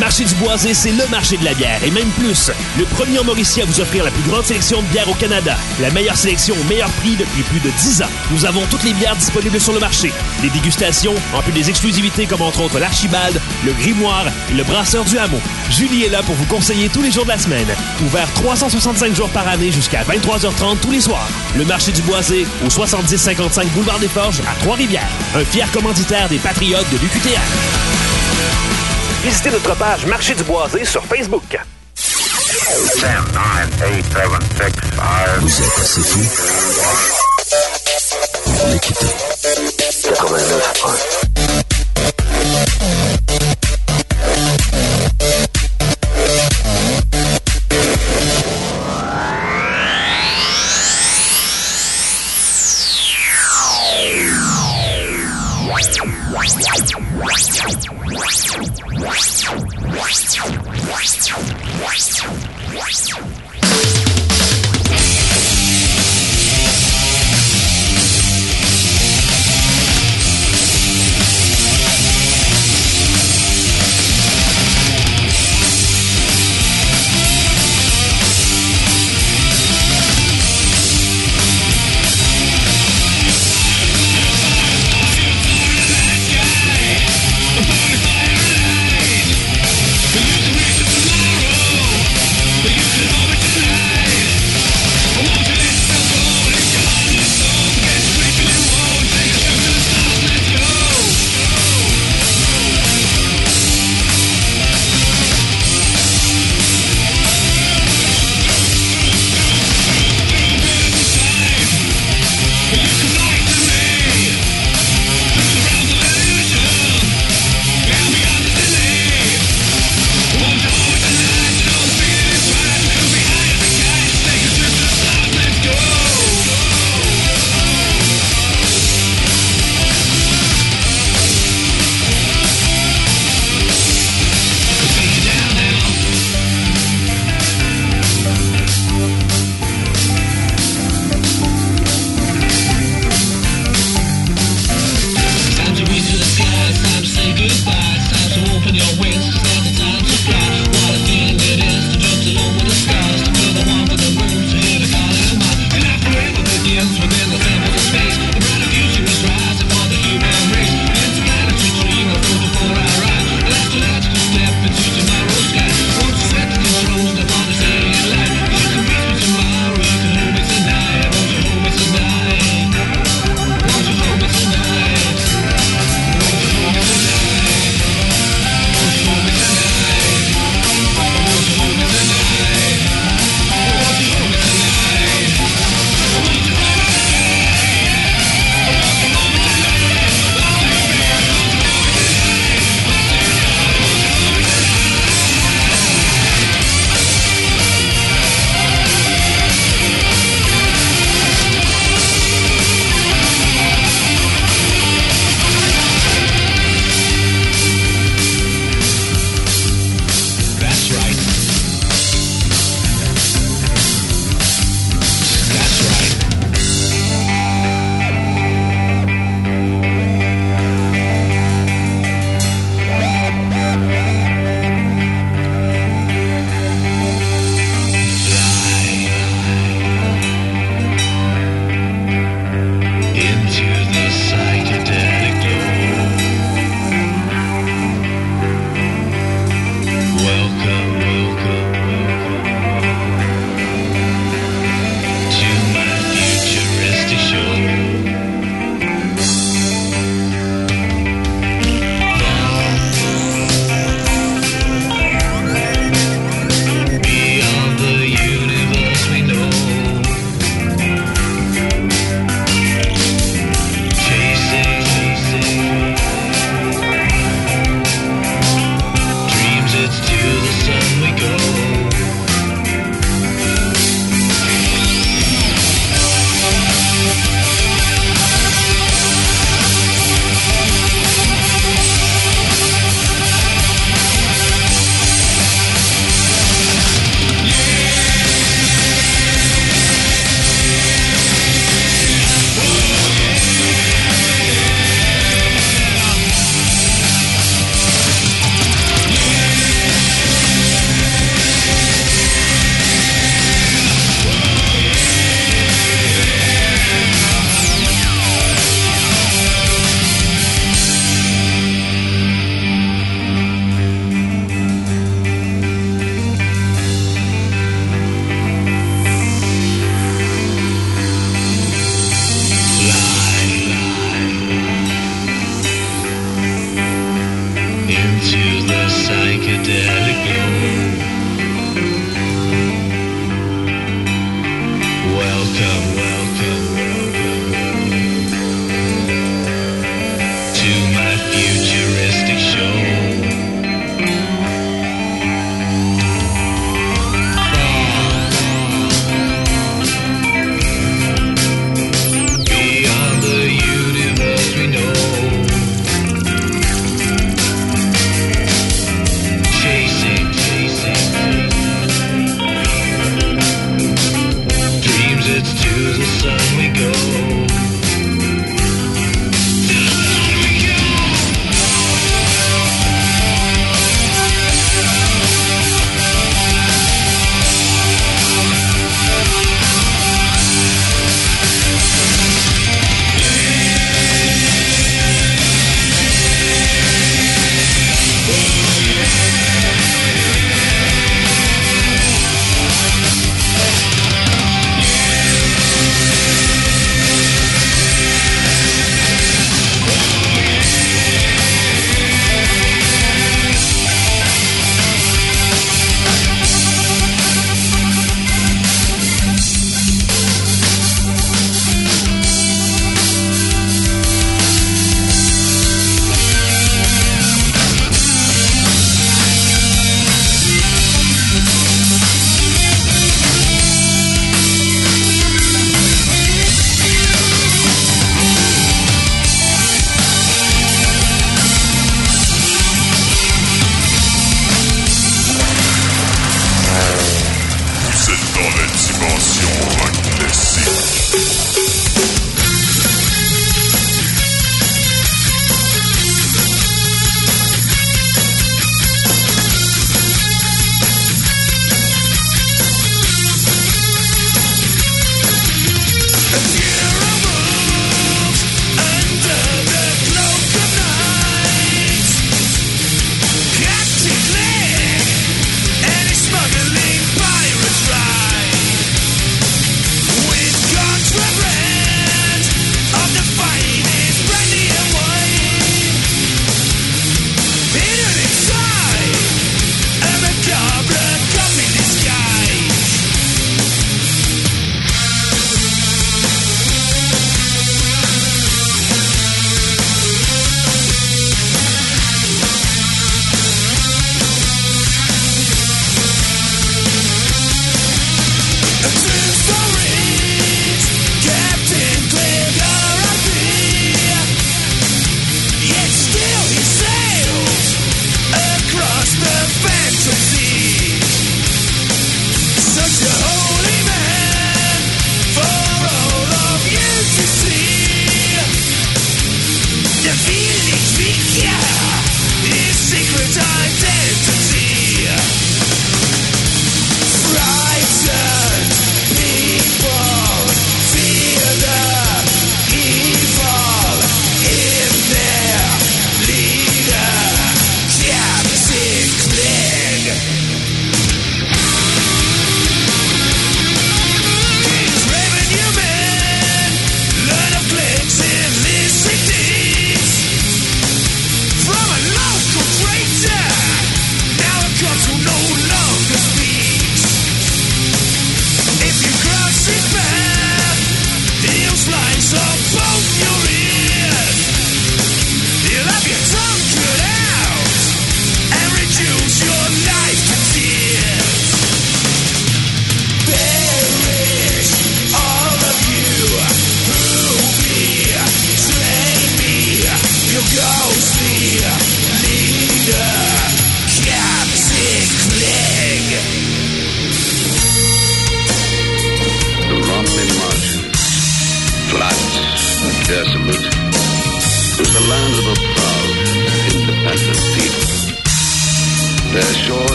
Marché du Boisé, c'est le marché de la bière, et même plus. Le premier en Mauricie à vous offrir la plus grande sélection de bières au Canada. La meilleure sélection au meilleur prix depuis plus de 10 ans. Nous avons toutes les bières disponibles sur le marché. Des dégustations, en plus des exclusivités comme entre autres l'Archibald, le Grimoire et le Brasseur du Hameau. Julie est là pour vous conseiller tous les jours de la semaine. Ouvert 365 jours par année jusqu'à 23h30 tous les soirs. Le marché du Boisé, au 7055 Boulevard des Forges, à Trois-Rivières. Un fier commanditaire des Patriotes de l'UQTR. Visitez notre page Marché du Boisé sur Facebook. Vous êtes assez fou pour l'écouter. 89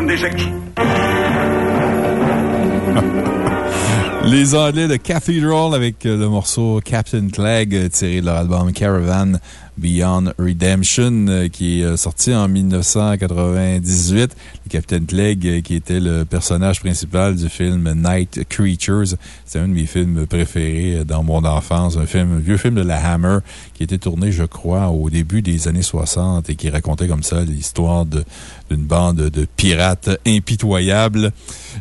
1776. Les Anglais de Cathedral avec euh, le morceau Captain Clegg euh, tiré de leur album Caravan Beyond Redemption euh, qui est sorti en 1998. Le Captain Clegg euh, qui était le personnage principal du film Night Creatures. C'est un de mes films préférés euh, dans mon enfance. Un film, un vieux film de la Hammer qui était tourné, je crois, au début des années 60 et qui racontait comme ça l'histoire d'une bande de pirates impitoyables.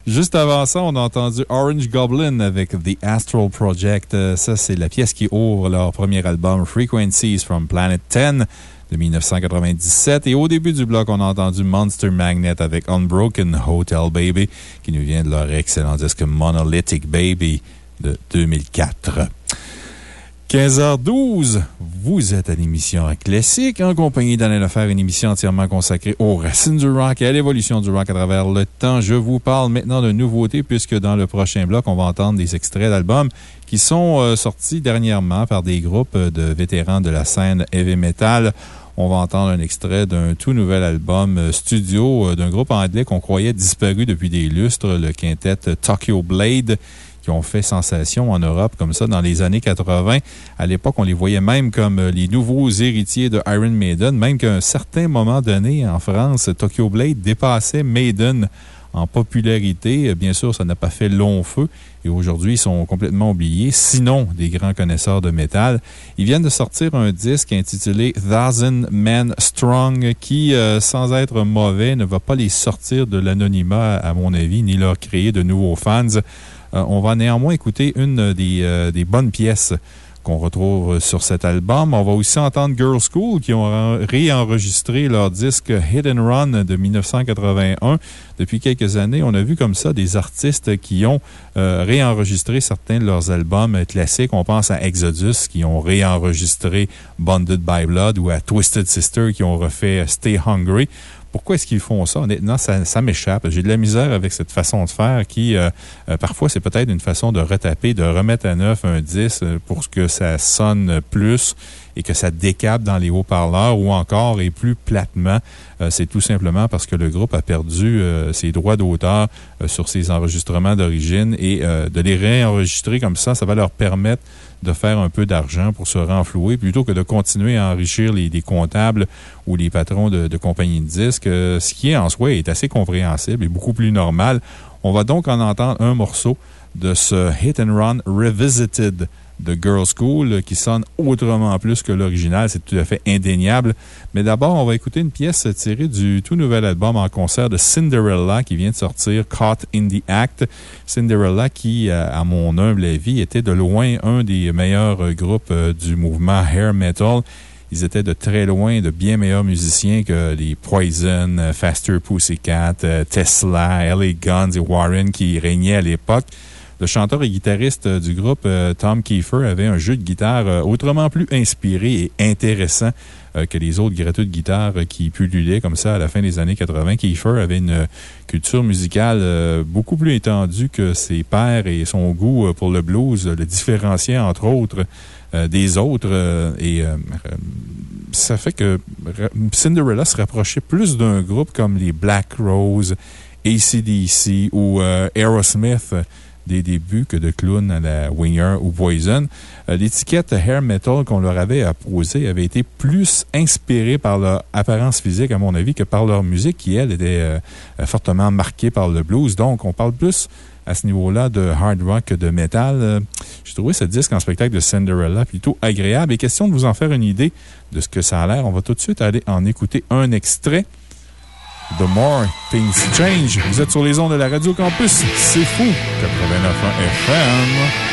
Juste avant ça, on a entendu Orange Goblin avec The Astral Project. Euh, Ça, c'est la pièce qui ouvre leur premier album Frequencies from Planet 10 de 1997. Et au début du bloc, on a entendu Monster Magnet avec Unbroken Hotel Baby qui nous vient de leur excellent disque Monolithic Baby de 2004. 15h12, vous êtes à l'émission Classique en compagnie d'Alain Lefer, une émission entièrement consacrée aux racines du rock et à l'évolution du rock à travers le temps. Je vous parle maintenant de nouveautés puisque dans le prochain bloc, on va entendre des extraits d'albums qui sont euh, sortis dernièrement par des groupes de vétérans de la scène heavy metal. On va entendre un extrait d'un tout nouvel album euh, studio euh, d'un groupe anglais qu'on croyait disparu depuis des lustres, le quintet Tokyo Blade qui ont fait sensation en Europe comme ça dans les années 80. À l'époque, on les voyait même comme euh, les nouveaux héritiers de Iron Maiden, même qu'à un certain moment donné, en France, Tokyo Blade dépassait Maiden en popularité. Bien sûr, ça n'a pas fait long feu et aujourd'hui, ils sont complètement oubliés, sinon des grands connaisseurs de métal. Ils viennent de sortir un disque intitulé Thousand Men Strong qui, euh, sans être mauvais, ne va pas les sortir de l'anonymat, à mon avis, ni leur créer de nouveaux fans. Euh, on va néanmoins écouter une euh, des bonnes pièces qu'on retrouve sur cet album. On va aussi entendre Girl School qui ont réenregistré leur disque Hit and Run de 1981. Depuis quelques années, on a vu comme ça des artistes qui ont euh, réenregistré certains de leurs albums classiques. On pense à Exodus qui ont réenregistré Bonded by Blood ou à Twisted Sister qui ont refait Stay Hungry. Pourquoi est-ce qu'ils font ça? Honnêtement, ça, ça m'échappe. J'ai de la misère avec cette façon de faire qui, euh, euh, parfois, c'est peut-être une façon de retaper, de remettre à neuf un 10 pour que ça sonne plus et que ça décape dans les haut-parleurs ou encore et plus platement. Euh, c'est tout simplement parce que le groupe a perdu ses droits d'auteur sur ses enregistrements d'origine et de les réenregistrer comme ça, ça va leur permettre de faire un peu d'argent pour se renflouer plutôt que de continuer à enrichir les, comptables ou les patrons de, compagnies de disques, euh, ce qui en soi est assez compréhensible et beaucoup plus normal. On va donc en entendre un morceau de ce Hit and Run Revisited de Girl School, qui sonne autrement plus que l'original. C'est tout à fait indéniable. Mais d'abord, on va écouter une pièce tirée du tout nouvel album en concert de Cinderella qui vient de sortir, Caught in the Act. Cinderella qui, euh, à mon humble avis, était de loin un des meilleurs groupes euh, du mouvement hair metal. Ils étaient de très loin de bien meilleurs musiciens que les Poison, euh, Faster Pussycat, Tesla, LA Guns et Warren qui régnaient à l'époque. Le chanteur et guitariste euh, du groupe, euh, Tom Kiefer, avait un jeu de guitare euh, autrement plus inspiré et intéressant que les autres gratuits de guitare qui pullulaient comme ça à la fin des années 80. Kiefer avait une culture musicale beaucoup plus étendue que ses pairs et son goût pour le blues le différenciait, entre autres, des autres. et ça fait que Cinderella se rapprochait plus d'un groupe comme les Black Rose, ACDC ou Aerosmith des débuts que de clowns à la Winger ou Poison. Euh, l'étiquette hair metal qu'on leur avait apposée avait été plus inspirée par leur apparence physique, à mon avis, que par leur musique qui, elle, était euh, fortement marquée par le blues. Donc, on parle plus à ce niveau-là de hard rock que de metal. Euh, j'ai trouvé ce disque en spectacle de Cinderella plutôt agréable. Et question de vous en faire une idée de ce que ça a l'air, on va tout de suite aller en écouter un extrait. The More Things Change. Vous êtes sur les ondes de la Radio Campus. C'est fou. 89 FM.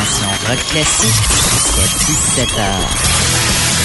Attention, rock classique jusqu'à 17h.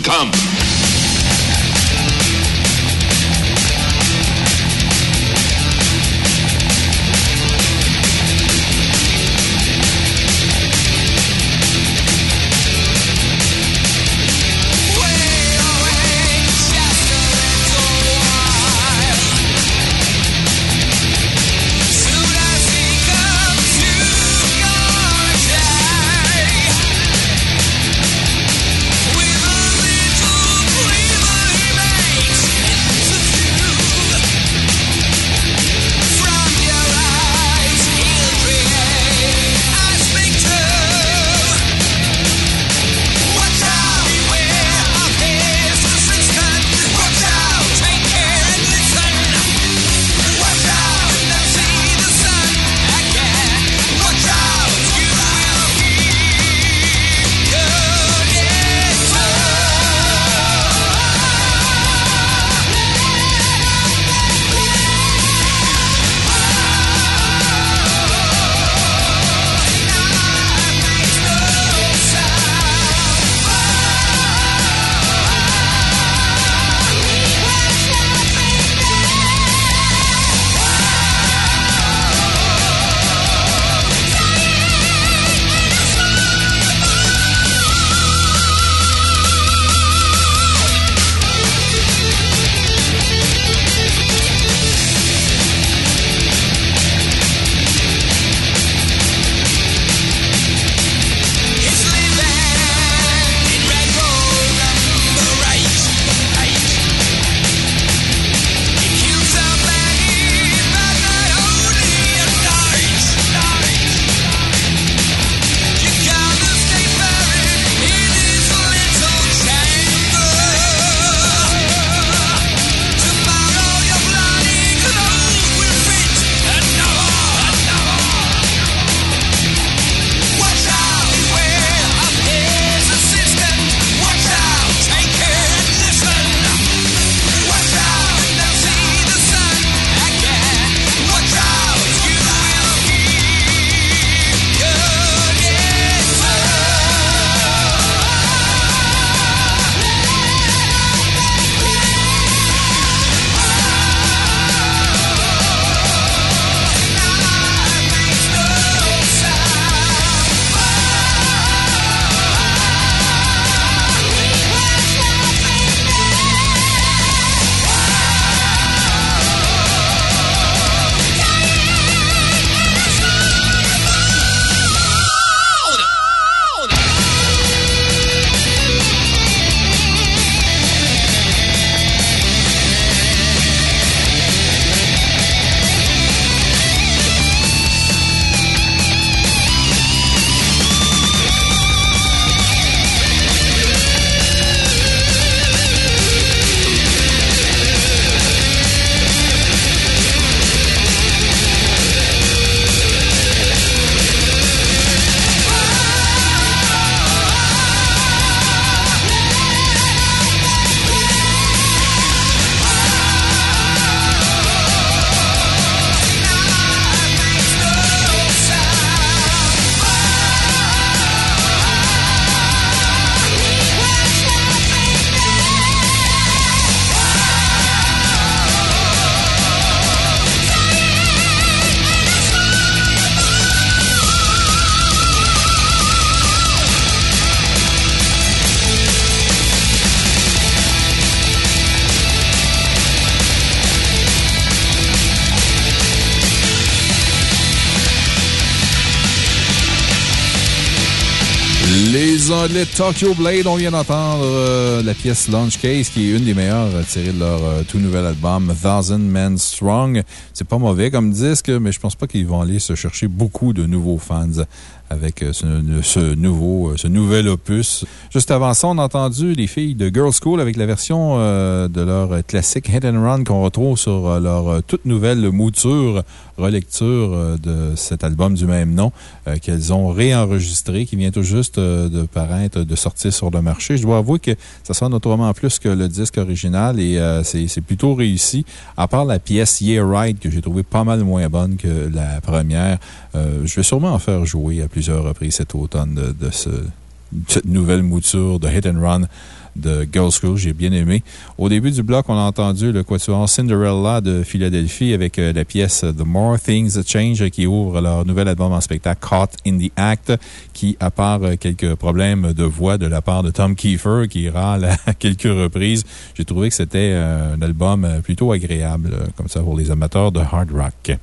To come. Tokyo Blade. On vient d'entendre euh, la pièce Launch Case, qui est une des meilleures euh, tirées de leur euh, tout nouvel album Thousand Men Strong. C'est pas mauvais comme disque, mais je pense pas qu'ils vont aller se chercher beaucoup de nouveaux fans avec euh, ce, nouveau, euh, ce nouvel opus. Juste avant ça, on a entendu les filles de Girl School avec la version euh, de leur classique Hit and Run qu'on retrouve sur leur toute nouvelle mouture, relecture de cet album du même nom qu'elles ont réenregistré, qui vient tout juste de paraître, de sortir sur le marché. Je dois avouer que ça sonne autrement plus que le disque original et c'est plutôt réussi. À part la pièce Yeah Right que j'ai trouvé pas mal moins bonne que la première, je vais sûrement en faire jouer à plusieurs reprises cet automne de, de ce, cette nouvelle mouture de Hit and Run de Girls School. J'ai bien aimé. Au début du bloc, on a entendu le quatuor Cinderella de Philadelphie avec euh, la pièce The More Things Change qui ouvre leur nouvel album en spectacle Caught in the Act qui, à part euh, quelques problèmes de voix de la part de Tom Kiefer qui râle à quelques reprises, j'ai trouvé que c'était euh, un album plutôt agréable, comme ça, pour les amateurs de hard rock.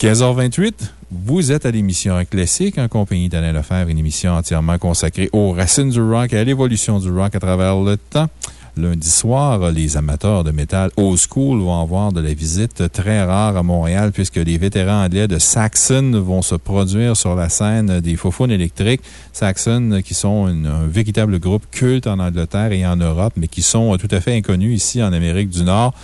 15h28, vous êtes à l'émission Classique en compagnie d'Alain Lefebvre, une émission entièrement consacrée aux racines du rock et à l'évolution du rock à travers le temps. Lundi soir, les amateurs de métal old school vont avoir de la visite très rare à Montréal puisque les vétérans anglais de Saxon vont se produire sur la scène des Faufounes électriques. Saxon, qui sont un véritable groupe culte en Angleterre et en Europe, mais qui sont tout à fait inconnus ici en Amérique du Nord.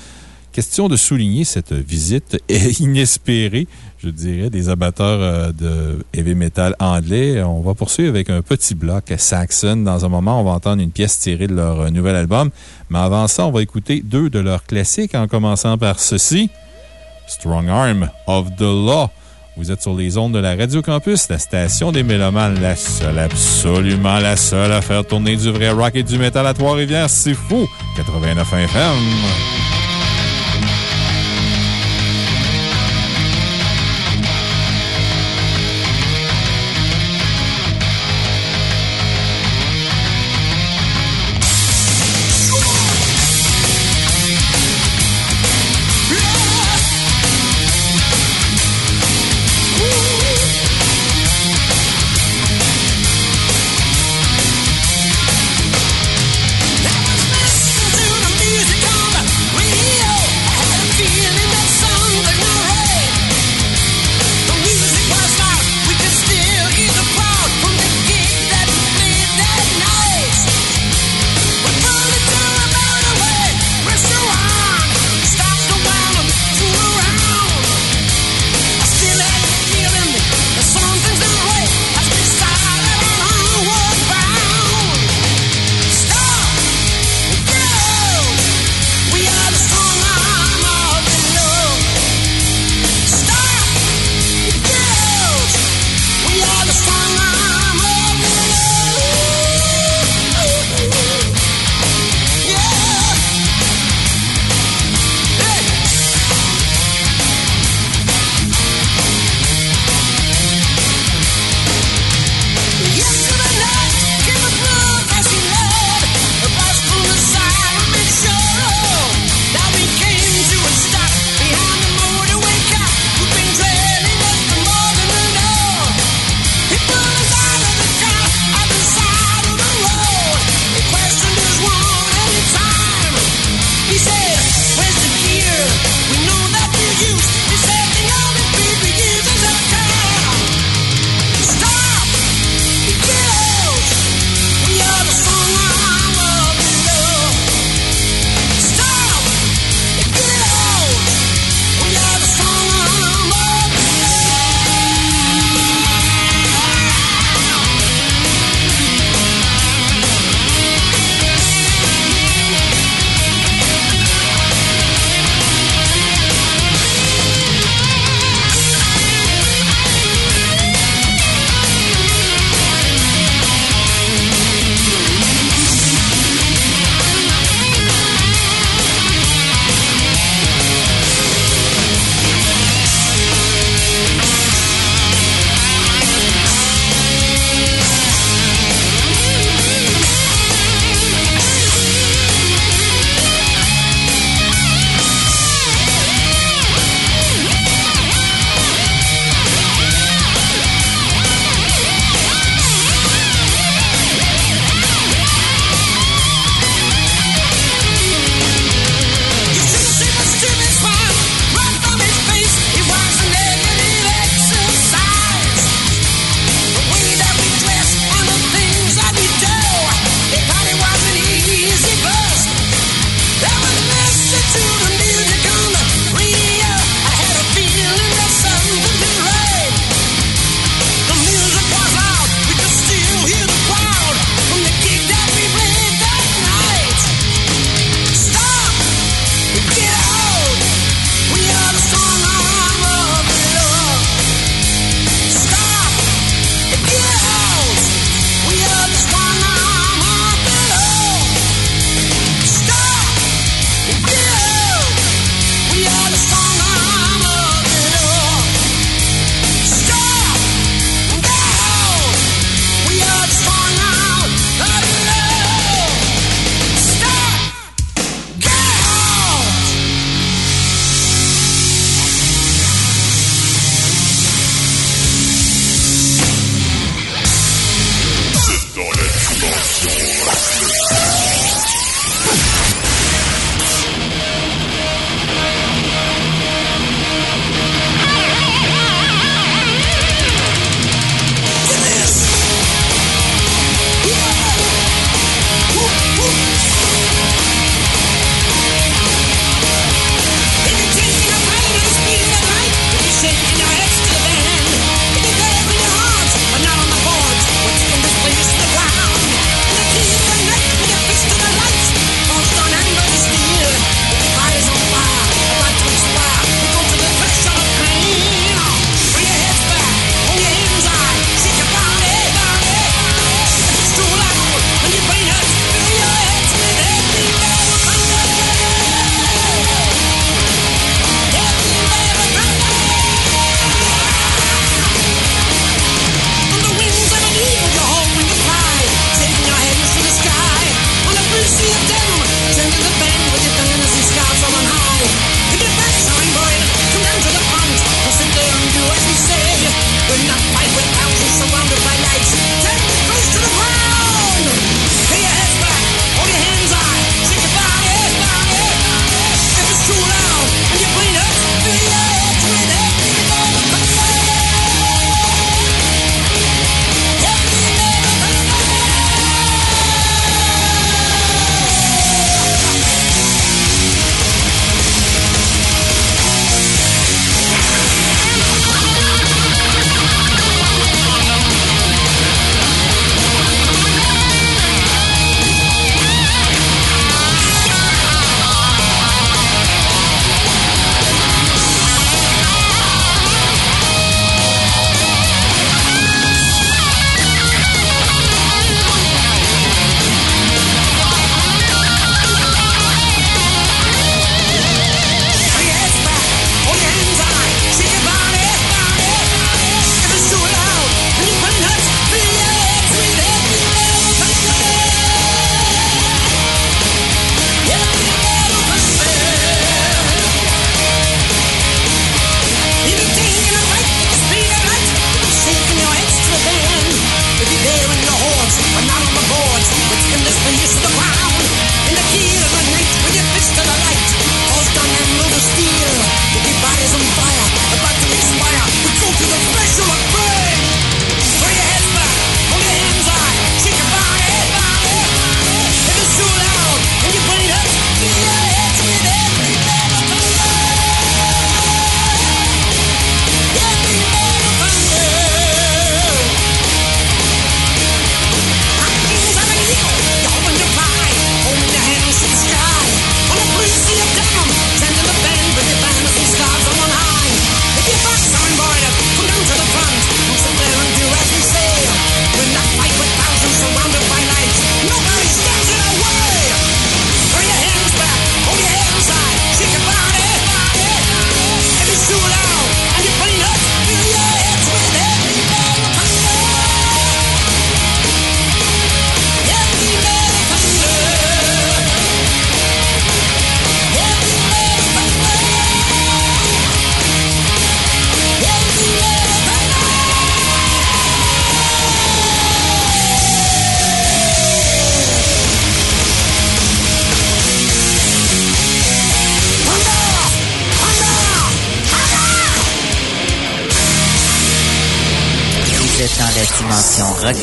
Question de souligner cette visite inespérée, je dirais, des amateurs euh, de heavy metal anglais. On va poursuivre avec un petit bloc Saxon. Dans un moment, on va entendre une pièce tirée de leur euh, nouvel album. Mais avant ça, on va écouter deux de leurs classiques, en commençant par ceci Strong Arm of the Law. Vous êtes sur les ondes de la Radio Campus, la station des Mélomanes, la seule, absolument la seule à faire tourner du vrai rock et du métal à Trois-Rivières. C'est fou! 89 FM.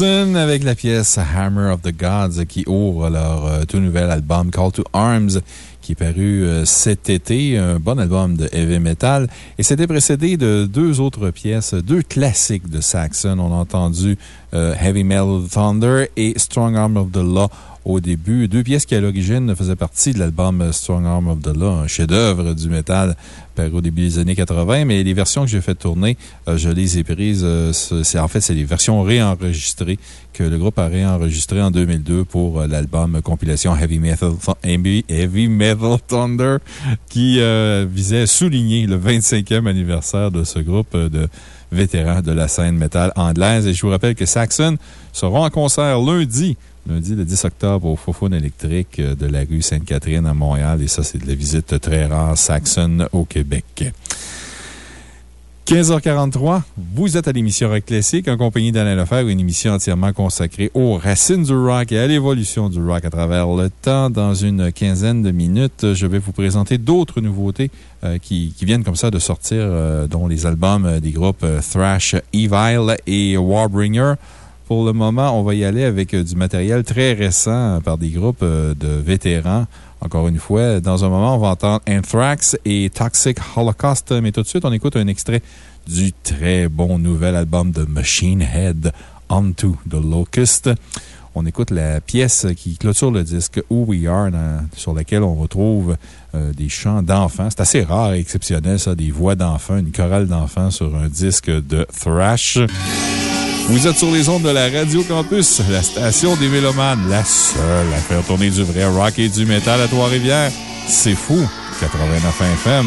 Avec la pièce Hammer of the Gods qui ouvre leur euh, tout nouvel album Call to Arms qui est paru euh, cet été, un bon album de heavy metal. Et c'était précédé de deux autres pièces, deux classiques de Saxon. On a entendu euh, Heavy Metal Thunder et Strong Arm of the Law au début. Deux pièces qui, à l'origine, faisaient partie de l'album Strong Arm of the Law, un chef-d'œuvre du métal au début des années 80. Mais les versions que j'ai fait tourner, euh, je les ai prises. euh, en fait, c'est les versions réenregistrées que le groupe a réenregistrées en 2002 pour euh, l'album compilation Heavy Metal, Thunder qui visait à souligner le 25e anniversaire de ce groupe de vétérans de la scène métal anglaise. Et je vous rappelle que Saxon seront en concert lundi lundi le 10 octobre au Fofone électrique euh, de la rue Sainte-Catherine à Montréal. Et ça, c'est de la visite très rare Saxon au Québec. 15h43, vous êtes à l'émission Rock Classique en compagnie d'Alain Lefebvre, une émission entièrement consacrée aux racines du rock et à l'évolution du rock à travers le temps. Dans une quinzaine de minutes, je vais vous présenter d'autres nouveautés euh, qui, viennent comme ça de sortir, euh, dont les albums des groupes Thrash, Evil et Warbringer. Pour le moment, on va y aller avec euh, du matériel très récent euh, par des groupes euh, de vétérans. Encore une fois, dans un moment, on va entendre Anthrax et Toxic Holocaust. Mais tout de suite, on écoute un extrait du très bon nouvel album de Machine Head, Onto the Locust. On écoute la pièce qui clôture le disque Who We Are, sur laquelle on retrouve des chants d'enfants. C'est assez rare et exceptionnel, ça, des voix d'enfants, une chorale d'enfants sur un disque de thrash. Vous êtes sur les ondes de la Radio Campus, la station des Mélomanes, la seule à faire tourner du vrai rock et du métal à Trois-Rivières. C'est fou. 89 FM.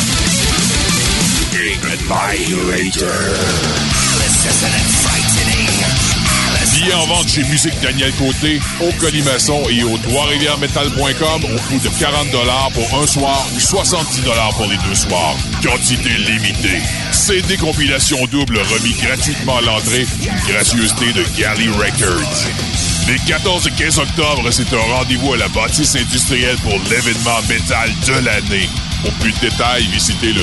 Billets en vente chez Musique Daniel Côté, au Colimaçon et au Trois-Rivières-Metal.com au coût de 40 pour un soir ou 70 pour les deux soirs. Quantité limitée. CD compilation double remis gratuitement à l'entrée. Gracieuseté de Galley Records. Les 14 et 15 octobre, c'est un rendez-vous à la bâtisse industrielle pour l'événement métal de l'année. Pour plus de détails, visitez le.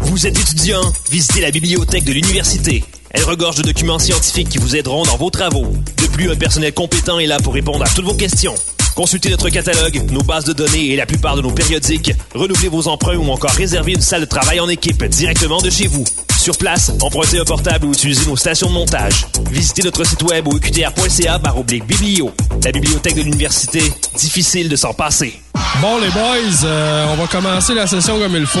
Vous êtes étudiant? Visitez la bibliothèque de l'université. Elle regorge de documents scientifiques qui vous aideront dans vos travaux. De plus, un personnel compétent est là pour répondre à toutes vos questions. Consultez notre catalogue, nos bases de données et la plupart de nos périodiques. Renouvelez vos emprunts ou encore réservez une salle de travail en équipe directement de chez vous. Sur place, empruntez un portable ou utilisez nos stations de montage. Visitez notre site web au qtr.ca oblique biblio. La bibliothèque de l'université, difficile de s'en passer. Bon, les boys, euh, on va commencer la session comme il faut.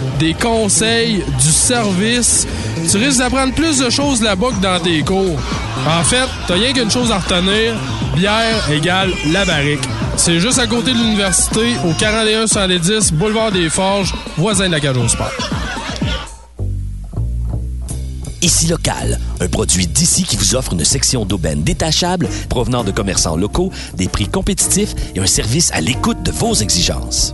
des conseils, du service. Tu risques d'apprendre plus de choses là-bas que dans tes cours. En fait, t'as rien qu'une chose à retenir. bière égale la barrique. C'est juste à côté de l'université, au 41 110 boulevard des Forges, voisin de la cage au sport. Ici Local, un produit d'ici qui vous offre une section d'aubaine détachable provenant de commerçants locaux, des prix compétitifs et un service à l'écoute de vos exigences.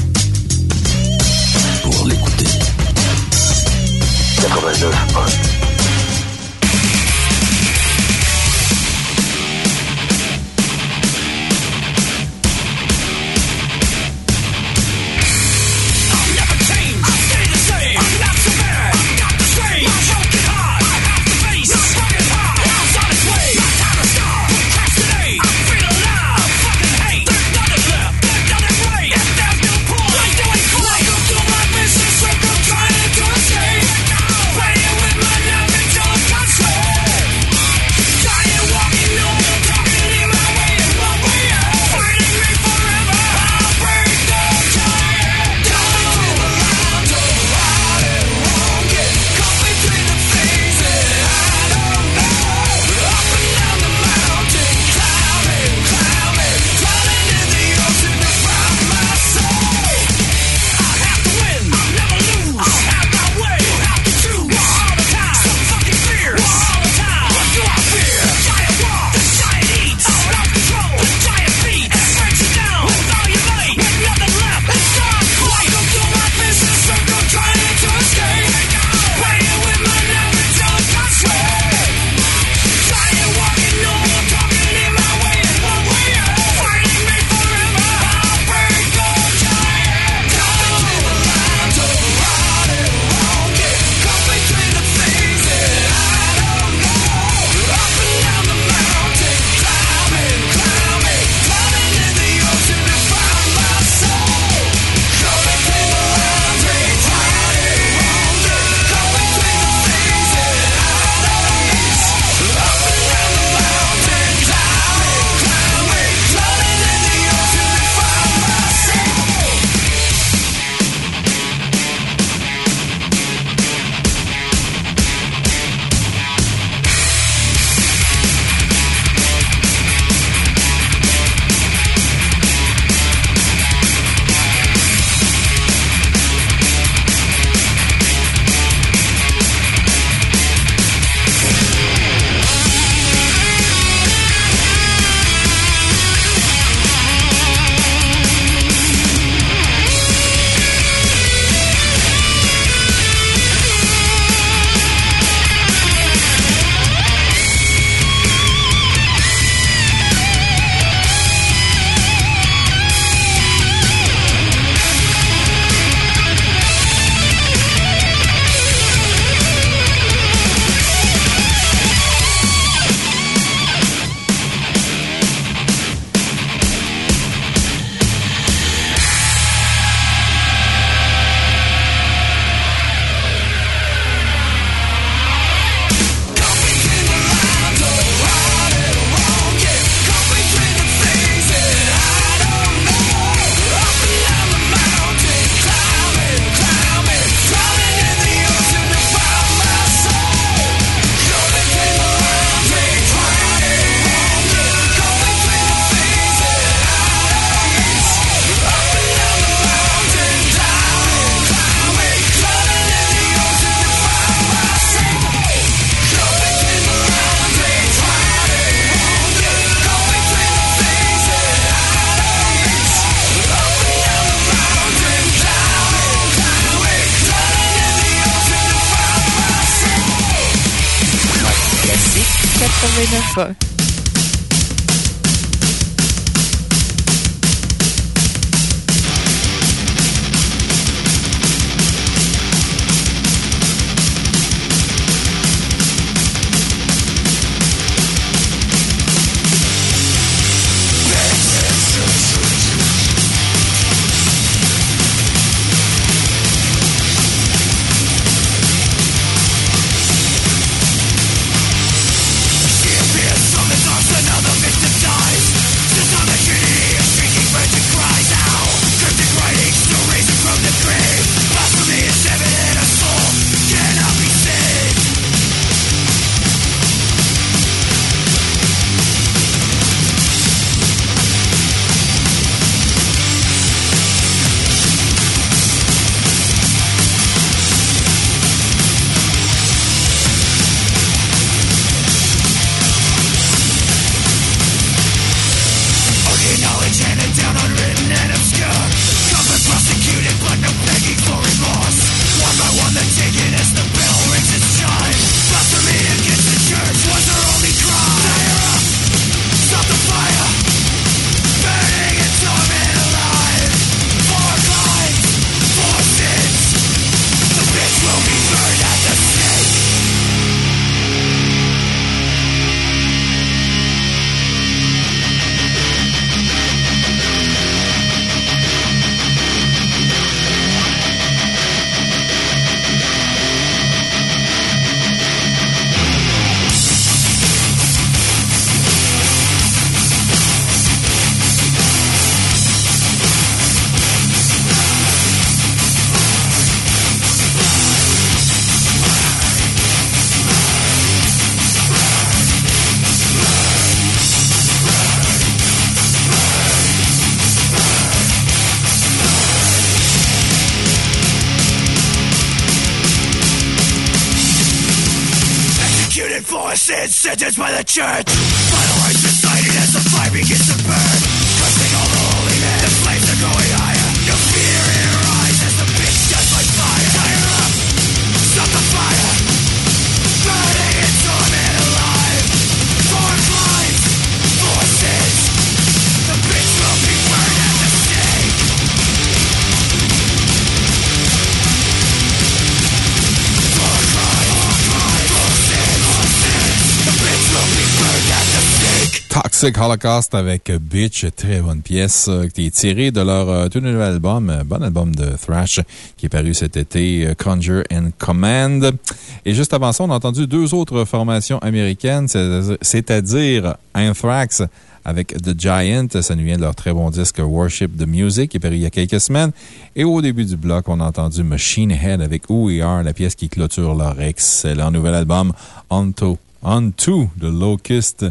89 89. Toxic Holocaust avec Bitch, très bonne pièce euh, qui est tirée de leur euh, tout nouvel album, euh, bon album de Thrash qui est paru cet été, Conjure and Command. Et juste avant ça, on a entendu deux autres formations américaines, c'est- c'est-à-dire Anthrax avec The Giant, ça nous vient de leur très bon disque Worship the Music qui est paru il y a quelques semaines. Et au début du bloc, on a entendu Machine Head avec Who We Are, la pièce qui clôture leur excellent nouvel album Onto, Onto the Locust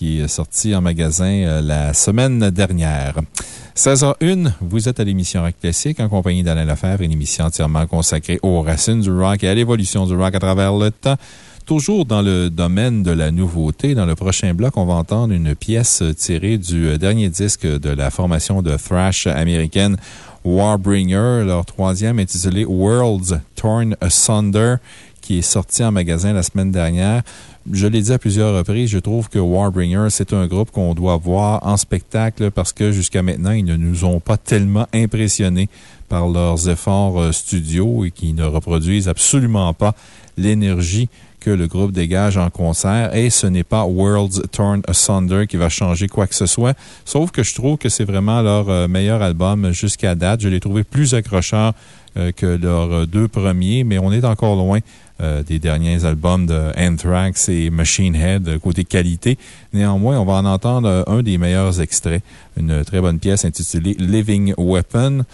qui est sorti en magasin euh, la semaine dernière. 16h01, vous êtes à l'émission Rock Classique en compagnie d'Alain Lefebvre, une émission entièrement consacrée aux racines du rock et à l'évolution du rock à travers le temps. Toujours dans le domaine de la nouveauté, dans le prochain bloc, on va entendre une pièce tirée du euh, dernier disque de la formation de thrash américaine Warbringer, leur troisième intitulé Worlds Torn Asunder, qui est sorti en magasin la semaine dernière. Je l'ai dit à plusieurs reprises, je trouve que Warbringer, c'est un groupe qu'on doit voir en spectacle parce que jusqu'à maintenant, ils ne nous ont pas tellement impressionnés par leurs efforts euh, studio et qui ne reproduisent absolument pas l'énergie que le groupe dégage en concert. Et ce n'est pas Worlds Torn Asunder qui va changer quoi que ce soit. Sauf que je trouve que c'est vraiment leur euh, meilleur album jusqu'à date. Je l'ai trouvé plus accrocheur euh, que leurs deux premiers, mais on est encore loin euh, des derniers albums de Anthrax et Machine Head euh, côté qualité. Néanmoins, on va en entendre euh, un des meilleurs extraits, une très bonne pièce intitulée Living Weapon.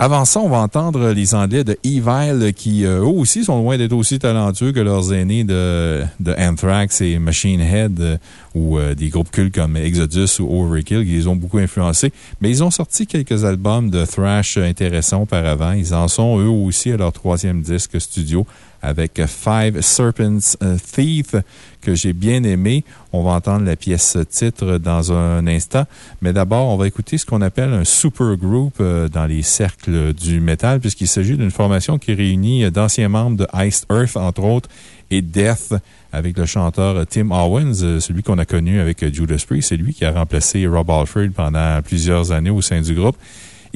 Avant ça, on va entendre les Anglais de Evil qui, eux aussi, sont loin d'être aussi talentueux que leurs aînés de, Anthrax et Machine Head ou des groupes cultes comme Exodus ou Overkill qui les ont beaucoup influencés. Mais ils ont sorti quelques albums de thrash intéressants auparavant. Ils en sont eux aussi à leur troisième disque studio avec Five Serpents euh, Thief, que j'ai bien aimé. On va entendre la pièce titre dans un instant. Mais d'abord, on va écouter ce qu'on appelle un super group euh, dans les cercles du métal, puisqu'il s'agit d'une formation qui réunit d'anciens membres de Iced Earth, entre autres, et Death, avec le chanteur Tim Owens, euh, celui qu'on a connu avec Judas Priest. C'est lui qui a remplacé Rob Alford pendant plusieurs années au sein du groupe.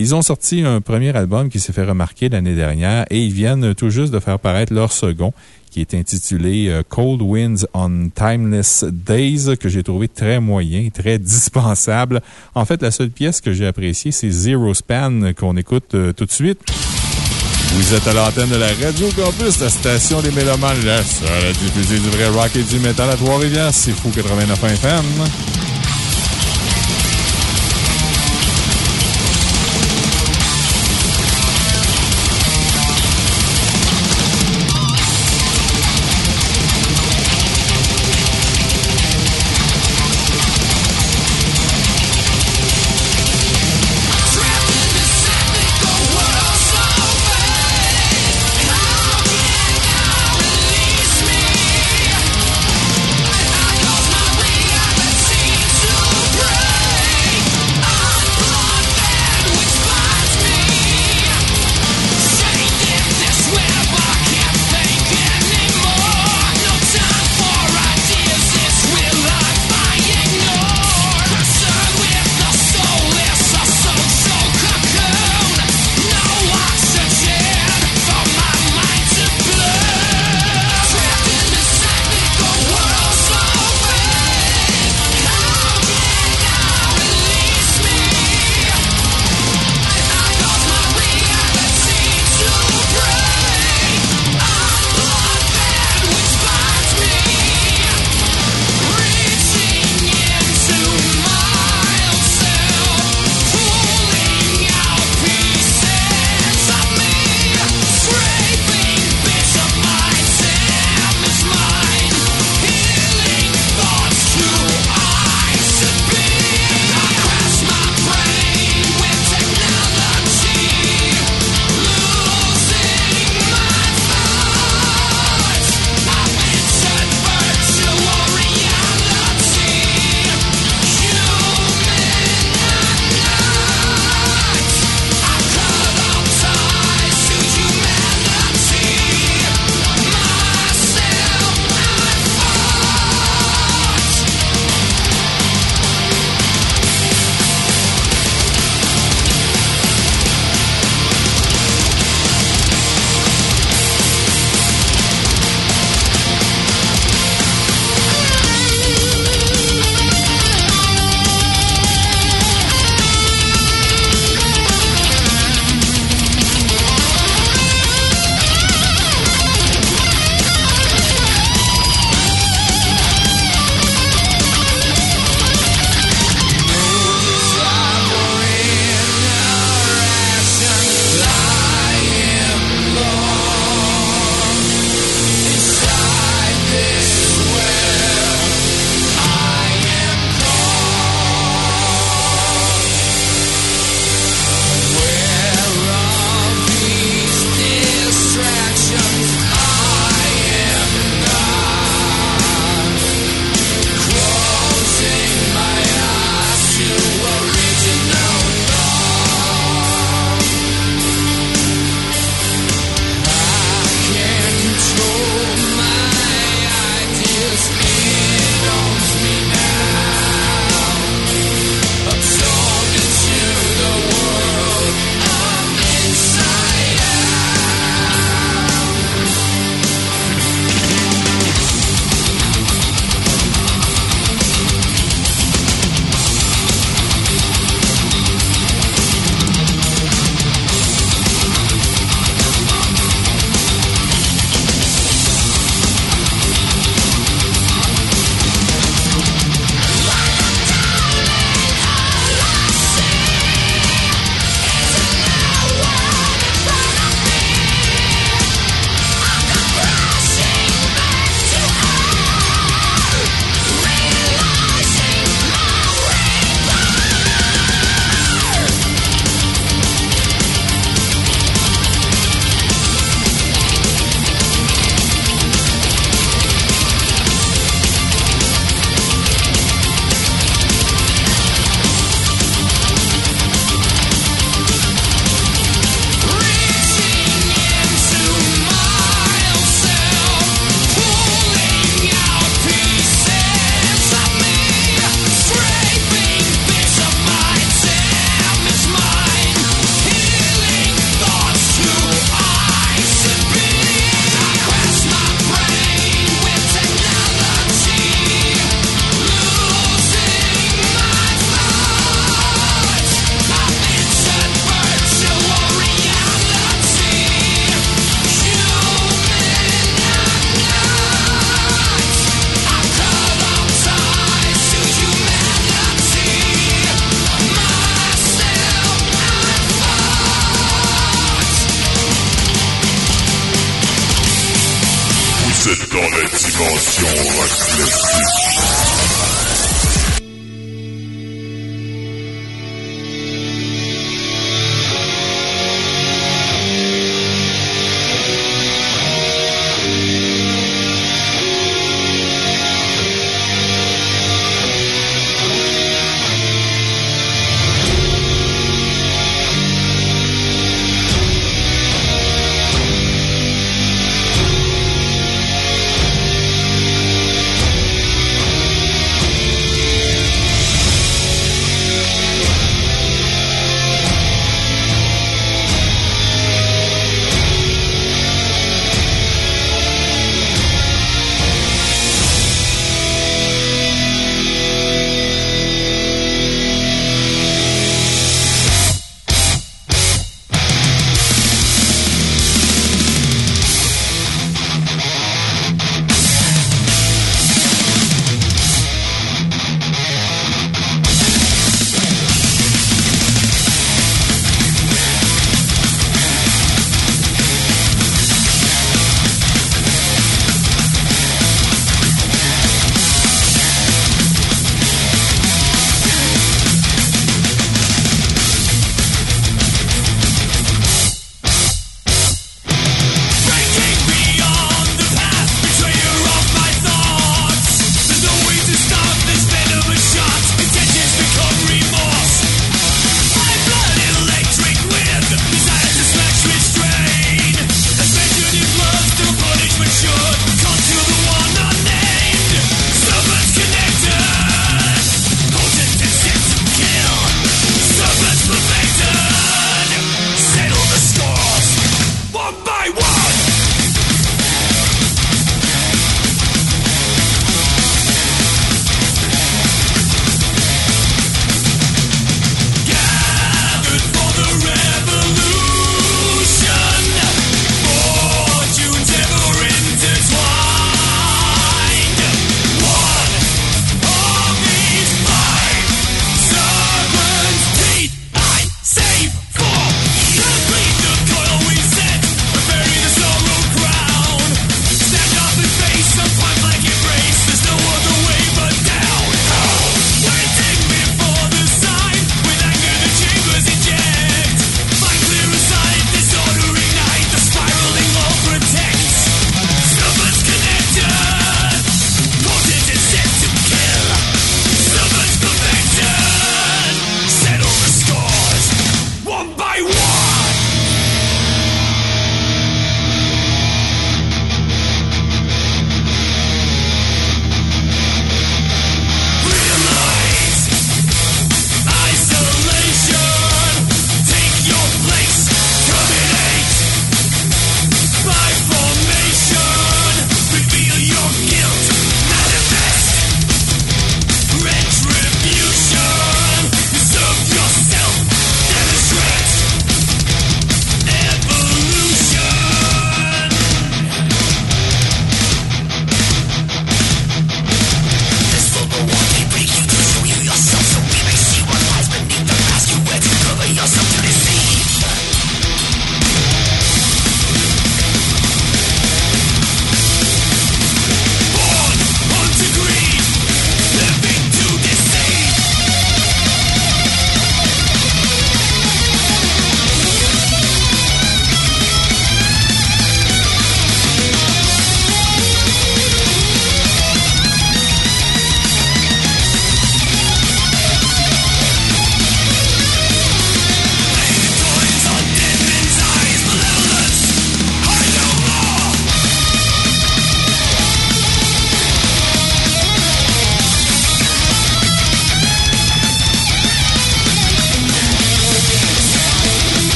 Ils ont sorti un premier album qui s'est fait remarquer l'année dernière et ils viennent tout juste de faire paraître leur second qui est intitulé euh, Cold Winds on Timeless Days, que j'ai trouvé très moyen, très dispensable. En fait, la seule pièce que j'ai appréciée, c'est Zero Span qu'on écoute euh, tout de suite. Vous êtes à l'antenne de la Radio Campus, la station des Mélomanes, la seule du vrai rock et du métal à Trois-Rivières. C'est fou 89 FM.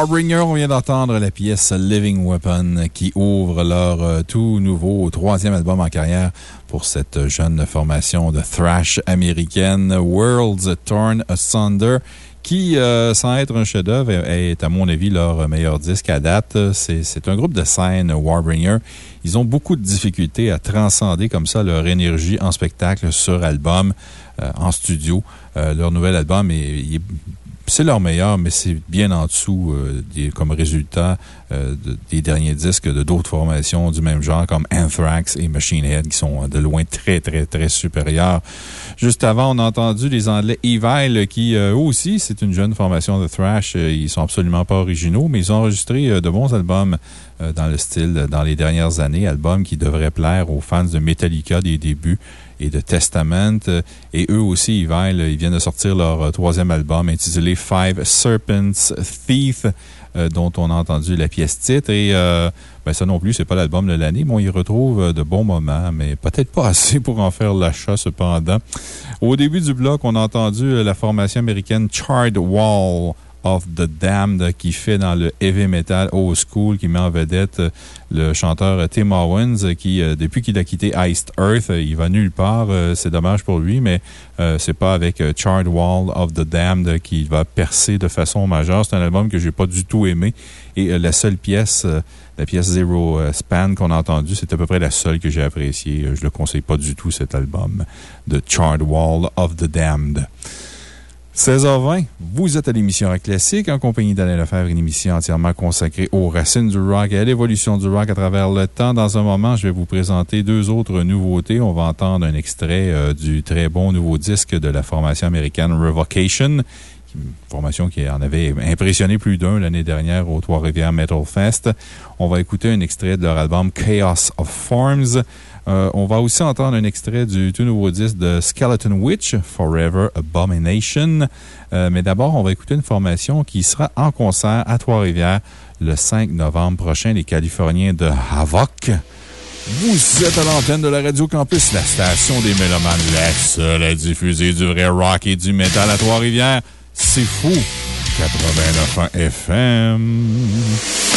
Warbringer, on vient d'entendre la pièce Living Weapon qui ouvre leur euh, tout nouveau troisième album en carrière pour cette jeune formation de thrash américaine, Worlds Torn Asunder qui, euh, sans être un chef-d'œuvre, est, à mon avis, leur meilleur disque à date. C'est un groupe de scène, Warbringer. Ils ont beaucoup de difficultés à transcender comme ça leur énergie en spectacle sur album, euh, en studio. leur nouvel album est, c'est leur meilleur, mais c'est bien en dessous euh, comme résultat euh, de- des derniers disques de d'autres formations du même genre comme Anthrax et Machine Head qui sont de loin très, très, très supérieurs. Juste avant, on a entendu les Anglais Evil qui, euh, aussi, c'est une jeune formation de thrash. Euh, Ils sont absolument pas originaux, mais ils ont enregistré de bons albums dans le style dans les dernières années. Albums qui devraient plaire aux fans de Metallica des débuts et de Testament. Euh, Et eux aussi, ils viennent de sortir leur euh, troisième album intitulé Five Serpents Thief, euh, dont on a entendu la pièce titre. Et ben, ça non plus, c'est pas l'album de l'année, mais on y retrouve de bons moments, mais peut-être pas assez pour en faire l'achat cependant. Au début du bloc, on a entendu la formation américaine Charred Wall of the Damned qui fait dans le heavy metal old school, qui met en vedette euh, le chanteur Tim Owens, qui, euh, depuis qu'il a quitté Iced Earth, euh, il va nulle part. C'est dommage pour lui, mais c'est pas avec Charred Wall of the Damned qu'il va percer de façon majeure. C'est un album que j'ai pas du tout aimé. Et la seule pièce, la pièce Zero Span qu'on a entendue, c'est à peu près la seule que j'ai appréciée. Je le conseille pas du tout, cet album de Charred Wall of the Damned. 16h20, vous êtes à l'émission Rock Classique en compagnie d'Alain Lefebvre, une émission entièrement consacrée aux racines du rock et à l'évolution du rock à travers le temps. Dans un moment, je vais vous présenter deux autres nouveautés. On va entendre un extrait euh, du très bon nouveau disque de la formation américaine Revocation, une formation qui en avait impressionné plus d'un l'année dernière au Trois-Rivières Metal Fest. On va écouter un extrait de leur album Chaos of Forms. Euh, on va aussi entendre un extrait du tout nouveau disque de Skeleton Witch, Forever Abomination. Euh, mais d'abord, on va écouter une formation qui sera en concert à Trois-Rivières le 5 novembre prochain, les Californiens de Havoc. Vous êtes à l'antenne de la Radio Campus, la station des Mélomanes, la seule à diffuser du vrai rock et du métal à Trois-Rivières. C'est fou! 89.1 FM.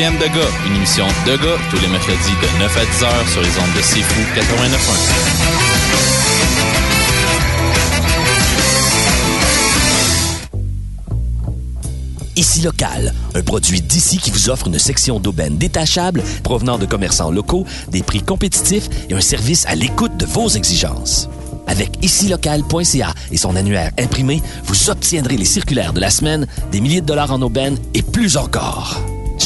De une émission de gars tous les mercredis de 9 à 10 heures sur les ondes de C'est Fou 89.1. Ici Local, un produit d'ici qui vous offre une section d'aubaine détachable provenant de commerçants locaux, des prix compétitifs et un service à l'écoute de vos exigences. Avec icilocal.ca et son annuaire imprimé, vous obtiendrez les circulaires de la semaine, des milliers de dollars en aubaine et plus encore.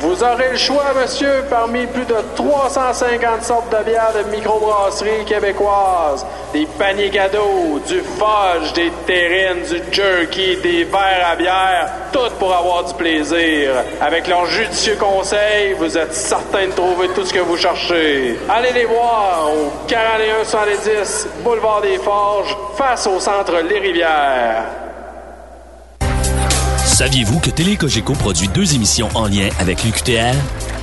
Vous aurez le choix, monsieur, parmi plus de 350 sortes de bières de microbrasserie québécoises. Des paniers cadeaux, du fudge, des terrines, du jerky, des verres à bière, tout pour avoir du plaisir. Avec leurs judicieux conseils, vous êtes certain de trouver tout ce que vous cherchez. Allez les voir au 4170 Boulevard des Forges, face au centre Les Rivières. Saviez-vous que Télé Cogeco produit deux émissions en lien avec l'UQTR?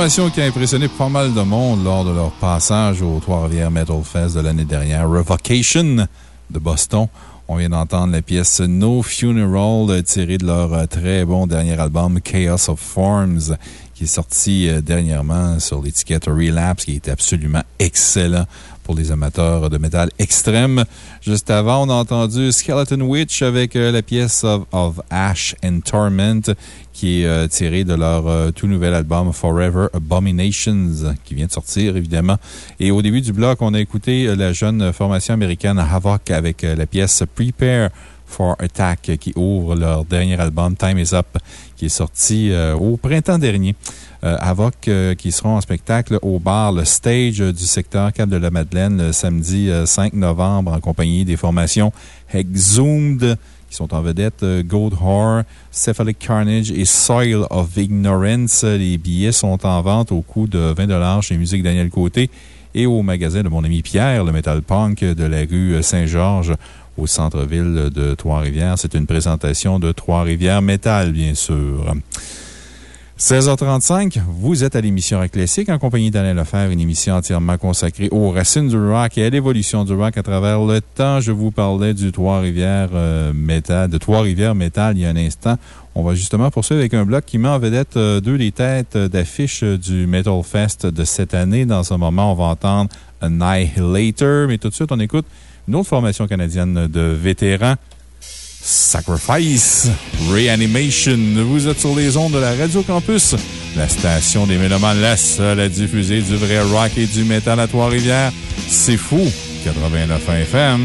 formation qui a impressionné pas mal de monde lors de leur passage au Trois-Rivières Metal Fest de l'année dernière, Revocation de Boston. On vient d'entendre la pièce No Funeral tirée de leur très bon dernier album Chaos of Forms qui est sorti euh, dernièrement sur l'étiquette Relapse, qui est absolument excellent pour les amateurs de métal extrême. Juste avant, on a entendu Skeleton Witch avec euh, la pièce of, Ash and Torment, qui est euh, tirée de leur euh, tout nouvel album Forever Abominations, qui vient de sortir, évidemment. Et au début du bloc, on a écouté la jeune formation américaine Havoc avec la pièce Prepare for Attack, qui ouvre leur dernier album Time is Up, qui est sorti euh, au printemps dernier. Euh, Havoc euh, qui seront en spectacle au bar Le Stage du secteur 4 de la Madeleine le samedi euh, 5 novembre en compagnie des formations Exhumed qui sont en vedette euh, Gold Horror, Cephalic Carnage et Soil of Ignorance. Les billets sont en vente au coût de 20 chez Musique Daniel Côté et au magasin de mon ami Pierre, le Metal Punk de la rue Saint-Georges au centre-ville de Trois-Rivières. C'est une présentation de Trois-Rivières Metal, bien sûr. 16h35, vous êtes à l'émission Rock Classique en compagnie d'Alain Lefebvre, une émission entièrement consacrée aux racines du rock et à l'évolution du rock à travers le temps. Je vous parlais du Trois-Rivières euh, Metal, de Trois-Rivières Metal il y a un instant. On va justement poursuivre avec un bloc qui met en vedette euh, deux des têtes d'affiche du Metal Fest de cette année. Dans un moment, on va entendre Annihilator, mais tout de suite, on écoute une autre formation canadienne de vétérans. Sacrifice Reanimation. Vous êtes sur les ondes de la Radio Campus, la station des Mélomanes, la seule à diffuser du vrai rock et du métal à Trois-Rivières. C'est fou! 89 FM.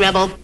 rebel.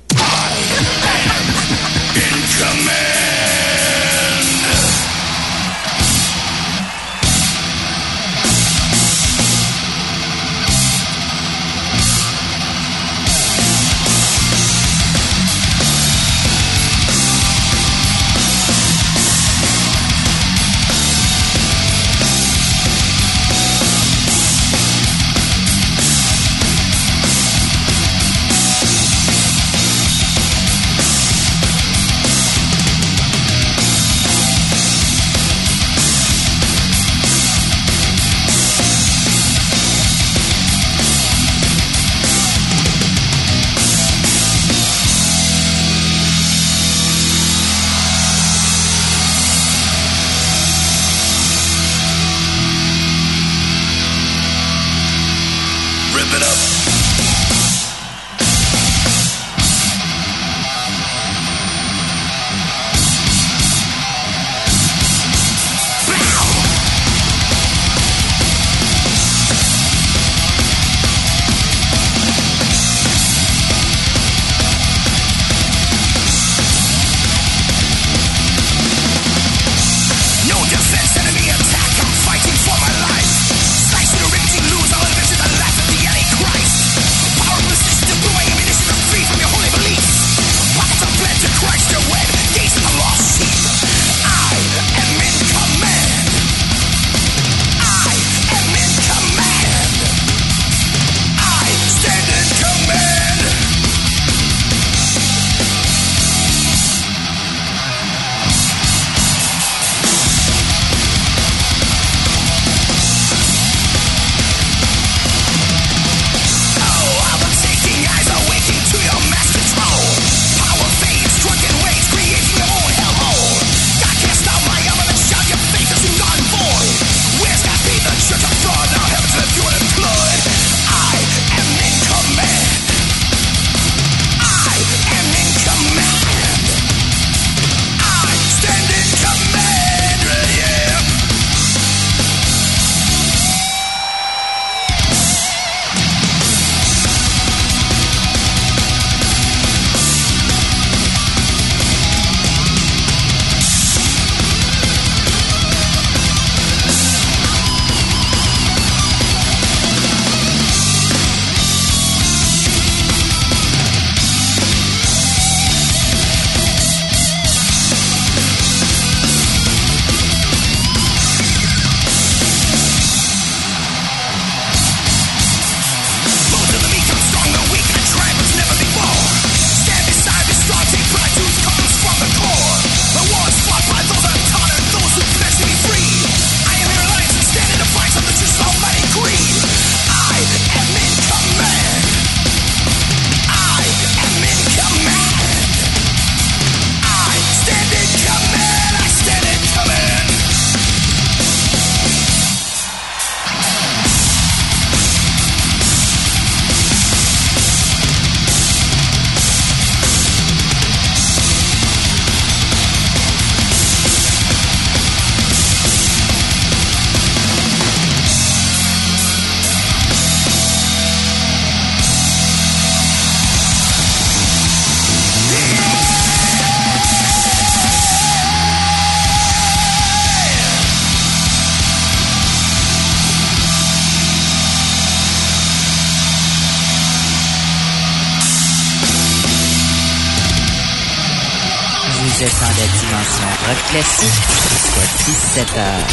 Jusqu'à 17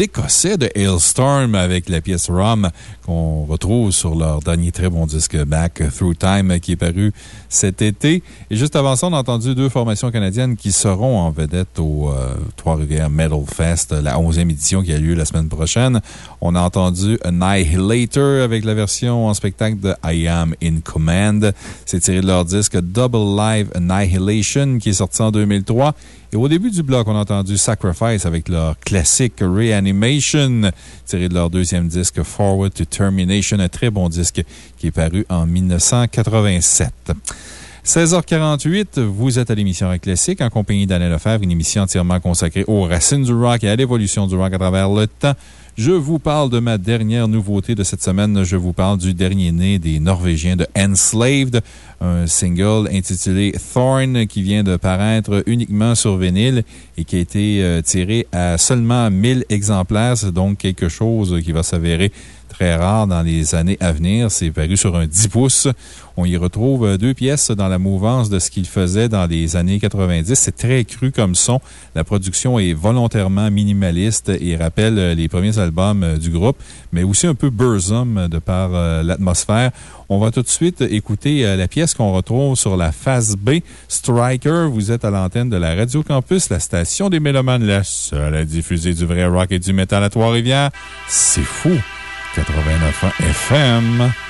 Écossais de Hailstorm avec la pièce Rum qu'on retrouve sur leur dernier très bon disque Back Through Time qui est paru cet été. Et juste avant ça, on a entendu deux formations canadiennes qui seront en vedette au euh, Trois-Rivières Metal Fest, la 11e édition qui a lieu la semaine prochaine. On a entendu Annihilator avec la version en spectacle de I Am in Command. C'est tiré de leur disque Double Live Annihilation qui est sorti en 2003. Et au début du bloc, on a entendu Sacrifice avec leur classique Reanimation, tiré de leur deuxième disque Forward to Termination, un très bon disque qui est paru en 1987. 16h48, vous êtes à l'émission Rock en compagnie d'Alain Lefebvre, une émission entièrement consacrée aux racines du rock et à l'évolution du rock à travers le temps. Je vous parle de ma dernière nouveauté de cette semaine. Je vous parle du dernier né des Norvégiens de Enslaved, un single intitulé Thorn qui vient de paraître uniquement sur vinyle et qui a été euh, tiré à seulement 1000 exemplaires. C'est donc quelque chose qui va s'avérer très rare dans les années à venir. C'est paru sur un 10 pouces. On y retrouve euh, deux pièces dans la mouvance de ce qu'il faisait dans les années 90. C'est très cru comme son. La production est volontairement minimaliste et rappelle euh, les premiers albums euh, du groupe, mais aussi un peu Burzum de par l'atmosphère. On va tout de suite écouter la pièce qu'on retrouve sur la phase B. Striker, vous êtes à l'antenne de la Radio Campus, la station des Mélomanes, la seule à diffuser du vrai rock et du métal à Trois-Rivières. C'est fou! 89 FM.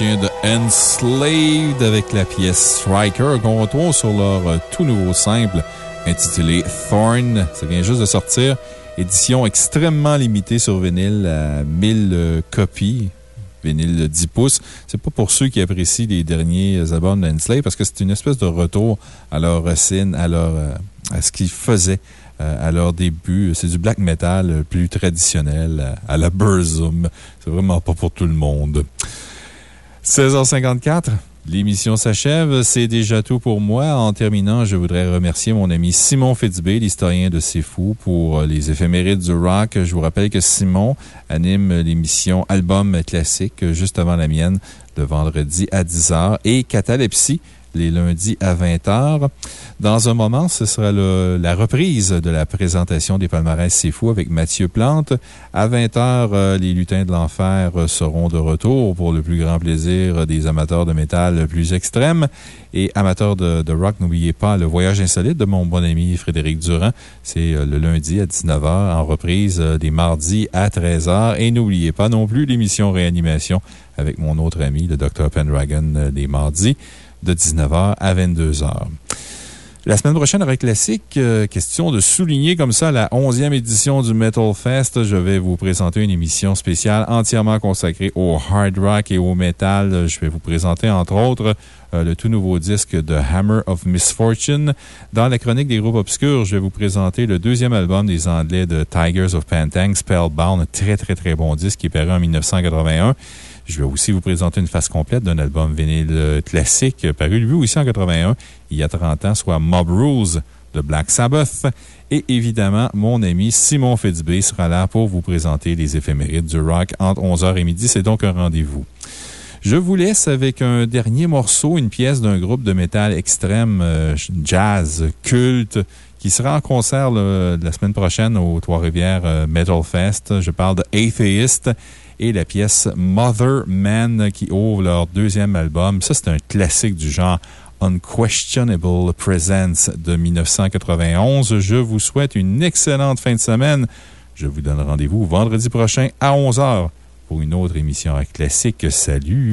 De Enslaved avec la pièce Striker qu'on retrouve sur leur euh, tout nouveau simple intitulé Thorn. Ça vient juste de sortir. Édition extrêmement limitée sur vinyle à 1000 euh, copies. Vinyle de 10 pouces. C'est pas pour ceux qui apprécient les derniers albums d'Enslaved parce que c'est une espèce de retour à leurs racines, à, leur, euh, à ce qu'ils faisaient à leur début. C'est du black metal plus traditionnel, à la Burzum. C'est vraiment pas pour tout le monde. 16h54. L'émission s'achève. C'est déjà tout pour moi. En terminant, je voudrais remercier mon ami Simon Fitzbé, l'historien de C'est Fou, pour les éphémérides du rock. Je vous rappelle que Simon anime l'émission Album classique juste avant la mienne, le vendredi à 10h, et Catalepsie les lundis à 20h. Dans un moment, ce sera la reprise de la présentation des palmarès C'est Fou avec Mathieu Plante. À 20h, euh, les lutins de l'enfer seront de retour pour le plus grand plaisir des amateurs de métal plus extrêmes. Et amateurs de, rock, n'oubliez pas le voyage insolite de mon bon ami Frédéric Durand. C'est euh, le lundi à 19h, en reprise euh, les mardis à 13h. Et n'oubliez pas non plus l'émission Réanimation avec mon autre ami, le Dr. Pendragon, les mardis de 19h à 22h. La semaine prochaine, avec Classique, euh, question de souligner comme ça la 11e édition du Metal Fest. Je vais vous présenter une émission spéciale entièrement consacrée au hard rock et au metal. Je vais vous présenter, entre autres, euh, le tout nouveau disque de Hammer of Misfortune. Dans la chronique des groupes obscurs, je vais vous présenter le deuxième album des Anglais de Tigers of Pantang, Spellbound. Un très, très, très bon disque qui est paru en 1981. Je vais aussi vous présenter une face complète d'un album vinyle euh, classique euh, paru lui aussi en 81, il y a 30 ans, soit Mob Rules de Black Sabbath. Et évidemment, mon ami Simon Fitzbé sera là pour vous présenter les éphémérides du rock entre 11h et midi. C'est donc un rendez-vous. Je vous laisse avec un dernier morceau, une pièce d'un groupe de métal extrême, euh, jazz, culte, qui sera en concert la semaine prochaine au Trois-Rivières Metal Fest. Je parle de et la pièce Mother Man qui ouvre leur deuxième album. Ça, c'est un classique du genre Unquestionable Presence de 1991. Je vous souhaite une excellente fin de semaine. Je vous donne rendez-vous vendredi prochain à 11h pour une autre émission Rock classique. Salut!